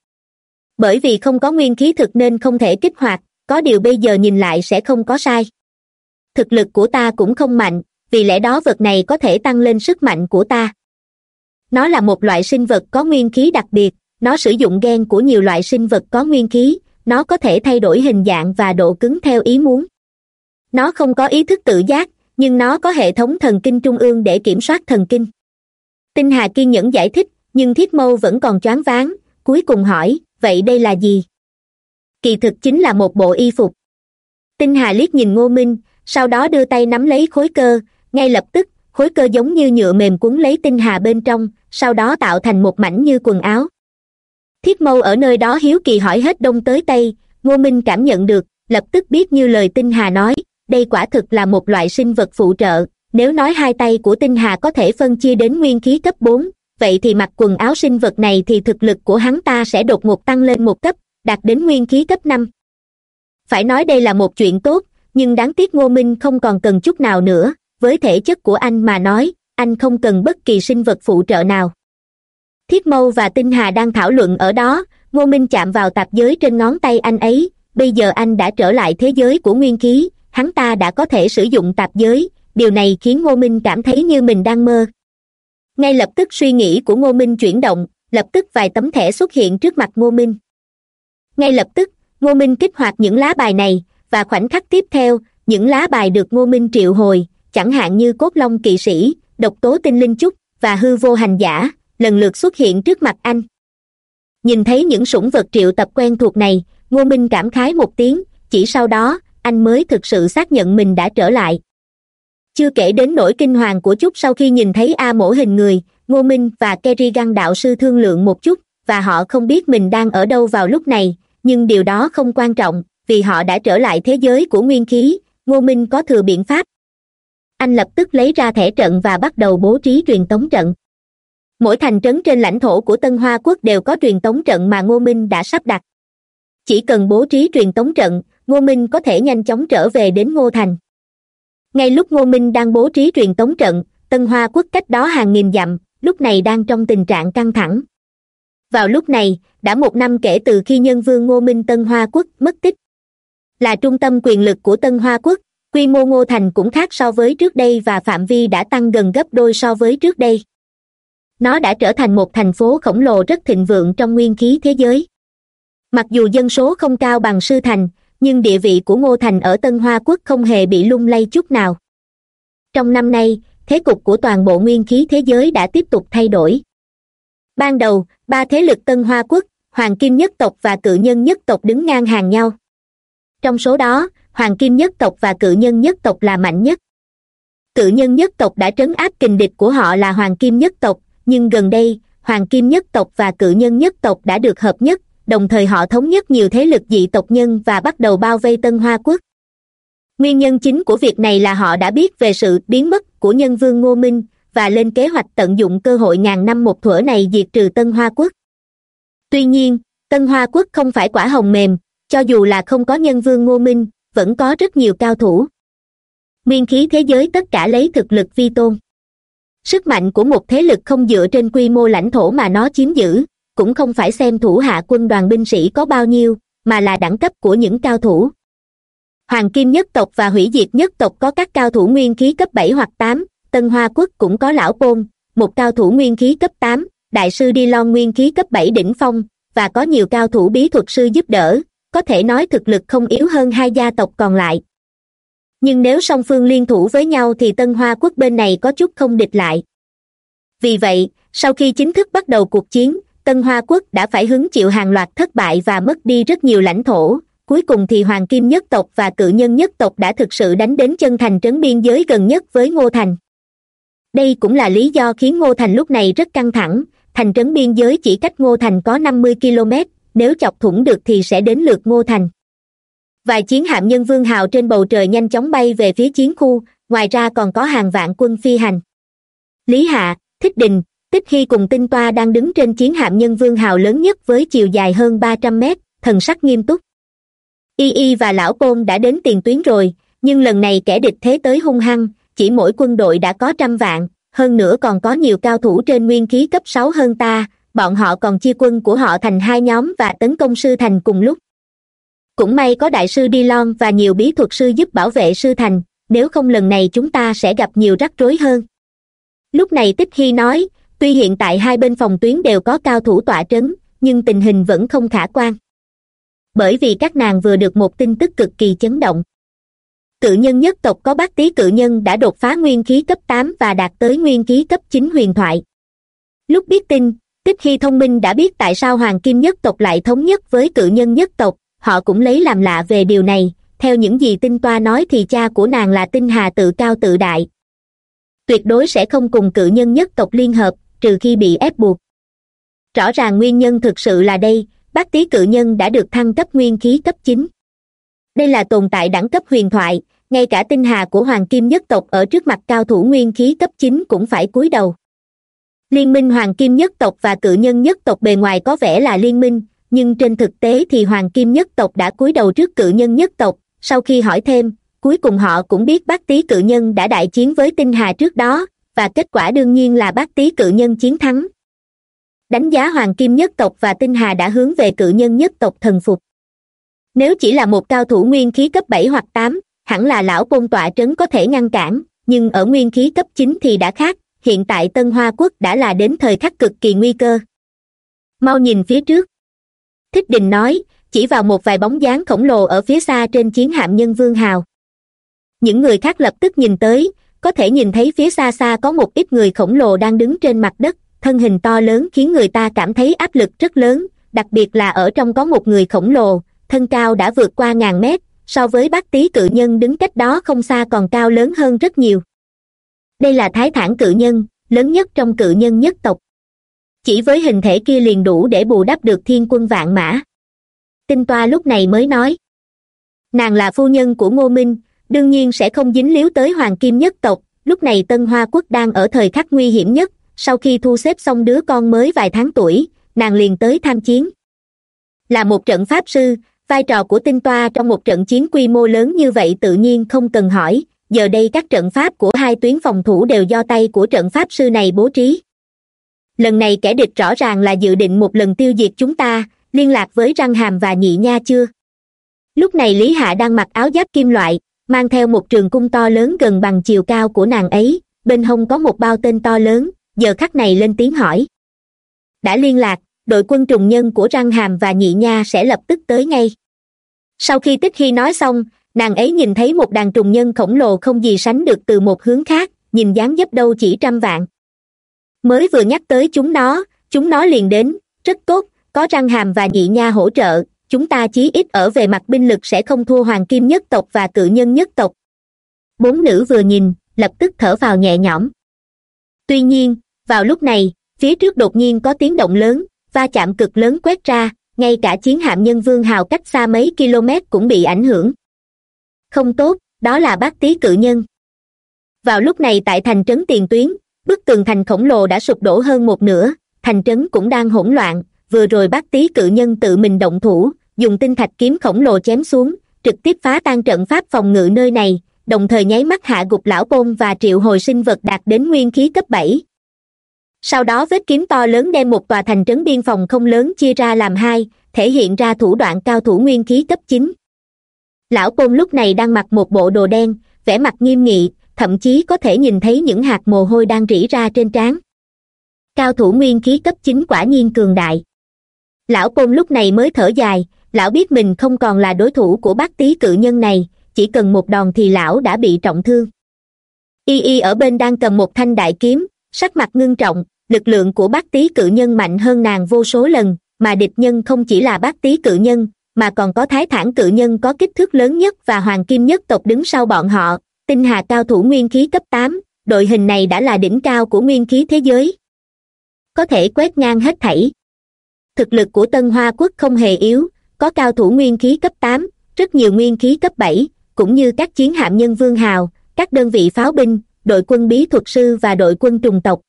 Bởi vì không có nguyên khí thực nên không thể kích hoạt, có điều bây giờ nhìn lại sẽ không có sai. Thực lực của ta cũng không mạnh, vì lẽ đó vật này có thể tăng lên sức mạnh của ta. Nó là một loại sinh vật có nguyên khí đặc biệt, nó sử dụng gen của nhiều loại sinh vật có nguyên khí, nó có thể thay đổi hình dạng và độ cứng theo ý muốn nó không có ý thức tự giác, nhưng nó có hệ thống thần kinh trung ương để kiểm soát thần kinh. Tinh hà kiên nhẫn giải thích, nhưng thiết mâu vẫn còn choáng váng, cuối cùng hỏi, vậy đây là gì? Kỳ thực chính là một bộ y phục. Tinh hà liếc nhìn ngô minh, sau đó đưa tay nắm lấy khối cơ, ngay lập tức, khối cơ giống như nhựa mềm quấn lấy tinh hà bên trong, sau đó tạo thành một mảnh như quần áo. Thiết mâu ở nơi đó hiếu kỳ hỏi hết đông tới tây ngô minh cảm nhận được, lập tức biết như lời tinh hà nói đây quả thực là một loại sinh vật phụ trợ. Nếu nói hai tay của tinh hà có thể phân chia đến nguyên khí cấp bốn, vậy thì mặc quần áo sinh vật này thì thực lực của hắn ta sẽ đột ngột tăng lên một cấp, đạt đến nguyên khí cấp năm. Phải nói đây là một chuyện tốt, nhưng đáng tiếc ngô minh không còn cần chút nào nữa. Với thể chất của anh mà nói, anh không cần bất kỳ sinh vật phụ trợ nào. Thiết mâu và tinh hà đang thảo luận ở đó, ngô minh chạm vào tạp giới trên ngón tay anh ấy. Bây giờ anh đã trở lại thế giới của nguyên khí hắn ta đã có thể sử dụng tạp giới. Điều này khiến ngô minh cảm thấy như mình đang mơ. Ngay lập tức suy nghĩ của ngô minh chuyển động, lập tức vài tấm thẻ xuất hiện trước mặt ngô minh. Ngay lập tức, ngô minh kích hoạt những lá bài này, và khoảnh khắc tiếp theo, những lá bài được ngô minh triệu hồi, chẳng hạn như cốt long kỵ sĩ, độc tố tinh linh trúc, và hư vô hành giả, lần lượt xuất hiện trước mặt anh. Nhìn thấy những sủng vật triệu tập quen thuộc này, ngô minh cảm khái một tiếng, chỉ sau đó anh mới thực sự xác nhận mình đã trở lại. Chưa kể đến nỗi kinh hoàng của chút sau khi nhìn thấy a mổ hình người, ngô minh và kerrigan đạo sư thương lượng một chút, và họ không biết mình đang ở đâu vào lúc này, nhưng điều đó không quan trọng, vì họ đã trở lại thế giới của nguyên khí, ngô minh có thừa biện pháp. Anh lập tức lấy ra thẻ trận và bắt đầu bố trí truyền tống trận. Mỗi thành trấn trên lãnh thổ của tân hoa quốc đều có truyền tống trận mà ngô minh đã sắp đặt. Chỉ cần bố trí truyền tống trận ngô minh có thể nhanh chóng trở về đến ngô thành. Ngay lúc ngô minh đang bố trí truyền tống trận, tân hoa quốc cách đó hàng nghìn dặm, lúc này đang trong tình trạng căng thẳng. Vào lúc này, đã một năm kể từ khi nhân vương ngô minh tân hoa quốc mất tích. Là trung tâm quyền lực của tân hoa quốc, quy mô ngô thành cũng khác so với trước đây và phạm vi đã tăng gần gấp đôi so với trước đây. Nó đã trở thành một thành phố khổng lồ rất thịnh vượng trong nguyên khí thế giới. Mặc dù dân số không cao bằng sư thành nhưng địa vị của ngô thành ở tân hoa quốc không hề bị lung lay chút nào. Trong năm nay, thế cục của toàn bộ nguyên khí thế giới đã tiếp tục thay đổi. Ban đầu, ba thế lực tân hoa quốc, hoàng kim nhất tộc và cự nhân nhất tộc đứng ngang hàng nhau. Trong số đó, hoàng kim nhất tộc và cự nhân nhất tộc là mạnh nhất. Cự nhân nhất tộc đã trấn áp kình địch của họ là hoàng kim nhất tộc, nhưng gần đây, hoàng kim nhất tộc và cự nhân nhất tộc đã được hợp nhất đồng thời họ thống nhất nhiều thế lực dị tộc nhân và bắt đầu bao vây tân hoa quốc. Nguyên nhân chính của việc này là họ đã biết về sự biến mất của nhân vương ngô minh và lên kế hoạch tận dụng cơ hội ngàn năm một thuở này diệt trừ tân hoa quốc. Tuy nhiên, tân hoa quốc không phải quả hồng mềm, cho dù là không có nhân vương ngô minh, vẫn có rất nhiều cao thủ. Nguyên khí thế giới tất cả lấy thực lực vi tôn. Sức mạnh của một thế lực không dựa trên quy mô lãnh thổ mà nó chiếm giữ cũng không phải xem thủ hạ quân đoàn binh sĩ có bao nhiêu, mà là đẳng cấp của những cao thủ. Hoàng kim nhất tộc và hủy diệt nhất tộc có các cao thủ nguyên khí cấp bảy hoặc tám, tân hoa quốc cũng có lão côn, một cao thủ nguyên khí cấp tám, đại sư đi lon nguyên khí cấp bảy đỉnh phong, và có nhiều cao thủ bí thuật sư giúp đỡ, có thể nói thực lực không yếu hơn hai gia tộc còn lại. Nhưng nếu song phương liên thủ với nhau thì tân hoa quốc bên này có chút không địch lại. Vì vậy, sau khi chính thức bắt đầu cuộc chiến tân hoa quốc đã phải hứng chịu hàng loạt thất bại và mất đi rất nhiều lãnh thổ. Cuối cùng thì hoàng kim nhất tộc và cự nhân nhất tộc đã thực sự đánh đến chân thành trấn biên giới gần nhất với ngô thành. Đây cũng là lý do khiến ngô thành lúc này rất căng thẳng. Thành trấn biên giới chỉ cách ngô thành có năm mươi km nếu chọc thủng được thì sẽ đến lượt ngô thành. Vài chiến hạm nhân vương hào trên bầu trời nhanh chóng bay về phía chiến khu, ngoài ra còn có hàng vạn quân phi hành. Lý hạ, thích đình tích khi cùng tinh toa đang đứng trên chiến hạm nhân vương hào lớn nhất với chiều dài hơn ba trăm mét, thần sắc nghiêm túc. Y y và lão côn đã đến tiền tuyến rồi, nhưng lần này kẻ địch thế tới hung hăng, chỉ mỗi quân đội đã có trăm vạn, hơn nữa còn có nhiều cao thủ trên nguyên khí cấp sáu hơn ta, bọn họ còn chia quân của họ thành hai nhóm và tấn công sư thành cùng lúc. Cũng may có đại sư đi lon và nhiều bí thuật sư giúp bảo vệ sư thành, nếu không lần này chúng ta sẽ gặp nhiều rắc rối hơn. Lúc này tích khi nói tuy hiện tại hai bên phòng tuyến đều có cao thủ tọa trấn, nhưng tình hình vẫn không khả quan. Bởi vì các nàng vừa được một tin tức cực kỳ chấn động. Cự nhân nhất tộc có bác tý cự nhân đã đột phá nguyên khí cấp tám và đạt tới nguyên khí cấp chín huyền thoại. Lúc biết tin, tích khi thông minh đã biết tại sao hoàng kim nhất tộc lại thống nhất với cự nhân nhất tộc, họ cũng lấy làm lạ về điều này, theo những gì tinh toa nói thì cha của nàng là tinh hà tự cao tự đại. Tuyệt đối sẽ không cùng cự nhân nhất tộc liên hợp trừ khi bị ép buộc. Rõ ràng nguyên nhân thực sự là đây, bác tý cự nhân đã được thăng cấp nguyên khí cấp chín. Đây là tồn tại đẳng cấp huyền thoại, ngay cả tinh hà của hoàng kim nhất tộc ở trước mặt cao thủ nguyên khí cấp chín cũng phải cúi đầu. Liên minh hoàng kim nhất tộc và cự nhân nhất tộc bề ngoài có vẻ là liên minh, nhưng trên thực tế thì hoàng kim nhất tộc đã cúi đầu trước cự nhân nhất tộc, sau khi hỏi thêm, cuối cùng họ cũng biết bác tý cự nhân đã đại chiến với tinh hà trước đó và kết quả đương nhiên là bác tý cự nhân chiến thắng. Đánh giá hoàng kim nhất tộc và tinh hà đã hướng về cự nhân nhất tộc thần phục. Nếu chỉ là một cao thủ nguyên khí cấp bảy hoặc tám, hẳn là lão côn tọa trấn có thể ngăn cản, nhưng ở nguyên khí cấp chín thì đã khác, hiện tại tân hoa quốc đã là đến thời khắc cực kỳ nguy cơ. Mau nhìn phía trước. Thích đình nói, chỉ vào một vài bóng dáng khổng lồ ở phía xa trên chiến hạm nhân vương hào. Những người khác lập tức nhìn tới có thể nhìn thấy phía xa xa có một ít người khổng lồ đang đứng trên mặt đất. Thân hình to lớn khiến người ta cảm thấy áp lực rất lớn, đặc biệt là ở trong có một người khổng lồ. Thân cao đã vượt qua ngàn mét, so với bác tý cự nhân đứng cách đó không xa còn cao lớn hơn rất nhiều. Đây là thái thản cự nhân, lớn nhất trong cự nhân nhất tộc. Chỉ với hình thể kia liền đủ để bù đắp được thiên quân vạn mã. Tinh toa lúc này mới nói, nàng là phu nhân của ngô minh đương nhiên sẽ không dính líu tới hoàng kim nhất tộc, lúc này tân hoa quốc đang ở thời khắc nguy hiểm nhất, sau khi thu xếp xong đứa con mới vài tháng tuổi, nàng liền tới tham chiến. Là một trận pháp sư, vai trò của tinh toa trong một trận chiến quy mô lớn như vậy tự nhiên không cần hỏi, giờ đây các trận pháp của hai tuyến phòng thủ đều do tay của trận pháp sư này bố trí. Lần này kẻ địch rõ ràng là dự định một lần tiêu diệt chúng ta, liên lạc với răng hàm và nhị nha chưa? Lúc này lý hạ đang mặc áo giáp kim loại mang theo một trường cung to lớn gần bằng chiều cao của nàng ấy, bên hông có một bao tên to lớn, giờ khắc này lên tiếng hỏi. Đã liên lạc, đội quân trùng nhân của răng hàm và nhị nha sẽ lập tức tới ngay. Sau khi tích khi nói xong, nàng ấy nhìn thấy một đàn trùng nhân khổng lồ không gì sánh được từ một hướng khác, nhìn dáng dấp đâu chỉ trăm vạn. Mới vừa nhắc tới chúng nó chúng nó liền đến, rất tốt, có răng hàm và nhị nha hỗ trợ chúng ta chí ít ở về mặt binh lực sẽ không thua hoàng kim nhất tộc và cự nhân nhất tộc. Bốn nữ vừa nhìn, lập tức thở vào nhẹ nhõm. Tuy nhiên, vào lúc này, phía trước đột nhiên có tiếng động lớn, va chạm cực lớn quét ra, ngay cả chiến hạm nhân vương hào cách xa mấy km cũng bị ảnh hưởng. Không tốt, đó là bác tý cự nhân. Vào lúc này tại thành trấn tiền tuyến, bức tường thành khổng lồ đã sụp đổ hơn một nửa, thành trấn cũng đang hỗn loạn, vừa rồi bác tý cự nhân tự mình động thủ dùng tinh thạch kiếm khổng lồ chém xuống, trực tiếp phá tan trận pháp phòng ngự nơi này, đồng thời nháy mắt hạ gục lão côn và triệu hồi sinh vật đạt đến nguyên khí cấp bảy. Sau đó vết kiếm to lớn đem một tòa thành trấn biên phòng không lớn chia ra làm hai, thể hiện ra thủ đoạn cao thủ nguyên khí cấp chín. Lão côn lúc này đang mặc một bộ đồ đen, vẻ mặt nghiêm nghị, thậm chí có thể nhìn thấy những hạt mồ hôi đang rỉ ra trên trán. Cao thủ nguyên khí cấp chín quả nhiên cường đại. Lão côn lúc này mới thở dài lão biết mình không còn là đối thủ của bác tý cự nhân này, chỉ cần một đòn thì lão đã bị trọng thương. Y y ở bên đang cầm một thanh đại kiếm, sắc mặt ngưng trọng, lực lượng của bác tý cự nhân mạnh hơn nàng vô số lần, mà địch nhân không chỉ là bác tý cự nhân, mà còn có thái thản cự nhân có kích thước lớn nhất và hoàng kim nhất tộc đứng sau bọn họ. Tinh hà cao thủ nguyên khí cấp tám, đội hình này đã là đỉnh cao của nguyên khí thế giới. Có thể quét ngang hết thảy. Thực lực của tân hoa quốc không hề yếu có cao thủ nguyên khí cấp tám, rất nhiều nguyên khí cấp bảy, cũng như các chiến hạm nhân vương hào, các đơn vị pháo binh, đội quân bí thuật sư và đội quân trùng tộc.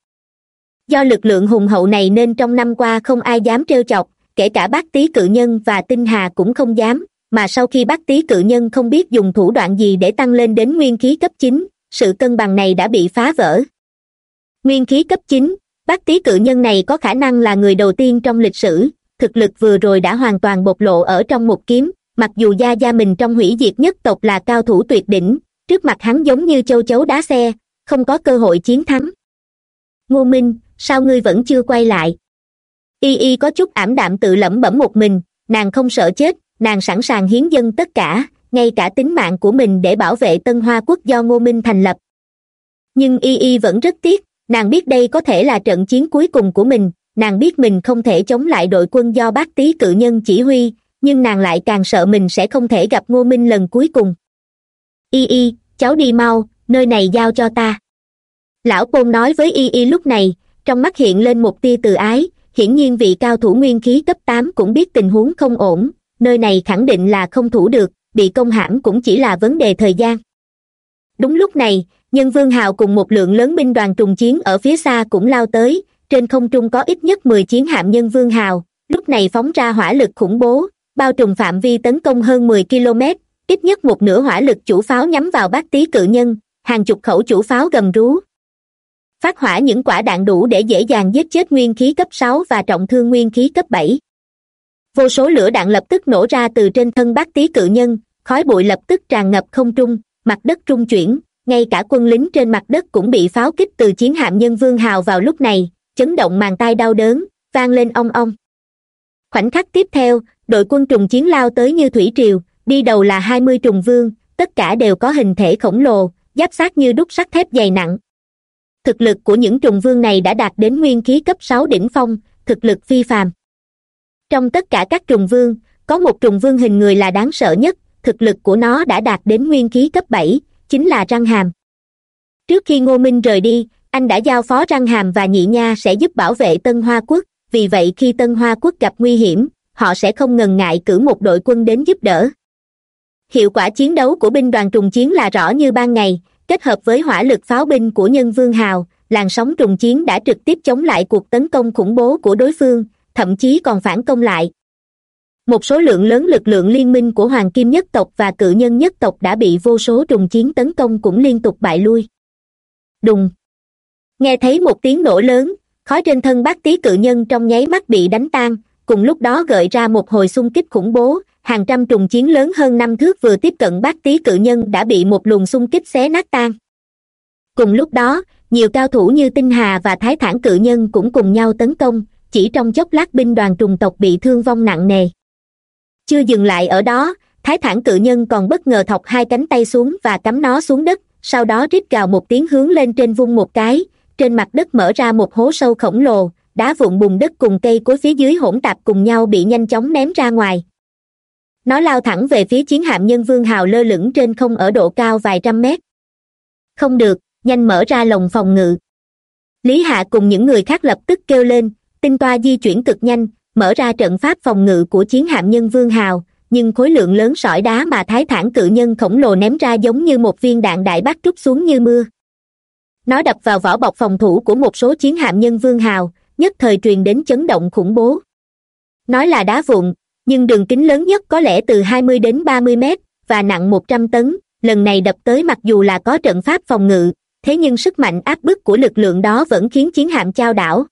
Do lực lượng hùng hậu này nên trong năm qua không ai dám trêu chọc, kể cả bác tý cự nhân và tinh hà cũng không dám, mà sau khi bác tý cự nhân không biết dùng thủ đoạn gì để tăng lên đến nguyên khí cấp chín, sự cân bằng này đã bị phá vỡ. Nguyên khí cấp chín, bác tý cự nhân này có khả năng là người đầu tiên trong lịch sử thực lực vừa rồi đã hoàn toàn bộc lộ ở trong một kiếm, mặc dù gia gia mình trong hủy diệt nhất tộc là cao thủ tuyệt đỉnh, trước mặt hắn giống như châu chấu đá xe, không có cơ hội chiến thắng. Ngô minh, sao ngươi vẫn chưa quay lại? Y y có chút ảm đạm tự lẩm bẩm một mình, nàng không sợ chết, nàng sẵn sàng hiến dân tất cả, ngay cả tính mạng của mình để bảo vệ tân hoa quốc do ngô minh thành lập. Nhưng y y vẫn rất tiếc, nàng biết đây có thể là trận chiến cuối cùng của mình nàng biết mình không thể chống lại đội quân do bác tý cự nhân chỉ huy, nhưng nàng lại càng sợ mình sẽ không thể gặp ngô minh lần cuối cùng. Y y, cháu đi mau, nơi này giao cho ta. Lão côn nói với y y lúc này, trong mắt hiện lên một tia từ ái, hiển nhiên vị cao thủ nguyên khí cấp tám cũng biết tình huống không ổn, nơi này khẳng định là không thủ được, bị công hãm cũng chỉ là vấn đề thời gian. Đúng lúc này, nhân vương hào cùng một lượng lớn binh đoàn trùng chiến ở phía xa cũng lao tới trên không trung có ít nhất mười chiến hạm nhân vương hào. Lúc này phóng ra hỏa lực khủng bố, bao trùm phạm vi tấn công hơn mười km ít nhất một nửa hỏa lực chủ pháo nhắm vào bát tý cự nhân, hàng chục khẩu chủ pháo gầm rú. Phát hỏa những quả đạn đủ để dễ dàng giết chết nguyên khí cấp sáu và trọng thương nguyên khí cấp bảy. Vô số lửa đạn lập tức nổ ra từ trên thân bát tý cự nhân, khói bụi lập tức tràn ngập không trung, mặt đất trung chuyển, ngay cả quân lính trên mặt đất cũng bị pháo kích từ chiến hạm nhân vương hào vào lúc này chấn động màng tai đau đớn, vang lên ong ong. Khoảnh khắc tiếp theo, đội quân trùng chiến lao tới như thủy triều, đi đầu là hai mươi trùng vương, tất cả đều có hình thể khổng lồ, giáp sát như đúc sắt thép dày nặng. Thực lực của những trùng vương này đã đạt đến nguyên khí cấp sáu đỉnh phong, thực lực phi phàm. Trong tất cả các trùng vương, có một trùng vương hình người là đáng sợ nhất, thực lực của nó đã đạt đến nguyên khí cấp bảy, chính là răng hàm. Trước khi ngô minh rời đi anh đã giao phó răng hàm và nhị nha sẽ giúp bảo vệ tân hoa quốc, vì vậy khi tân hoa quốc gặp nguy hiểm, họ sẽ không ngần ngại cử một đội quân đến giúp đỡ. Hiệu quả chiến đấu của binh đoàn trùng chiến là rõ như ban ngày, kết hợp với hỏa lực pháo binh của nhân vương hào, làn sóng trùng chiến đã trực tiếp chống lại cuộc tấn công khủng bố của đối phương, thậm chí còn phản công lại. Một số lượng lớn lực lượng liên minh của hoàng kim nhất tộc và cự nhân nhất tộc đã bị vô số trùng chiến tấn công cũng liên tục bại lui. Đùng! Nghe thấy một tiếng nổ lớn, khói trên thân bác tý cự nhân trong nháy mắt bị đánh tan, cùng lúc đó gợi ra một hồi xung kích khủng bố, hàng trăm trùng chiến lớn hơn năm thước vừa tiếp cận bác tý cự nhân đã bị một luồng xung kích xé nát tan. Cùng lúc đó, nhiều cao thủ như tinh hà và thái thản cự nhân cũng cùng nhau tấn công, chỉ trong chốc lát binh đoàn trùng tộc bị thương vong nặng nề. Chưa dừng lại ở đó, thái thản cự nhân còn bất ngờ thọc hai cánh tay xuống và cắm nó xuống đất, sau đó rít gào một tiếng hướng lên trên vung một cái trên mặt đất mở ra một hố sâu khổng lồ, đá vụn bùn đất cùng cây cối phía dưới hỗn tạp cùng nhau bị nhanh chóng ném ra ngoài. Nó lao thẳng về phía chiến hạm nhân vương hào lơ lửng trên không ở độ cao vài trăm mét. Không được, nhanh mở ra lồng phòng ngự. Lý hạ cùng những người khác lập tức kêu lên, tinh toa di chuyển cực nhanh, mở ra trận pháp phòng ngự của chiến hạm nhân vương hào, nhưng khối lượng lớn sỏi đá mà thái thản cự nhân khổng lồ ném ra giống như một viên đạn đại bác trút xuống như mưa nó đập vào vỏ bọc phòng thủ của một số chiến hạm nhân vương hào, nhất thời truyền đến chấn động khủng bố. Nói là đá vụn, nhưng đường kính lớn nhất có lẽ từ hai mươi đến ba mươi mét, và nặng một trăm tấn, lần này đập tới mặc dù là có trận pháp phòng ngự, thế nhưng sức mạnh áp bức của lực lượng đó vẫn khiến chiến hạm trao đảo.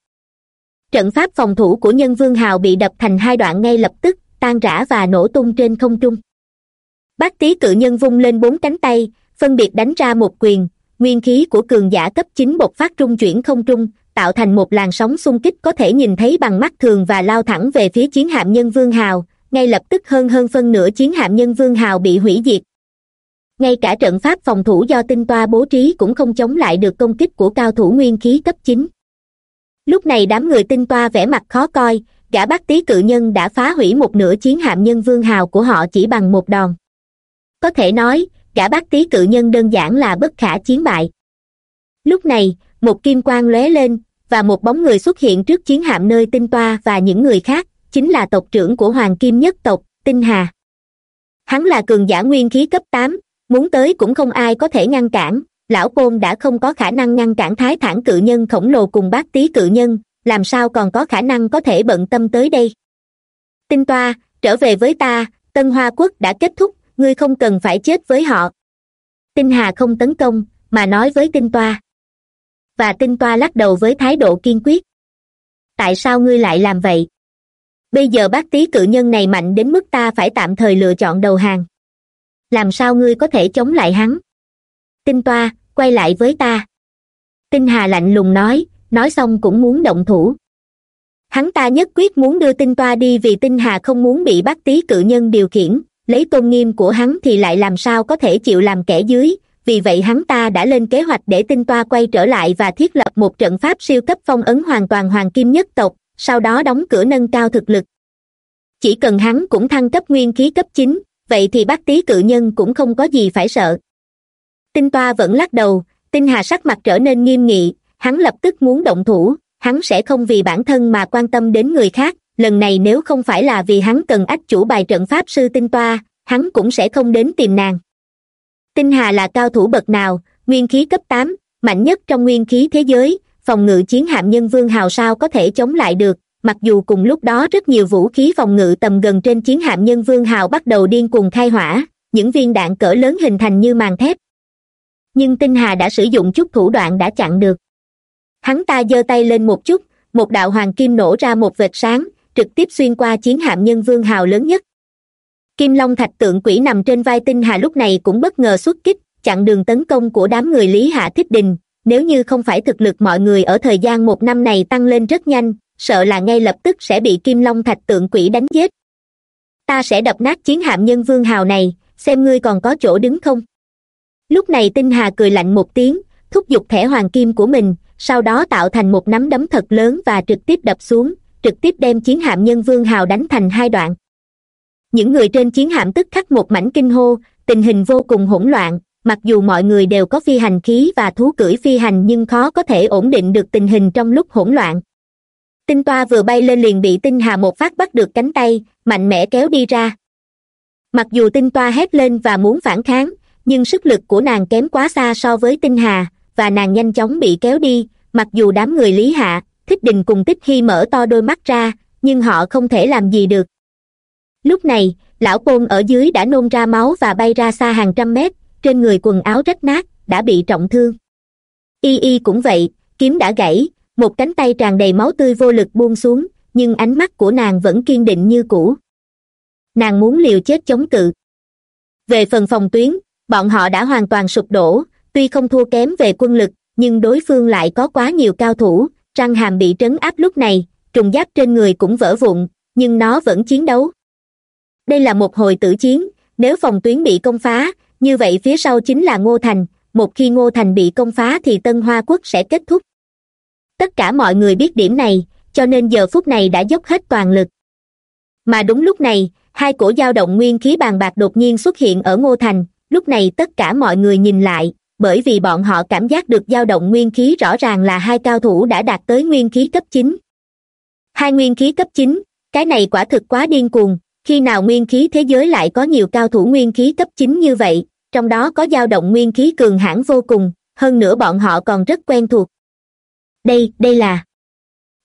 Trận pháp phòng thủ của nhân vương hào bị đập thành hai đoạn ngay lập tức, tan rã và nổ tung trên không trung. Bác tý cự nhân vung lên bốn cánh tay, phân biệt đánh ra một quyền nguyên khí của cường giả cấp chín bộc phát trung chuyển không trung, tạo thành một làn sóng xung kích có thể nhìn thấy bằng mắt thường và lao thẳng về phía chiến hạm nhân vương hào, ngay lập tức hơn hơn phân nửa chiến hạm nhân vương hào bị hủy diệt. Ngay cả trận pháp phòng thủ do tinh toa bố trí cũng không chống lại được công kích của cao thủ nguyên khí cấp chín. Lúc này đám người tinh toa vẻ mặt khó coi, gã bác tý cự nhân đã phá hủy một nửa chiến hạm nhân vương hào của họ chỉ bằng một đòn. Có thể nói gã bác tý cự nhân đơn giản là bất khả chiến bại. Lúc này, một kim quang lóe lên, và một bóng người xuất hiện trước chiến hạm nơi tinh toa và những người khác, chính là tộc trưởng của hoàng kim nhất tộc, tinh hà. Hắn là cường giả nguyên khí cấp tám, muốn tới cũng không ai có thể ngăn cản, lão côn đã không có khả năng ngăn cản thái thản cự nhân khổng lồ cùng bác tý cự nhân, làm sao còn có khả năng có thể bận tâm tới đây? Tinh toa, trở về với ta, tân hoa quốc đã kết thúc ngươi không cần phải chết với họ. Tinh hà không tấn công, mà nói với tinh toa. Và tinh toa lắc đầu với thái độ kiên quyết. Tại sao ngươi lại làm vậy? Bây giờ bác tý cự nhân này mạnh đến mức ta phải tạm thời lựa chọn đầu hàng. Làm sao ngươi có thể chống lại hắn? Tinh toa, quay lại với ta. Tinh hà lạnh lùng nói nói xong cũng muốn động thủ. Hắn ta nhất quyết muốn đưa tinh toa đi vì tinh hà không muốn bị bác tý cự nhân điều khiển lấy tôn nghiêm của hắn thì lại làm sao có thể chịu làm kẻ dưới. Vì vậy hắn ta đã lên kế hoạch để tinh toa quay trở lại và thiết lập một trận pháp siêu cấp phong ấn hoàn toàn hoàng kim nhất tộc, sau đó đóng cửa nâng cao thực lực. Chỉ cần hắn cũng thăng cấp nguyên khí cấp chín, vậy thì bác tý cự nhân cũng không có gì phải sợ. Tinh toa vẫn lắc đầu, tinh hà sắc mặt trở nên nghiêm nghị, hắn lập tức muốn động thủ, hắn sẽ không vì bản thân mà quan tâm đến người khác lần này nếu không phải là vì hắn cần ách chủ bài trận pháp sư tinh toa, hắn cũng sẽ không đến tìm nàng. Tinh hà là cao thủ bậc nào, nguyên khí cấp tám, mạnh nhất trong nguyên khí thế giới, phòng ngự chiến hạm nhân vương hào sao có thể chống lại được, mặc dù cùng lúc đó rất nhiều vũ khí phòng ngự tầm gần trên chiến hạm nhân vương hào bắt đầu điên cuồng khai hỏa, những viên đạn cỡ lớn hình thành như màn thép. Nhưng tinh hà đã sử dụng chút thủ đoạn đã chặn được. Hắn ta giơ tay lên một chút, một đạo hoàng kim nổ ra một vệt sáng trực tiếp xuyên qua chiến hạm nhân vương hào lớn nhất. Kim long thạch tượng quỷ nằm trên vai tinh hà lúc này cũng bất ngờ xuất kích, chặn đường tấn công của đám người lý hạ thích đình. Nếu như không phải thực lực mọi người ở thời gian một năm này tăng lên rất nhanh, sợ là ngay lập tức sẽ bị kim long thạch tượng quỷ đánh giết ta sẽ đập nát chiến hạm nhân vương hào này, xem ngươi còn có chỗ đứng không? Lúc này tinh hà cười lạnh một tiếng, thúc giục thẻ hoàng kim của mình, sau đó tạo thành một nắm đấm thật lớn và trực tiếp đập xuống trực tiếp đem chiến hạm nhân vương hào đánh thành hai đoạn. Những người trên chiến hạm tức khắc một mảnh kinh hô, tình hình vô cùng hỗn loạn, mặc dù mọi người đều có phi hành khí và thú cưỡi phi hành nhưng khó có thể ổn định được tình hình trong lúc hỗn loạn. Tinh toa vừa bay lên liền bị tinh hà một phát bắt được cánh tay, mạnh mẽ kéo đi ra. Mặc dù tinh toa hét lên và muốn phản kháng, nhưng sức lực của nàng kém quá xa so với tinh hà, và nàng nhanh chóng bị kéo đi, mặc dù đám người lý hạ thích đình cùng tích khi mở to đôi mắt ra, nhưng họ không thể làm gì được. Lúc này, lão côn ở dưới đã nôn ra máu và bay ra xa hàng trăm mét, trên người quần áo rách nát, đã bị trọng thương. Y y cũng vậy, kiếm đã gãy, một cánh tay tràn đầy máu tươi vô lực buông xuống, nhưng ánh mắt của nàng vẫn kiên định như cũ. Nàng muốn liều chết chống cự. Về phần phòng tuyến, bọn họ đã hoàn toàn sụp đổ, tuy không thua kém về quân lực, nhưng đối phương lại có quá nhiều cao thủ răng hàm bị trấn áp lúc này, trùng giáp trên người cũng vỡ vụn, nhưng nó vẫn chiến đấu. Đây là một hồi tử chiến, nếu phòng tuyến bị công phá, như vậy phía sau chính là ngô thành, một khi ngô thành bị công phá thì tân hoa quốc sẽ kết thúc. Tất cả mọi người biết điểm này, cho nên giờ phút này đã dốc hết toàn lực. Mà đúng lúc này, hai cổ dao động nguyên khí bàn bạc đột nhiên xuất hiện ở ngô thành, lúc này tất cả mọi người nhìn lại bởi vì bọn họ cảm giác được dao động nguyên khí rõ ràng là hai cao thủ đã đạt tới nguyên khí cấp chín. Hai nguyên khí cấp chín, cái này quả thực quá điên cuồng, khi nào nguyên khí thế giới lại có nhiều cao thủ nguyên khí cấp chín như vậy, trong đó có dao động nguyên khí cường hãn vô cùng, hơn nữa bọn họ còn rất quen thuộc. Đây đây là.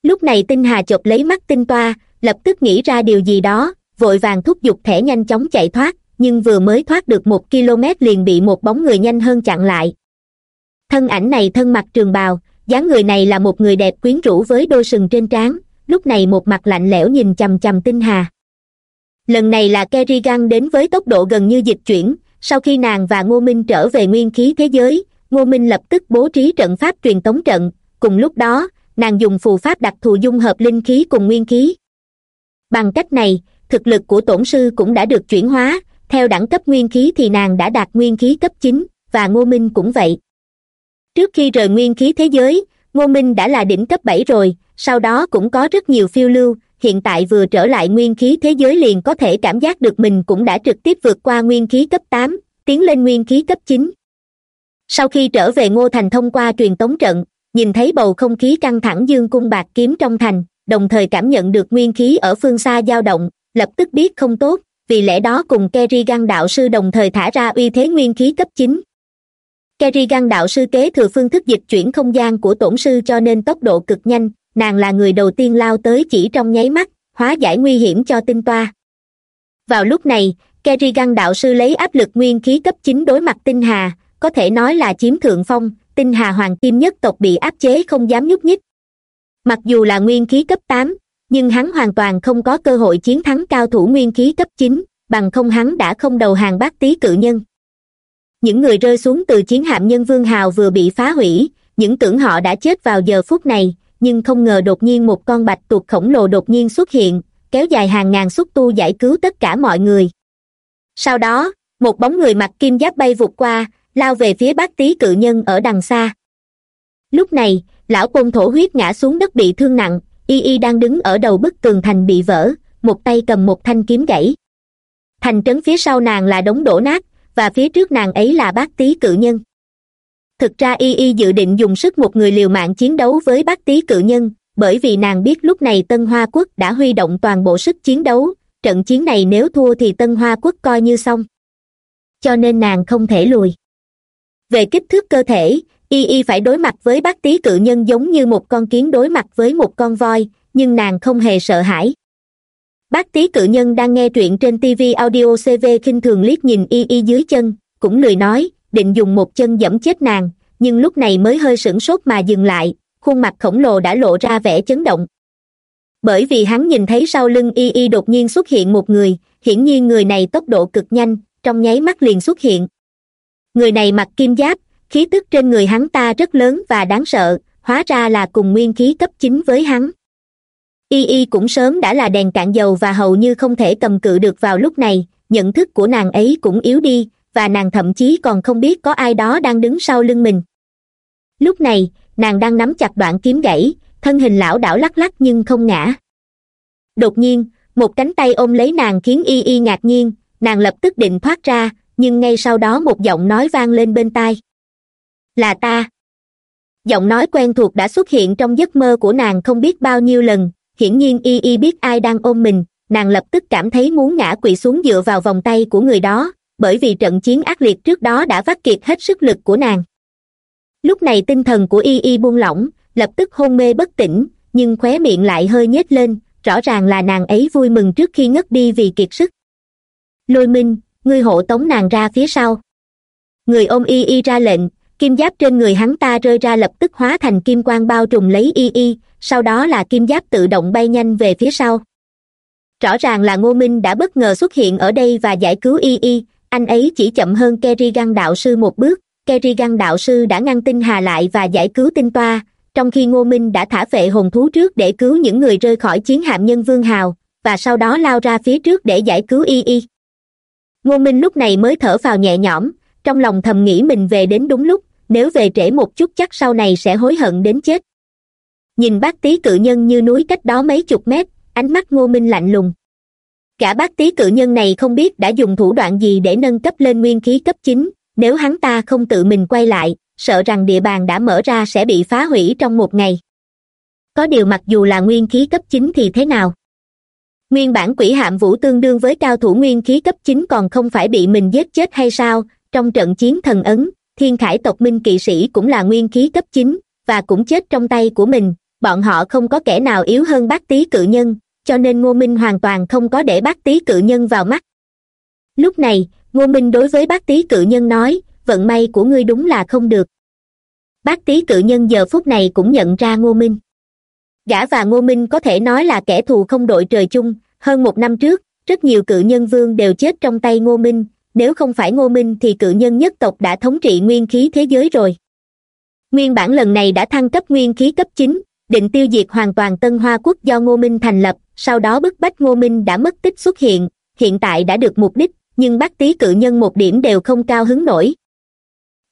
Lúc này tinh hà chộp lấy mắt tinh toa, lập tức nghĩ ra điều gì đó, vội vàng thúc giục thẻ nhanh chóng chạy thoát nhưng vừa mới thoát được một km liền bị một bóng người nhanh hơn chặn lại. Thân ảnh này thân mặc trường bào, dáng người này là một người đẹp quyến rũ với đôi sừng trên trán, lúc này một mặt lạnh lẽo nhìn chằm chằm tinh hà. Lần này là kerrigan đến với tốc độ gần như dịch chuyển, sau khi nàng và ngô minh trở về nguyên khí thế giới, ngô minh lập tức bố trí trận pháp truyền tống trận, cùng lúc đó, nàng dùng phù pháp đặc thù dung hợp linh khí cùng nguyên khí. Bằng cách này, thực lực của tổn sư cũng đã được chuyển hóa theo đẳng cấp nguyên khí thì nàng đã đạt nguyên khí cấp chín, và ngô minh cũng vậy. Trước khi rời nguyên khí thế giới, ngô minh đã là đỉnh cấp bảy rồi, sau đó cũng có rất nhiều phiêu lưu, hiện tại vừa trở lại nguyên khí thế giới liền có thể cảm giác được mình cũng đã trực tiếp vượt qua nguyên khí cấp tám, tiến lên nguyên khí cấp chín. Sau khi trở về ngô thành thông qua truyền tống trận, nhìn thấy bầu không khí căng thẳng dương cung bạc kiếm trong thành, đồng thời cảm nhận được nguyên khí ở phương xa dao động, lập tức biết không tốt vì lẽ đó cùng kerrigan đạo sư đồng thời thả ra uy thế nguyên khí cấp chín. Kerrigan đạo sư kế thừa phương thức dịch chuyển không gian của tổn sư cho nên tốc độ cực nhanh, nàng là người đầu tiên lao tới chỉ trong nháy mắt, hóa giải nguy hiểm cho tinh toa. Vào lúc này kerrigan đạo sư lấy áp lực nguyên khí cấp chín đối mặt tinh hà, có thể nói là chiếm thượng phong, tinh hà hoàng kim nhất tộc bị áp chế không dám nhúc nhích. Mặc dù là nguyên khí cấp tám nhưng hắn hoàn toàn không có cơ hội chiến thắng cao thủ nguyên khí cấp chín, bằng không hắn đã không đầu hàng bác tý cự nhân. Những người rơi xuống từ chiến hạm nhân vương hào vừa bị phá hủy, những tưởng họ đã chết vào giờ phút này, nhưng không ngờ đột nhiên một con bạch tuộc khổng lồ đột nhiên xuất hiện, kéo dài hàng ngàn xúc tu giải cứu tất cả mọi người. Sau đó, một bóng người mặc kim giáp bay vụt qua, lao về phía bác tý cự nhân ở đằng xa. Lúc này, lão côn thổ huyết ngã xuống đất bị thương nặng y y đang đứng ở đầu bức tường thành bị vỡ, một tay cầm một thanh kiếm gãy. Thành trấn phía sau nàng là đống đổ nát, và phía trước nàng ấy là bác tý cự nhân. Thực ra y y dự định dùng sức một người liều mạng chiến đấu với bác tý cự nhân, bởi vì nàng biết lúc này tân hoa quốc đã huy động toàn bộ sức chiến đấu, trận chiến này nếu thua thì tân hoa quốc coi như xong. Cho nên nàng không thể lùi. Về kích thước cơ thể y y phải đối mặt với bác tý cự nhân giống như một con kiến đối mặt với một con voi, nhưng nàng không hề sợ hãi. Bác tý cự nhân đang nghe truyện trên tv audio cv khinh thường liếc nhìn y y dưới chân, cũng lười nói, định dùng một chân dẫm chết nàng, nhưng lúc này mới hơi sửng sốt mà dừng lại, khuôn mặt khổng lồ đã lộ ra vẻ chấn động. Bởi vì hắn nhìn thấy sau lưng y y đột nhiên xuất hiện một người, hiển nhiên người này tốc độ cực nhanh, trong nháy mắt liền xuất hiện. Người này mặc kim giáp khí tức trên người hắn ta rất lớn và đáng sợ, hóa ra là cùng nguyên khí cấp chín với hắn. Y y cũng sớm đã là đèn cạn dầu và hầu như không thể cầm cự được vào lúc này, nhận thức của nàng ấy cũng yếu đi, và nàng thậm chí còn không biết có ai đó đang đứng sau lưng mình. Lúc này, nàng đang nắm chặt đoạn kiếm gãy, thân hình lão đảo lắc lắc nhưng không ngã. Đột nhiên, một cánh tay ôm lấy nàng khiến y y ngạc nhiên, nàng lập tức định thoát ra, nhưng ngay sau đó một giọng nói vang lên bên tai là ta. Giọng nói quen thuộc đã xuất hiện trong giấc mơ của nàng không biết bao nhiêu lần. Hiển nhiên y y biết ai đang ôm mình. Nàng lập tức cảm thấy muốn ngã quỵ xuống dựa vào vòng tay của người đó, bởi vì trận chiến ác liệt trước đó đã vắt kiệt hết sức lực của nàng. Lúc này tinh thần của y y buông lỏng, lập tức hôn mê bất tỉnh, nhưng khóe miệng lại hơi nhếch lên, rõ ràng là nàng ấy vui mừng trước khi ngất đi vì kiệt sức. Lôi minh, ngươi hộ tống nàng ra phía sau. Người ôm y y ra lệnh kim giáp trên người hắn ta rơi ra lập tức hóa thành kim quang bao trùm lấy y y, sau đó là kim giáp tự động bay nhanh về phía sau. Rõ ràng là ngô minh đã bất ngờ xuất hiện ở đây và giải cứu y y, anh ấy chỉ chậm hơn kerrigan đạo sư một bước. Kerrigan đạo sư đã ngăn tinh hà lại và giải cứu tinh toa, trong khi ngô minh đã thả vệ hồn thú trước để cứu những người rơi khỏi chiến hạm nhân vương hào, và sau đó lao ra phía trước để giải cứu y y. Ngô minh lúc này mới thở vào nhẹ nhõm trong lòng thầm nghĩ mình về đến đúng lúc, nếu về trễ một chút chắc sau này sẽ hối hận đến chết. Nhìn bác tý cự nhân như núi cách đó mấy chục mét, ánh mắt ngô minh lạnh lùng. Cả bác tý cự nhân này không biết đã dùng thủ đoạn gì để nâng cấp lên nguyên khí cấp chín, nếu hắn ta không tự mình quay lại, sợ rằng địa bàn đã mở ra sẽ bị phá hủy trong một ngày. Có điều mặc dù là nguyên khí cấp chín thì thế nào? Nguyên bản quỷ hạm vũ tương đương với cao thủ nguyên khí cấp chín còn không phải bị mình giết chết hay sao trong trận chiến thần ấn, thiên khải tộc minh kỵ sĩ cũng là nguyên khí cấp chín và cũng chết trong tay của mình. Bọn họ không có kẻ nào yếu hơn bác tý cự nhân, cho nên ngô minh hoàn toàn không có để bác tý cự nhân vào mắt. Lúc này, ngô minh đối với bác tý cự nhân nói, vận may của ngươi đúng là không được. Bác tý cự nhân giờ phút này cũng nhận ra ngô minh. Gã và ngô minh có thể nói là kẻ thù không đội trời chung. Hơn một năm trước, rất nhiều cự nhân vương đều chết trong tay ngô minh nếu không phải ngô minh thì cự nhân nhất tộc đã thống trị nguyên khí thế giới rồi. Nguyên bản lần này đã thăng cấp nguyên khí cấp chín, định tiêu diệt hoàn toàn tân hoa quốc do ngô minh thành lập, sau đó bức bách ngô minh đã mất tích xuất hiện hiện tại đã được mục đích, nhưng bác tý cự nhân một điểm đều không cao hứng nổi.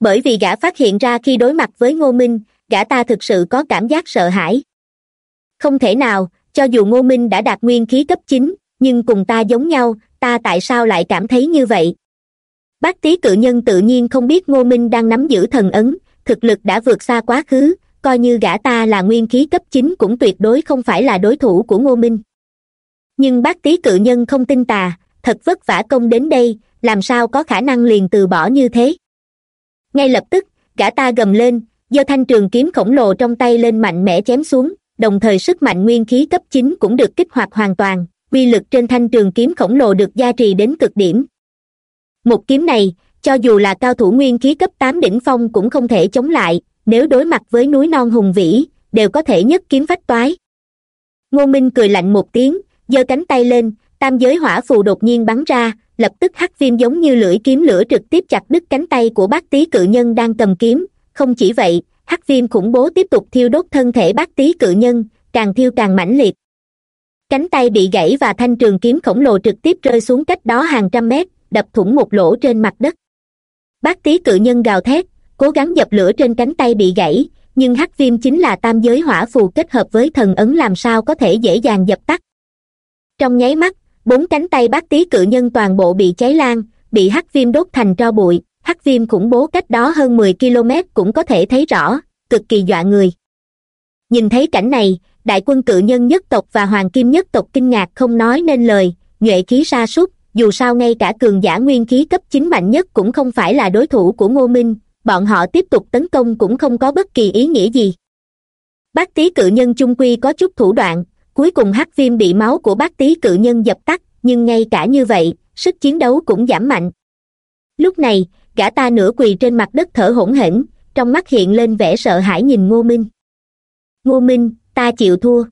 Bởi vì gã phát hiện ra khi đối mặt với ngô minh, gã ta thực sự có cảm giác sợ hãi. Không thể nào, cho dù ngô minh đã đạt nguyên khí cấp chín, nhưng cùng ta giống nhau, ta tại sao lại cảm thấy như vậy? Bác tý cự nhân tự nhiên không biết ngô minh đang nắm giữ thần ấn, thực lực đã vượt xa quá khứ, coi như gã ta là nguyên khí cấp chín cũng tuyệt đối không phải là đối thủ của ngô minh. Nhưng bác tý cự nhân không tin tà, thật vất vả công đến đây, làm sao có khả năng liền từ bỏ như thế? Ngay lập tức, gã ta gầm lên giơ thanh trường kiếm khổng lồ trong tay lên mạnh mẽ chém xuống, đồng thời sức mạnh nguyên khí cấp chín cũng được kích hoạt hoàn toàn, uy lực trên thanh trường kiếm khổng lồ được gia trì đến cực điểm một kiếm này, cho dù là cao thủ nguyên khí cấp tám đỉnh phong cũng không thể chống lại, nếu đối mặt với núi non hùng vĩ, đều có thể nhất kiếm phách toái. Ngô minh cười lạnh một tiếng, giơ cánh tay lên, tam giới hỏa phù đột nhiên bắn ra, lập tức hắc viêm giống như lưỡi kiếm lửa trực tiếp chặt đứt cánh tay của bác tý cự nhân đang cầm kiếm. Không chỉ vậy, hắc viêm khủng bố tiếp tục thiêu đốt thân thể bác tý cự nhân, càng thiêu càng mãnh liệt. Cánh tay bị gãy và thanh trường kiếm khổng lồ trực tiếp rơi xuống cách đó hàng trăm mét đập thủng một lỗ trên mặt đất. Bác tý cự nhân gào thét, cố gắng dập lửa trên cánh tay bị gãy, nhưng hắc viêm chính là tam giới hỏa phù kết hợp với thần ấn làm sao có thể dễ dàng dập tắt. Trong nháy mắt, bốn cánh tay bác tý cự nhân toàn bộ bị cháy lan, bị hắc viêm đốt thành tro bụi, hắc viêm khủng bố cách đó hơn mười km cũng có thể thấy rõ, cực kỳ dọa người. Nhìn thấy cảnh này, đại quân cự nhân nhất tộc và hoàng kim nhất tộc kinh ngạc không nói nên lời, nhuệ khí sa sút dù sao ngay cả cường giả nguyên khí cấp chín mạnh nhất cũng không phải là đối thủ của ngô minh, bọn họ tiếp tục tấn công cũng không có bất kỳ ý nghĩa gì. Bác tý cự nhân trung quy có chút thủ đoạn, cuối cùng hắc viêm bị máu của bác tý cự nhân dập tắt, nhưng ngay cả như vậy, sức chiến đấu cũng giảm mạnh. Lúc này, gã ta nửa quỳ trên mặt đất thở hổn hển, trong mắt hiện lên vẻ sợ hãi nhìn ngô minh. Ngô minh, ta chịu thua.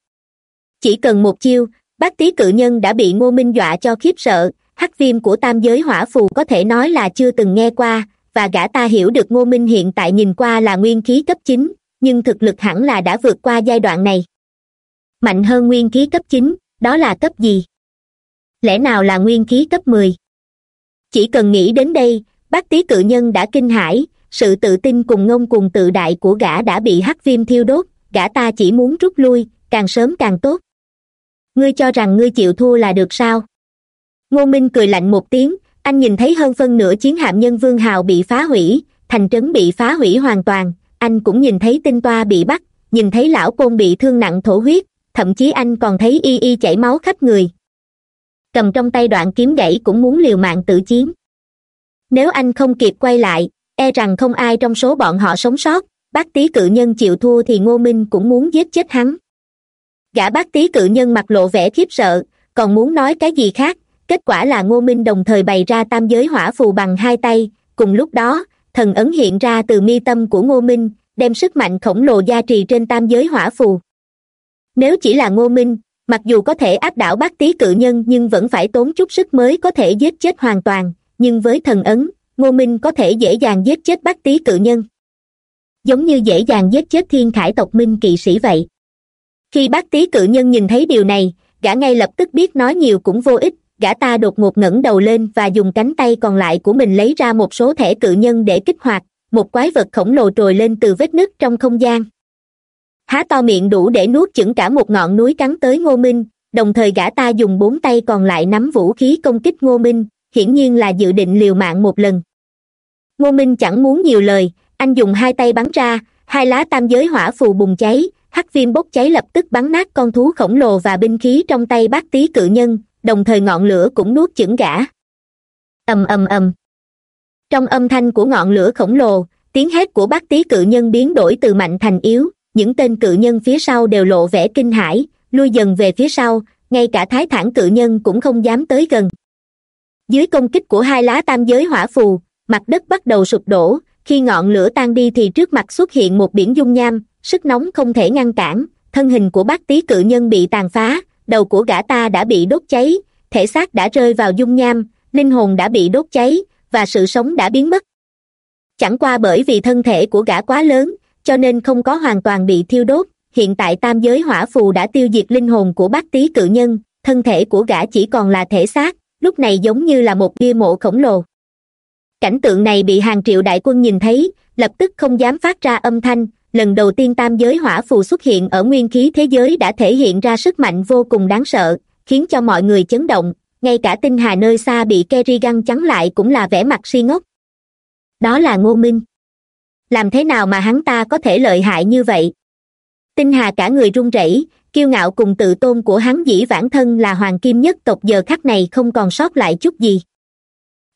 Chỉ cần một chiêu, bác tý cự nhân đã bị ngô minh dọa cho khiếp sợ hắc viêm của tam giới hỏa phù có thể nói là chưa từng nghe qua, và gã ta hiểu được ngô minh hiện tại nhìn qua là nguyên khí cấp chín, nhưng thực lực hẳn là đã vượt qua giai đoạn này. Mạnh hơn nguyên khí cấp chín, đó là cấp gì? Lẽ nào là nguyên khí cấp mười? Chỉ cần nghĩ đến đây, bác tý cự nhân đã kinh hãi, sự tự tin cùng ngông cùng tự đại của gã đã bị hắc viêm thiêu đốt, gã ta chỉ muốn rút lui, càng sớm càng tốt. Ngươi cho rằng ngươi chịu thua là được sao? Ngô minh cười lạnh một tiếng, anh nhìn thấy hơn phân nửa chiến hạm nhân vương hào bị phá hủy, thành trấn bị phá hủy hoàn toàn, anh cũng nhìn thấy tinh toa bị bắt, nhìn thấy lão côn bị thương nặng thổ huyết, thậm chí anh còn thấy y y chảy máu khắp người. Cầm trong tay đoạn kiếm gãy cũng muốn liều mạng tự chiến. Nếu anh không kịp quay lại e rằng không ai trong số bọn họ sống sót, bác tý cự nhân chịu thua thì ngô minh cũng muốn giết chết hắn. Gã bác tý cự nhân mặt lộ vẻ khiếp sợ, còn muốn nói cái gì khác? Kết quả là ngô minh đồng thời bày ra tam giới hỏa phù bằng hai tay. Cùng lúc đó, thần ấn hiện ra từ mi tâm của ngô minh, đem sức mạnh khổng lồ gia trì trên tam giới hỏa phù. Nếu chỉ là ngô minh, mặc dù có thể áp đảo bác tý cự nhân nhưng vẫn phải tốn chút sức mới có thể giết chết hoàn toàn. Nhưng với thần ấn, ngô minh có thể dễ dàng giết chết bác tý cự nhân. Giống như dễ dàng giết chết thiên khải tộc minh kỵ sĩ vậy. Khi bác tý cự nhân nhìn thấy điều này, gã ngay lập tức biết nói nhiều cũng vô ích gã ta đột ngột ngẩng đầu lên và dùng cánh tay còn lại của mình lấy ra một số thẻ cự nhân để kích hoạt. Một quái vật khổng lồ trồi lên từ vết nứt trong không gian. Há to miệng đủ để nuốt chửng cả một ngọn núi cắn tới ngô minh. Đồng thời gã ta dùng bốn tay còn lại nắm vũ khí công kích ngô minh. Hiển nhiên là dự định liều mạng một lần. Ngô minh chẳng muốn nhiều lời. Anh dùng hai tay bắn ra. Hai lá tam giới hỏa phù bùng cháy. Hắc viêm bốc cháy lập tức bắn nát con thú khổng lồ và binh khí trong tay bác tý cự nhân đồng thời ngọn lửa cũng nuốt chửng gã. Ầm ầm ầm. Trong âm thanh của ngọn lửa khổng lồ, tiếng hét của bác tý cự nhân biến đổi từ mạnh thành yếu, những tên cự nhân phía sau đều lộ vẻ kinh hãi, lui dần về phía sau, ngay cả thái thản cự nhân cũng không dám tới gần. Dưới công kích của hai lá tam giới hỏa phù, mặt đất bắt đầu sụp đổ, khi ngọn lửa tan đi thì trước mặt xuất hiện một biển dung nham, sức nóng không thể ngăn cản, thân hình của bác tý cự nhân bị tàn phá đầu của gã ta đã bị đốt cháy, thể xác đã rơi vào dung nham, linh hồn đã bị đốt cháy và sự sống đã biến mất. Chẳng qua bởi vì thân thể của gã quá lớn, cho nên không có hoàn toàn bị thiêu đốt, hiện tại tam giới hỏa phù đã tiêu diệt linh hồn của bác tý cự nhân, thân thể của gã chỉ còn là thể xác, lúc này giống như là một bia mộ khổng lồ. Cảnh tượng này bị hàng triệu đại quân nhìn thấy, lập tức không dám phát ra âm thanh lần đầu tiên tam giới hỏa phù xuất hiện ở nguyên khí thế giới đã thể hiện ra sức mạnh vô cùng đáng sợ, khiến cho mọi người chấn động, ngay cả tinh hà nơi xa bị kerrigan chắn lại cũng là vẻ mặt si ngốc. Đó là ngô minh. Làm thế nào mà hắn ta có thể lợi hại như vậy? Tinh hà cả người run rẩy, kiêu ngạo cùng tự tôn của hắn dĩ vãng thân là hoàng kim nhất tộc giờ khắc này không còn sót lại chút gì.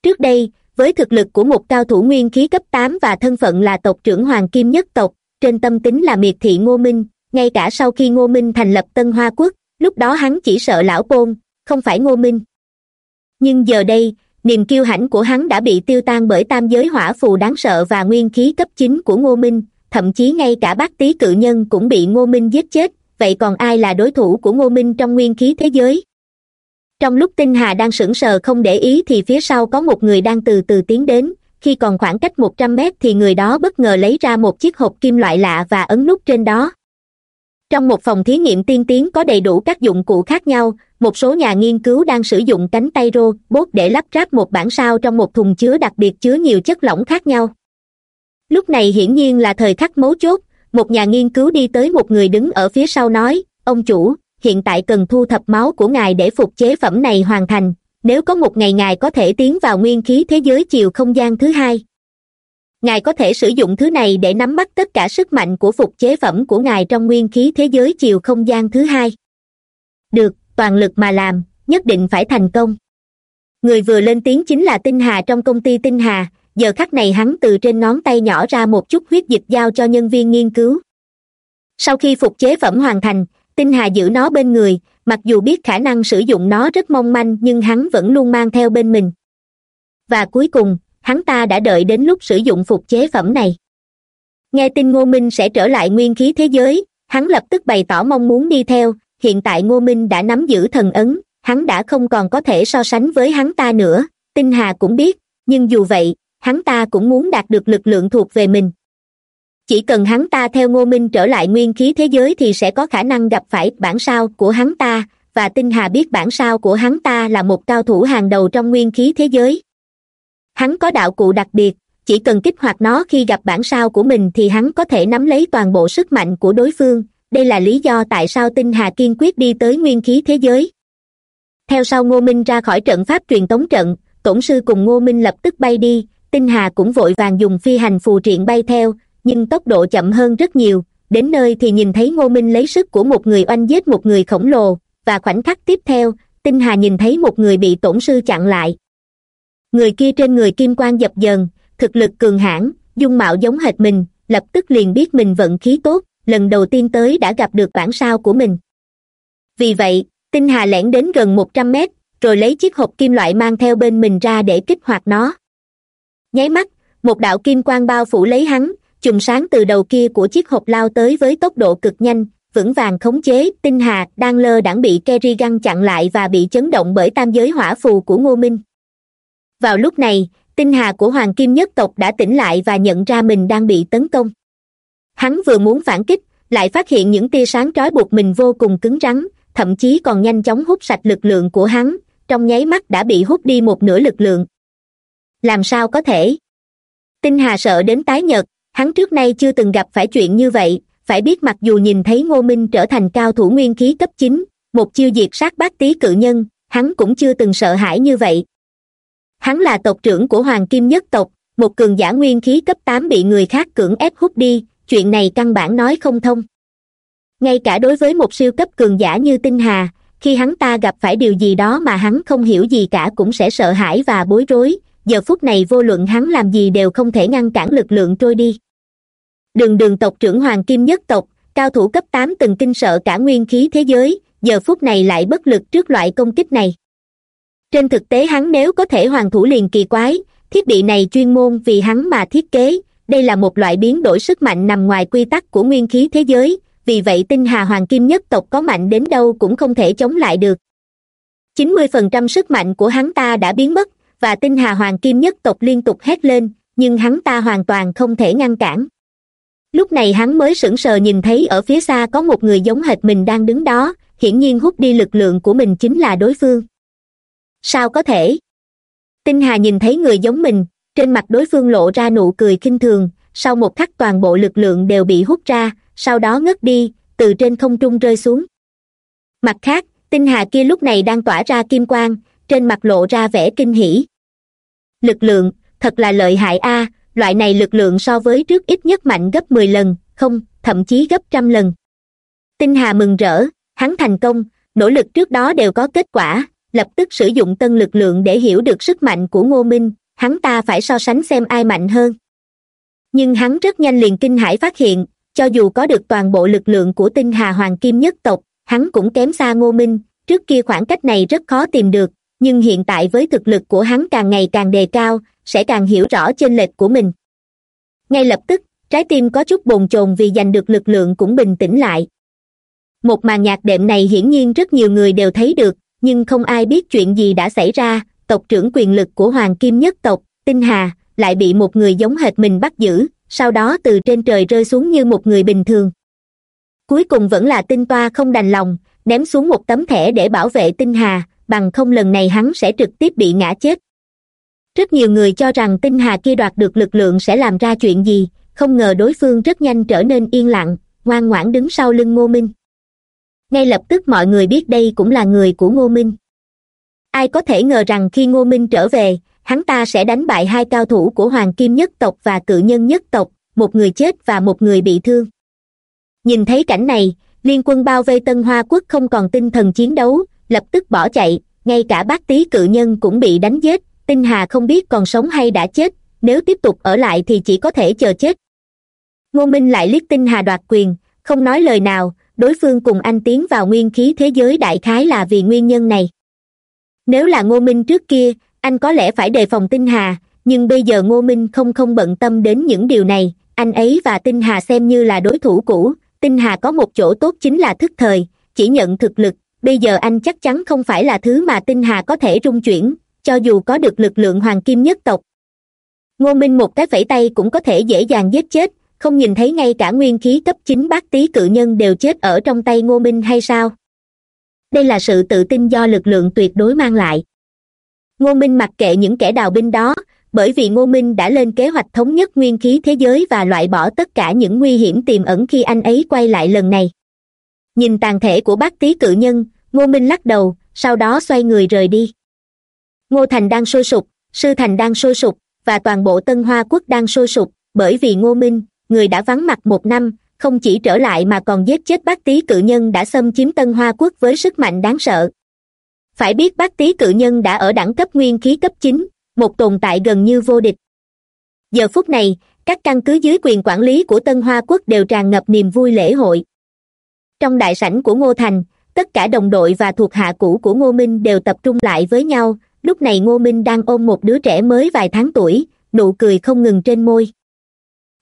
Trước đây, với thực lực của một cao thủ nguyên khí cấp tám và thân phận là tộc trưởng hoàng kim nhất tộc trên tâm tính là miệt thị ngô minh, ngay cả sau khi ngô minh thành lập tân hoa quốc, lúc đó hắn chỉ sợ lão côn không phải ngô minh. Nhưng giờ đây, niềm kiêu hãnh của hắn đã bị tiêu tan bởi tam giới hỏa phù đáng sợ và nguyên khí cấp chín của ngô minh, thậm chí ngay cả bác tý cự nhân cũng bị ngô minh giết chết, vậy còn ai là đối thủ của ngô minh trong nguyên khí thế giới? Trong lúc tinh hà đang sững sờ không để ý thì phía sau có một người đang từ từ tiến đến khi còn khoảng cách một trăm mét thì người đó bất ngờ lấy ra một chiếc hộp kim loại lạ và ấn nút trên đó. Trong một phòng thí nghiệm tiên tiến có đầy đủ các dụng cụ khác nhau, một số nhà nghiên cứu đang sử dụng cánh tay rô, bốt để lắp ráp một bản sao trong một thùng chứa đặc biệt chứa nhiều chất lỏng khác nhau. Lúc này hiển nhiên là thời khắc mấu chốt, một nhà nghiên cứu đi tới một người đứng ở phía sau nói, ông chủ, hiện tại cần thu thập máu của ngài để phục chế phẩm này hoàn thành nếu có một ngày ngài có thể tiến vào nguyên khí thế giới chiều không gian thứ hai. Ngài có thể sử dụng thứ này để nắm bắt tất cả sức mạnh của phục chế phẩm của ngài trong nguyên khí thế giới chiều không gian thứ hai. Được, toàn lực mà làm, nhất định phải thành công. Người vừa lên tiếng chính là tinh hà trong công ty tinh hà, giờ khắc này hắn từ trên ngón tay nhỏ ra một chút huyết dịch giao cho nhân viên nghiên cứu. Sau khi phục chế phẩm hoàn thành, tinh hà giữ nó bên người mặc dù biết khả năng sử dụng nó rất mong manh, nhưng hắn vẫn luôn mang theo bên mình. Và cuối cùng, hắn ta đã đợi đến lúc sử dụng phục chế phẩm này. Nghe tin ngô minh sẽ trở lại nguyên khí thế giới, hắn lập tức bày tỏ mong muốn đi theo. Hiện tại ngô minh đã nắm giữ thần ấn, hắn đã không còn có thể so sánh với hắn ta nữa. Tinh hà cũng biết, nhưng dù vậy, hắn ta cũng muốn đạt được lực lượng thuộc về mình chỉ cần hắn ta theo ngô minh trở lại nguyên khí thế giới thì sẽ có khả năng gặp phải bản sao của hắn ta, và tinh hà biết bản sao của hắn ta là một cao thủ hàng đầu trong nguyên khí thế giới. Hắn có đạo cụ đặc biệt, chỉ cần kích hoạt nó khi gặp bản sao của mình thì hắn có thể nắm lấy toàn bộ sức mạnh của đối phương. Đây là lý do tại sao tinh hà kiên quyết đi tới nguyên khí thế giới. Theo sau ngô minh ra khỏi trận pháp truyền tống trận tổng sư cùng ngô minh lập tức bay đi, tinh hà cũng vội vàng dùng phi hành phù triện bay theo nhưng tốc độ chậm hơn rất nhiều. Đến nơi thì nhìn thấy ngô minh lấy sức của một người oanh giết một người khổng lồ, và khoảnh khắc tiếp theo, tinh hà nhìn thấy một người bị tổn sư chặn lại. Người kia trên người kim quan dập dờn, thực lực cường hãn, dung mạo giống hệt mình, lập tức liền biết mình vận khí tốt, lần đầu tiên tới đã gặp được bản sao của mình. Vì vậy, tinh hà lẻn đến gần một trăm mét, rồi lấy chiếc hộp kim loại mang theo bên mình ra để kích hoạt nó. Nháy mắt, một đạo kim quang bao phủ lấy hắn chùm sáng từ đầu kia của chiếc hộp lao tới với tốc độ cực nhanh, vững vàng khống chế, tinh hà đang lơ đãng bị kerrigan chặn lại và bị chấn động bởi tam giới hỏa phù của ngô minh. Vào lúc này, tinh hà của hoàng kim nhất tộc đã tỉnh lại và nhận ra mình đang bị tấn công. Hắn vừa muốn phản kích, lại phát hiện những tia sáng trói buộc mình vô cùng cứng rắn, thậm chí còn nhanh chóng hút sạch lực lượng của hắn, trong nháy mắt đã bị hút đi một nửa lực lượng. Làm sao có thể? Tinh hà sợ đến tái nhợt hắn trước nay chưa từng gặp phải chuyện như vậy, phải biết mặc dù nhìn thấy ngô minh trở thành cao thủ nguyên khí cấp chín, một chiêu diệt sát bát tý cự nhân, hắn cũng chưa từng sợ hãi như vậy. Hắn là tộc trưởng của hoàng kim nhất tộc, một cường giả nguyên khí cấp tám bị người khác cưỡng ép hút đi, chuyện này căn bản nói không thông. Ngay cả đối với một siêu cấp cường giả như tinh hà, khi hắn ta gặp phải điều gì đó mà hắn không hiểu gì cả cũng sẽ sợ hãi và bối rối, giờ phút này vô luận hắn làm gì đều không thể ngăn cản lực lượng trôi đi đường đường tộc trưởng hoàng kim nhất tộc, cao thủ cấp tám từng kinh sợ cả nguyên khí thế giới, giờ phút này lại bất lực trước loại công kích này. Trên thực tế hắn nếu có thể hoàn thủ liền kỳ quái, thiết bị này chuyên môn vì hắn mà thiết kế, đây là một loại biến đổi sức mạnh nằm ngoài quy tắc của nguyên khí thế giới, vì vậy tinh hà hoàng kim nhất tộc có mạnh đến đâu cũng không thể chống lại được. Chín mươi phần trăm sức mạnh của hắn ta đã biến mất, và tinh hà hoàng kim nhất tộc liên tục hét lên, nhưng hắn ta hoàn toàn không thể ngăn cản lúc này hắn mới sững sờ nhìn thấy ở phía xa có một người giống hệt mình đang đứng đó, hiển nhiên hút đi lực lượng của mình chính là đối phương. Sao có thể? Tinh hà nhìn thấy người giống mình, trên mặt đối phương lộ ra nụ cười khinh thường, sau một khắc toàn bộ lực lượng đều bị hút ra, sau đó ngất đi, từ trên không trung rơi xuống. Mặt khác, tinh hà kia lúc này đang tỏa ra kim quang, trên mặt lộ ra vẻ kinh hỉ. Lực lượng, thật là lợi hại a loại này lực lượng so với trước ít nhất mạnh gấp mười lần, không, thậm chí gấp trăm lần. Tinh hà mừng rỡ, hắn thành công, nỗ lực trước đó đều có kết quả, lập tức sử dụng tân lực lượng để hiểu được sức mạnh của ngô minh, hắn ta phải so sánh xem ai mạnh hơn. Nhưng hắn rất nhanh liền kinh hãi phát hiện, cho dù có được toàn bộ lực lượng của tinh hà hoàng kim nhất tộc, hắn cũng kém xa ngô minh, trước kia khoảng cách này rất khó tìm được, nhưng hiện tại với thực lực của hắn càng ngày càng đề cao sẽ càng hiểu rõ chênh lệch của mình. Ngay lập tức, trái tim có chút bồn chồn vì giành được lực lượng cũng bình tĩnh lại. Một màn nhạc đệm này hiển nhiên rất nhiều người đều thấy được, nhưng không ai biết chuyện gì đã xảy ra, tộc trưởng quyền lực của hoàng kim nhất tộc, tinh hà, lại bị một người giống hệt mình bắt giữ, sau đó từ trên trời rơi xuống như một người bình thường. Cuối cùng vẫn là tinh toa không đành lòng, ném xuống một tấm thẻ để bảo vệ tinh hà, bằng không lần này hắn sẽ trực tiếp bị ngã chết rất nhiều người cho rằng tinh hà kia đoạt được lực lượng sẽ làm ra chuyện gì, không ngờ đối phương rất nhanh trở nên yên lặng, ngoan ngoãn đứng sau lưng ngô minh. Ngay lập tức mọi người biết đây cũng là người của ngô minh. Ai có thể ngờ rằng khi ngô minh trở về, hắn ta sẽ đánh bại hai cao thủ của hoàng kim nhất tộc và cự nhân nhất tộc, một người chết và một người bị thương. Nhìn thấy cảnh này, liên quân bao vây tân hoa quốc không còn tinh thần chiến đấu, lập tức bỏ chạy, ngay cả bác tý cự nhân cũng bị đánh giết tinh hà không biết còn sống hay đã chết, nếu tiếp tục ở lại thì chỉ có thể chờ chết. Ngô minh lại liếc tinh hà đoạt quyền, không nói lời nào, đối phương cùng anh tiến vào nguyên khí thế giới đại khái là vì nguyên nhân này. Nếu là ngô minh trước kia, anh có lẽ phải đề phòng tinh hà, nhưng bây giờ ngô minh không không bận tâm đến những điều này, anh ấy và tinh hà xem như là đối thủ cũ, tinh hà có một chỗ tốt chính là thức thời, chỉ nhận thực lực, bây giờ anh chắc chắn không phải là thứ mà tinh hà có thể rung chuyển cho dù có được lực lượng hoàng kim nhất tộc. Ngô minh một cái phẩy tay cũng có thể dễ dàng giết chết, không nhìn thấy ngay cả nguyên khí cấp chín bát tý cự nhân đều chết ở trong tay ngô minh hay sao? Đây là sự tự tin do lực lượng tuyệt đối mang lại. Ngô minh mặc kệ những kẻ đào binh đó, bởi vì ngô minh đã lên kế hoạch thống nhất nguyên khí thế giới và loại bỏ tất cả những nguy hiểm tiềm ẩn khi anh ấy quay lại lần này. Nhìn tàn thể của bác tý cự nhân, ngô minh lắc đầu, sau đó xoay người rời đi ngô thành đang sôi sục, sư thành đang sôi sục, và toàn bộ tân hoa quốc đang sôi sục, bởi vì ngô minh, người đã vắng mặt một năm, không chỉ trở lại mà còn giết chết bác tý cự nhân đã xâm chiếm tân hoa quốc với sức mạnh đáng sợ. Phải biết bác tý cự nhân đã ở đẳng cấp nguyên khí cấp chín, một tồn tại gần như vô địch. Giờ phút này, các căn cứ dưới quyền quản lý của tân hoa quốc đều tràn ngập niềm vui lễ hội. Trong đại sảnh của ngô thành, tất cả đồng đội và thuộc hạ cũ của ngô minh đều tập trung lại với nhau lúc này ngô minh đang ôm một đứa trẻ mới vài tháng tuổi, nụ cười không ngừng trên môi.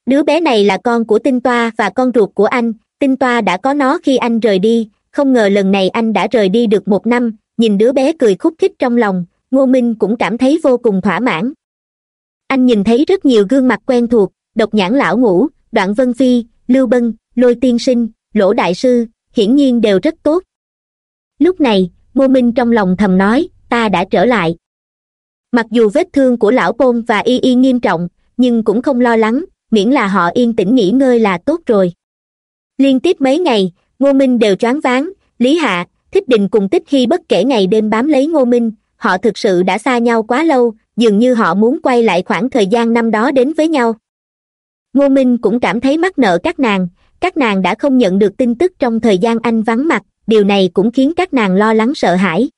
Đứa bé này là con của tinh toa và con ruột của anh, tinh toa đã có nó khi anh rời đi. Không ngờ lần này anh đã rời đi được một năm, nhìn đứa bé cười khúc khích trong lòng, ngô minh cũng cảm thấy vô cùng thỏa mãn. Anh nhìn thấy rất nhiều gương mặt quen thuộc, độc nhãn lão ngũ, đoạn vân phi, lưu bân, lôi tiên sinh, lỗ đại sư, hiển nhiên đều rất tốt. Lúc này, ngô minh trong lòng thầm nói ta đã trở lại. Mặc dù vết thương của lão bôn và y y nghiêm trọng, nhưng cũng không lo lắng, miễn là họ yên tĩnh nghỉ ngơi là tốt rồi. Liên tiếp mấy ngày, ngô minh đều choáng váng, lý hạ, thích đình cùng tích khi bất kể ngày đêm bám lấy ngô minh, họ thực sự đã xa nhau quá lâu, dường như họ muốn quay lại khoảng thời gian năm đó đến với nhau. Ngô minh cũng cảm thấy mắc nợ các nàng các nàng đã không nhận được tin tức trong thời gian anh vắng mặt, điều này cũng khiến các nàng lo lắng sợ hãi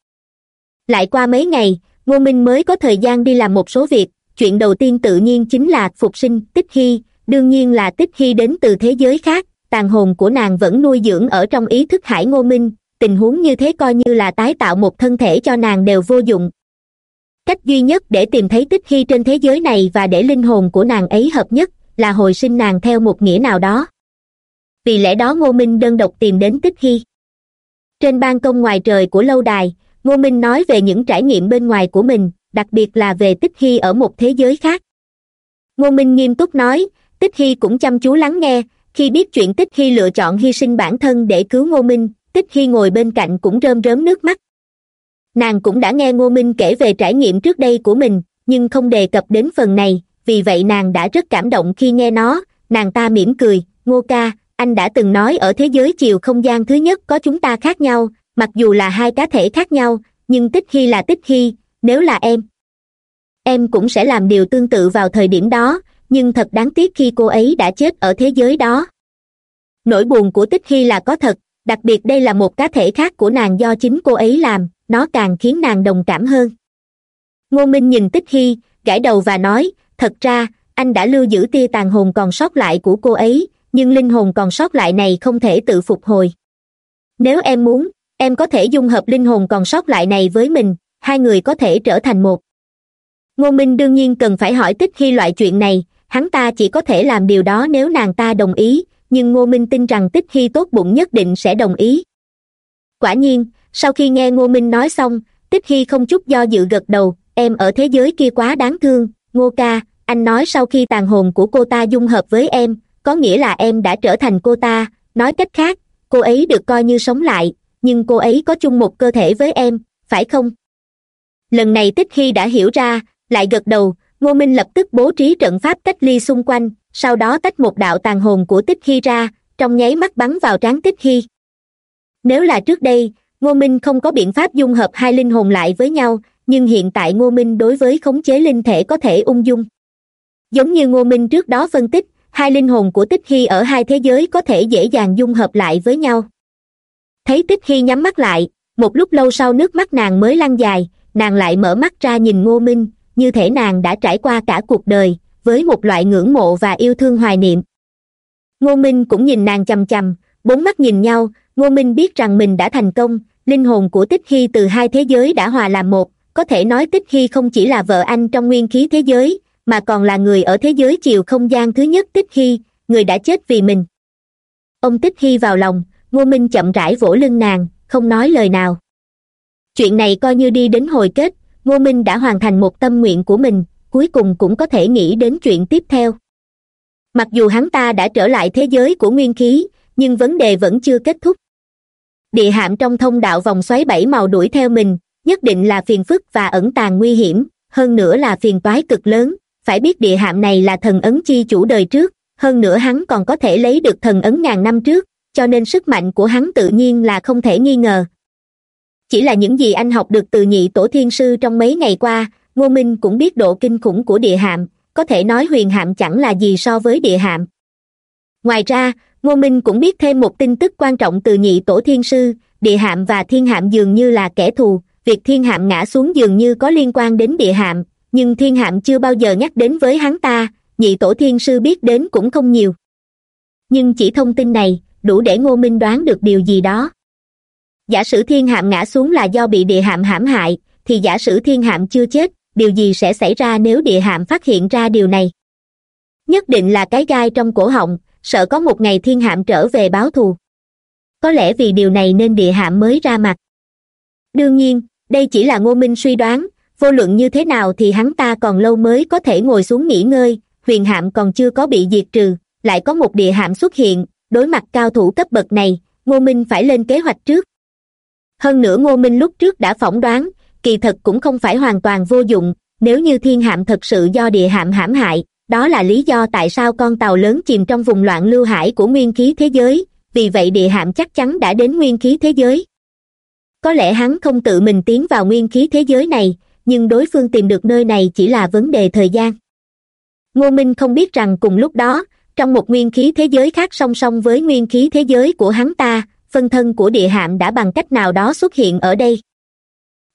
lại qua mấy ngày, ngô minh mới có thời gian đi làm một số việc. Chuyện đầu tiên tự nhiên chính là phục sinh tích hy, đương nhiên là tích hy đến từ thế giới khác. Tàn hồn của nàng vẫn nuôi dưỡng ở trong ý thức hải ngô minh. Tình huống như thế coi như là tái tạo một thân thể cho nàng đều vô dụng. Cách duy nhất để tìm thấy tích hy trên thế giới này và để linh hồn của nàng ấy hợp nhất là hồi sinh nàng theo một nghĩa nào đó. Vì lẽ đó ngô minh đơn độc tìm đến tích hy. Trên ban công ngoài trời của lâu đài ngô minh nói về những trải nghiệm bên ngoài của mình, đặc biệt là về tích hy ở một thế giới khác. Ngô minh nghiêm túc nói, tích hy cũng chăm chú lắng nghe, khi biết chuyện tích hy lựa chọn hy sinh bản thân để cứu ngô minh, tích hy ngồi bên cạnh cũng rơm rớm nước mắt. Nàng cũng đã nghe ngô minh kể về trải nghiệm trước đây của mình, nhưng không đề cập đến phần này, vì vậy nàng đã rất cảm động khi nghe nó, nàng ta mỉm cười, ngô ca, anh đã từng nói ở thế giới chiều không gian thứ nhất có chúng ta khác nhau mặc dù là hai cá thể khác nhau, nhưng tích hy là tích hy, nếu là em em cũng sẽ làm điều tương tự vào thời điểm đó, nhưng thật đáng tiếc khi cô ấy đã chết ở thế giới đó. Nỗi buồn của tích hy là có thật, đặc biệt đây là một cá thể khác của nàng do chính cô ấy làm, nó càng khiến nàng đồng cảm hơn. Ngô minh nhìn tích hy, gãi đầu và nói, thật ra, anh đã lưu giữ tia tàn hồn còn sót lại của cô ấy, nhưng linh hồn còn sót lại này không thể tự phục hồi. Nếu em muốn em có thể dung hợp linh hồn còn sót lại này với mình, hai người có thể trở thành một. Ngô minh đương nhiên cần phải hỏi tích hy loại chuyện này, hắn ta chỉ có thể làm điều đó nếu nàng ta đồng ý, nhưng ngô minh tin rằng tích hy tốt bụng nhất định sẽ đồng ý. Quả nhiên, sau khi nghe ngô minh nói xong, tích hy không chút do dự gật đầu, em ở thế giới kia quá đáng thương, ngô ca, anh nói sau khi tàn hồn của cô ta dung hợp với em, có nghĩa là em đã trở thành cô ta, nói cách khác, cô ấy được coi như sống lại nhưng cô ấy có chung một cơ thể với em, phải không? Lần này tích khi đã hiểu ra, lại gật đầu, ngô minh lập tức bố trí trận pháp cách ly xung quanh, sau đó tách một đạo tàn hồn của tích khi ra, trong nháy mắt bắn vào trán tích khi nếu là trước đây, ngô minh không có biện pháp dung hợp hai linh hồn lại với nhau, nhưng hiện tại ngô minh đối với khống chế linh thể có thể ung dung. Giống như ngô minh trước đó phân tích, hai linh hồn của tích khi ở hai thế giới có thể dễ dàng dung hợp lại với nhau thấy tích hy nhắm mắt lại, một lúc lâu sau nước mắt nàng mới lăn dài, nàng lại mở mắt ra nhìn ngô minh, như thể nàng đã trải qua cả cuộc đời, với một loại ngưỡng mộ và yêu thương hoài niệm. Ngô minh cũng nhìn nàng chằm chằm, bốn mắt nhìn nhau, ngô minh biết rằng mình đã thành công, linh hồn của tích hy từ hai thế giới đã hòa làm một, có thể nói tích hy không chỉ là vợ anh trong nguyên khí thế giới, mà còn là người ở thế giới chiều không gian thứ nhất tích hy, người đã chết vì mình. Ông tích hy vào lòng ngô minh chậm rãi vỗ lưng nàng, không nói lời nào. Chuyện này coi như đi đến hồi kết, ngô minh đã hoàn thành một tâm nguyện của mình, cuối cùng cũng có thể nghĩ đến chuyện tiếp theo. Mặc dù hắn ta đã trở lại thế giới của nguyên khí, nhưng vấn đề vẫn chưa kết thúc. Địa hạm trong thông đạo vòng xoáy bảy màu đuổi theo mình, nhất định là phiền phức và ẩn tàng nguy hiểm, hơn nữa là phiền toái cực lớn. Phải biết địa hạm này là thần ấn chi chủ đời trước, hơn nữa hắn còn có thể lấy được thần ấn ngàn năm trước cho nên sức mạnh của hắn tự nhiên là không thể nghi ngờ. Chỉ là những gì anh học được từ nhị tổ thiên sư trong mấy ngày qua, ngô minh cũng biết độ kinh khủng của địa hạm, có thể nói huyền hạm chẳng là gì so với địa hạm. Ngoài ra, ngô minh cũng biết thêm một tin tức quan trọng từ nhị tổ thiên sư, địa hạm và thiên hạm dường như là kẻ thù, việc thiên hạm ngã xuống dường như có liên quan đến địa hạm, nhưng thiên hạm chưa bao giờ nhắc đến với hắn ta, nhị tổ thiên sư biết đến cũng không nhiều. Nhưng chỉ thông tin này đủ để ngô minh đoán được điều gì đó. Giả sử thiên hạm ngã xuống là do bị địa hạm hãm hại, thì giả sử thiên hạm chưa chết, điều gì sẽ xảy ra nếu địa hạm phát hiện ra điều này? Nhất định là cái gai trong cổ họng, sợ có một ngày thiên hạm trở về báo thù. Có lẽ vì điều này nên địa hạm mới ra mặt. Đương nhiên, đây chỉ là ngô minh suy đoán, vô luận như thế nào thì hắn ta còn lâu mới có thể ngồi xuống nghỉ ngơi, huyền hạm còn chưa có bị diệt trừ, lại có một địa hạm xuất hiện đối mặt cao thủ cấp bậc này, ngô minh phải lên kế hoạch trước. Hơn nữa ngô minh lúc trước đã phỏng đoán, kỳ thật cũng không phải hoàn toàn vô dụng, nếu như thiên hạm thật sự do địa hạm hãm hại, đó là lý do tại sao con tàu lớn chìm trong vùng loạn lưu hải của nguyên khí thế giới, vì vậy địa hạm chắc chắn đã đến nguyên khí thế giới. Có lẽ hắn không tự mình tiến vào nguyên khí thế giới này, nhưng đối phương tìm được nơi này chỉ là vấn đề thời gian. Ngô minh không biết rằng cùng lúc đó trong một nguyên khí thế giới khác song song với nguyên khí thế giới của hắn ta, phân thân của địa hạm đã bằng cách nào đó xuất hiện ở đây?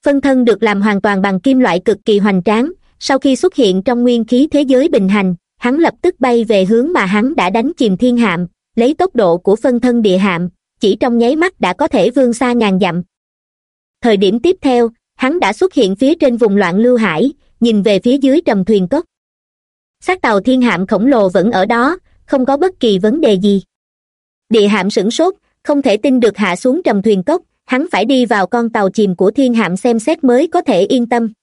Phân thân được làm hoàn toàn bằng kim loại cực kỳ hoành tráng, sau khi xuất hiện trong nguyên khí thế giới bình hành, hắn lập tức bay về hướng mà hắn đã đánh chìm thiên hạm, lấy tốc độ của phân thân địa hạm, chỉ trong nháy mắt đã có thể vươn xa ngàn dặm. Thời điểm tiếp theo, hắn đã xuất hiện phía trên vùng loạn lưu hải, nhìn về phía dưới trầm thuyền cốc. Xác tàu thiên hạm khổng lồ vẫn ở đó không có bất kỳ vấn đề gì. Địa hạm sửng sốt, không thể tin được hạ xuống trầm thuyền cốc, hắn phải đi vào con tàu chìm của thiên hạm xem xét mới có thể yên tâm.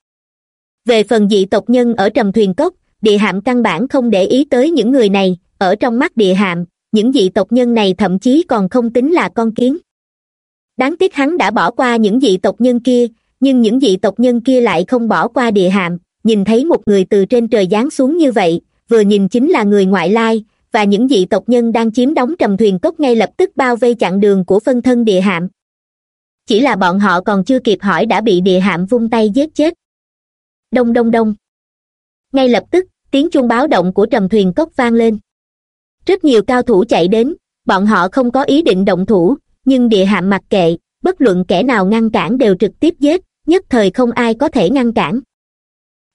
Về phần dị tộc nhân ở trầm thuyền cốc, địa hạm căn bản không để ý tới những người này, ở trong mắt địa hạm, những dị tộc nhân này thậm chí còn không tính là con kiến. Đáng tiếc hắn đã bỏ qua những dị tộc nhân kia, nhưng những dị tộc nhân kia lại không bỏ qua địa hạm, nhìn thấy một người từ trên trời giáng xuống như vậy, vừa nhìn chính là người ngoại lai và những dị tộc nhân đang chiếm đóng trầm thuyền cốc ngay lập tức bao vây chặn đường của phân thân địa hạm. Chỉ là bọn họ còn chưa kịp hỏi đã bị địa hạm vung tay giết chết. Đông đông đông. Ngay lập tức, tiếng chuông báo động của trầm thuyền cốc vang lên. Rất nhiều cao thủ chạy đến, bọn họ không có ý định động thủ, nhưng địa hạm mặc kệ, bất luận kẻ nào ngăn cản đều trực tiếp giết, nhất thời không ai có thể ngăn cản.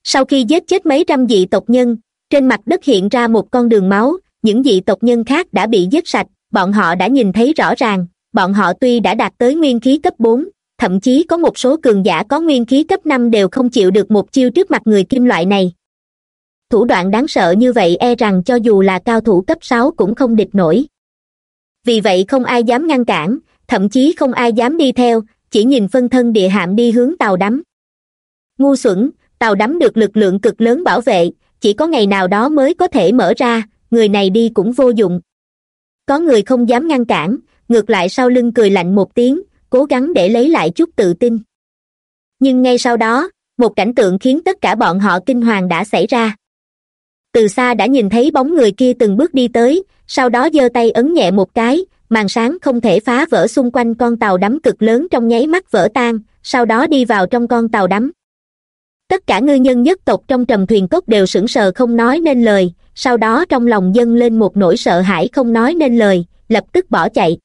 Sau khi giết chết mấy trăm dị tộc nhân, trên mặt đất hiện ra một con đường máu những dị tộc nhân khác đã bị giết sạch, bọn họ đã nhìn thấy rõ ràng, bọn họ tuy đã đạt tới nguyên khí cấp bốn, thậm chí có một số cường giả có nguyên khí cấp năm đều không chịu được một chiêu trước mặt người kim loại này. Thủ đoạn đáng sợ như vậy e rằng cho dù là cao thủ cấp sáu cũng không địch nổi. Vì vậy không ai dám ngăn cản, thậm chí không ai dám đi theo, chỉ nhìn phân thân địa hạm đi hướng tàu đắm. Ngu xuẩn, tàu đắm được lực lượng cực lớn bảo vệ, chỉ có ngày nào đó mới có thể mở ra người này đi cũng vô dụng. Có người không dám ngăn cản, ngược lại sau lưng cười lạnh một tiếng, cố gắng để lấy lại chút tự tin. Nhưng ngay sau đó, một cảnh tượng khiến tất cả bọn họ kinh hoàng đã xảy ra. Từ xa đã nhìn thấy bóng người kia từng bước đi tới, sau đó giơ tay ấn nhẹ một cái, màn sáng không thể phá vỡ xung quanh con tàu đắm cực lớn trong nháy mắt vỡ tan, sau đó đi vào trong con tàu đắm tất cả ngư nhân nhất tộc trong trầm thuyền cốc đều sững sờ không nói nên lời. Sau đó trong lòng dâng lên một nỗi sợ hãi không nói nên lời, lập tức bỏ chạy.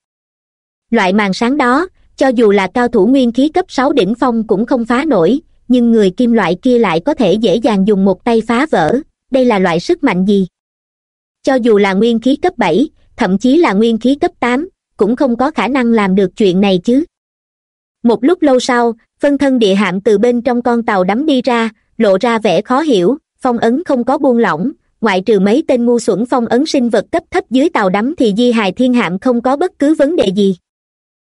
Loại màn sáng đó, cho dù là cao thủ nguyên khí cấp sáu đỉnh phong cũng không phá nổi, nhưng người kim loại kia lại có thể dễ dàng dùng một tay phá vỡ. Đây là loại sức mạnh gì? Cho dù là nguyên khí cấp bảy, thậm chí là nguyên khí cấp tám, cũng không có khả năng làm được chuyện này chứ. Một lúc lâu sau phân thân địa hạm từ bên trong con tàu đắm đi ra, lộ ra vẻ khó hiểu, phong ấn không có buông lỏng, ngoại trừ mấy tên ngu xuẩn phong ấn sinh vật cấp thấp dưới tàu đắm thì di hài thiên hạm không có bất cứ vấn đề gì.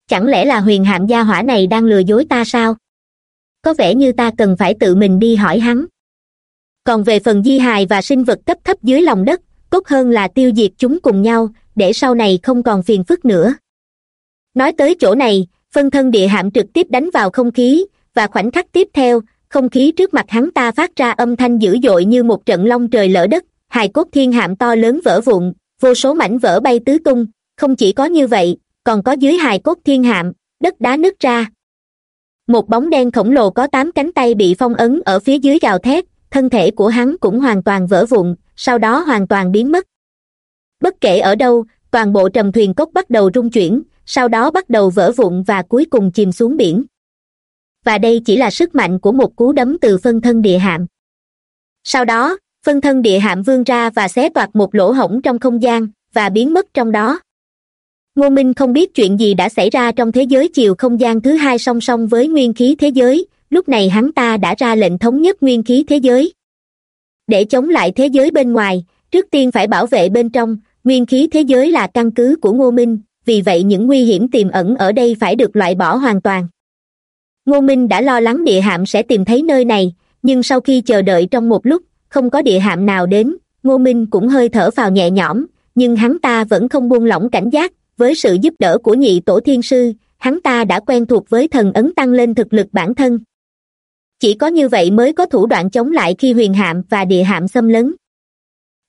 Chẳng lẽ là huyền hạm gia hỏa này đang lừa dối ta sao? Có vẻ như ta cần phải tự mình đi hỏi hắn. Còn về phần di hài và sinh vật cấp thấp dưới lòng đất tốt hơn là tiêu diệt chúng cùng nhau, để sau này không còn phiền phức nữa. Nói tới chỗ này phân thân địa hạm trực tiếp đánh vào không khí, và khoảnh khắc tiếp theo, không khí trước mặt hắn ta phát ra âm thanh dữ dội như một trận long trời lở đất. Hài cốt thiên hạm to lớn vỡ vụn, vô số mảnh vỡ bay tứ tung. Không chỉ có như vậy, còn có dưới hài cốt thiên hạm, đất đá nứt ra. Một bóng đen khổng lồ có tám cánh tay bị phong ấn ở phía dưới gào thét, thân thể của hắn cũng hoàn toàn vỡ vụn, sau đó hoàn toàn biến mất. Bất kể ở đâu, toàn bộ trầm thuyền cốc bắt đầu rung chuyển sau đó bắt đầu vỡ vụn và cuối cùng chìm xuống biển. Và đây chỉ là sức mạnh của một cú đấm từ phân thân địa hạm. Sau đó, phân thân địa hạm vươn ra và xé toạc một lỗ hổng trong không gian, và biến mất trong đó. Ngô minh không biết chuyện gì đã xảy ra trong thế giới chiều không gian thứ hai song song với nguyên khí thế giới, lúc này hắn ta đã ra lệnh thống nhất nguyên khí thế giới. Để chống lại thế giới bên ngoài, trước tiên phải bảo vệ bên trong, nguyên khí thế giới là căn cứ của ngô minh vì vậy những nguy hiểm tiềm ẩn ở đây phải được loại bỏ hoàn toàn. Ngô minh đã lo lắng địa hạm sẽ tìm thấy nơi này, nhưng sau khi chờ đợi trong một lúc, không có địa hạm nào đến, ngô minh cũng hơi thở vào nhẹ nhõm, nhưng hắn ta vẫn không buông lỏng cảnh giác, với sự giúp đỡ của nhị tổ thiên sư, hắn ta đã quen thuộc với thần ấn tăng lên thực lực bản thân. Chỉ có như vậy mới có thủ đoạn chống lại khi huyền hạm và địa hạm xâm lấn.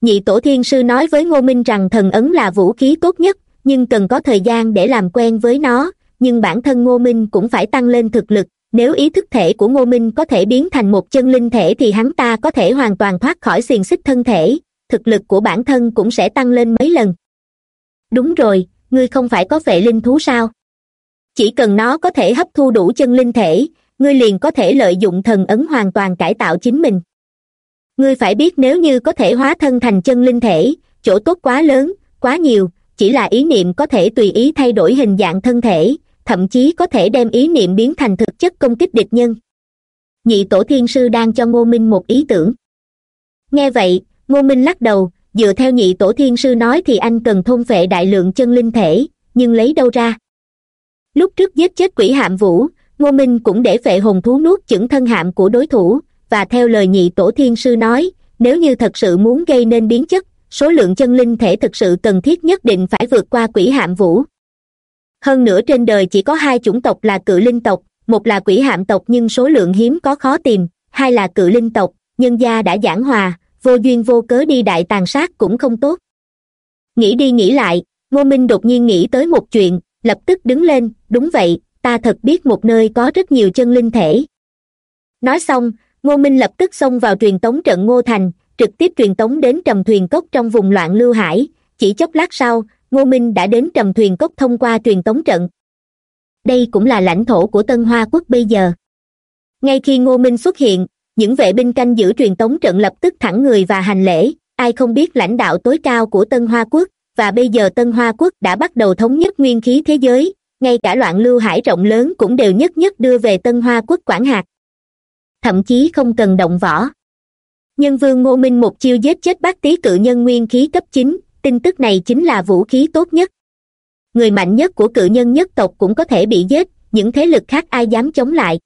Nhị tổ thiên sư nói với ngô minh rằng thần ấn là vũ khí tốt nhất nhưng cần có thời gian để làm quen với nó, nhưng bản thân ngô minh cũng phải tăng lên thực lực, nếu ý thức thể của ngô minh có thể biến thành một chân linh thể thì hắn ta có thể hoàn toàn thoát khỏi xiềng xích thân thể, thực lực của bản thân cũng sẽ tăng lên mấy lần. Đúng rồi, ngươi không phải có vệ linh thú sao? Chỉ cần nó có thể hấp thu đủ chân linh thể, ngươi liền có thể lợi dụng thần ấn hoàn toàn cải tạo chính mình. Ngươi phải biết nếu như có thể hóa thân thành chân linh thể, chỗ tốt quá lớn, quá nhiều chỉ là ý niệm có thể tùy ý thay đổi hình dạng thân thể, thậm chí có thể đem ý niệm biến thành thực chất công kích địch nhân. Nhị tổ thiên sư đang cho ngô minh một ý tưởng. Nghe vậy, ngô minh lắc đầu, dựa theo nhị tổ thiên sư nói thì anh cần thôn vệ đại lượng chân linh thể, nhưng lấy đâu ra? Lúc trước giết chết quỷ hạm vũ, ngô minh cũng để vệ hồn thú nuốt chửng thân hạm của đối thủ, và theo lời nhị tổ thiên sư nói, nếu như thật sự muốn gây nên biến chất số lượng chân linh thể thực sự cần thiết nhất định phải vượt qua quỷ hạm vũ. Hơn nữa trên đời chỉ có hai chủng tộc là cự linh tộc, một là quỷ hạm tộc nhưng số lượng hiếm có khó tìm, hai là cự linh tộc, nhân gia đã giảng hòa, vô duyên vô cớ đi đại tàn sát cũng không tốt. Nghĩ đi nghĩ lại, ngô minh đột nhiên nghĩ tới một chuyện, lập tức đứng lên, đúng vậy, ta thật biết một nơi có rất nhiều chân linh thể. Nói xong, ngô minh lập tức xông vào truyền tống trận ngô thành trực tiếp truyền tống đến trầm thuyền cốc trong vùng loạn lưu hải. Chỉ chốc lát sau, ngô minh đã đến trầm thuyền cốc thông qua truyền tống trận. Đây cũng là lãnh thổ của tân hoa quốc bây giờ. Ngay khi ngô minh xuất hiện, những vệ binh canh giữ truyền tống trận lập tức thẳng người và hành lễ. Ai không biết lãnh đạo tối cao của tân hoa quốc, và bây giờ tân hoa quốc đã bắt đầu thống nhất nguyên khí thế giới. Ngay cả loạn lưu hải rộng lớn cũng đều nhất nhất đưa về tân hoa quốc quản hạt. Thậm chí không cần động võ nhân vương ngô minh một chiêu giết chết bác tý cự nhân nguyên khí cấp chín, tin tức này chính là vũ khí tốt nhất. Người mạnh nhất của cự nhân nhất tộc cũng có thể bị giết, những thế lực khác ai dám chống lại.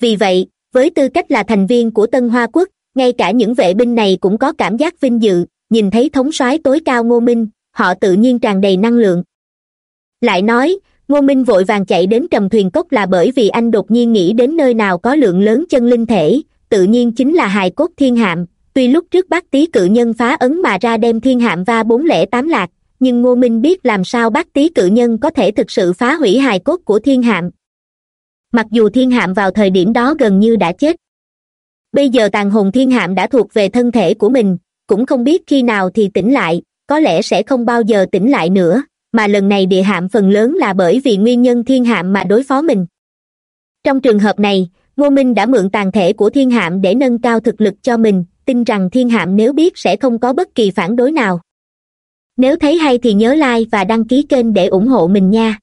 Vì vậy, với tư cách là thành viên của tân hoa quốc, ngay cả những vệ binh này cũng có cảm giác vinh dự, nhìn thấy thống soái tối cao ngô minh, họ tự nhiên tràn đầy năng lượng. Lại nói, ngô minh vội vàng chạy đến trầm thuyền cốc là bởi vì anh đột nhiên nghĩ đến nơi nào có lượng lớn chân linh thể tự nhiên chính là hài cốt thiên hạm. Tuy lúc trước bác tý cự nhân phá ấn mà ra đem thiên hạm va bốn lẻ tám lạc, nhưng ngô minh biết làm sao bác tý cự nhân có thể thực sự phá hủy hài cốt của thiên hạm. Mặc dù thiên hạm vào thời điểm đó gần như đã chết, bây giờ tàn hồn thiên hạm đã thuộc về thân thể của mình, cũng không biết khi nào thì tỉnh lại, có lẽ sẽ không bao giờ tỉnh lại nữa, mà lần này địa hạm phần lớn là bởi vì nguyên nhân thiên hạm mà đối phó mình. Trong trường hợp này ngô minh đã mượn tàn thể của thiên hạm để nâng cao thực lực cho mình, tin rằng thiên hạm nếu biết sẽ không có bất kỳ phản đối nào. Nếu thấy hay thì nhớ like và đăng ký kênh để ủng hộ mình nha.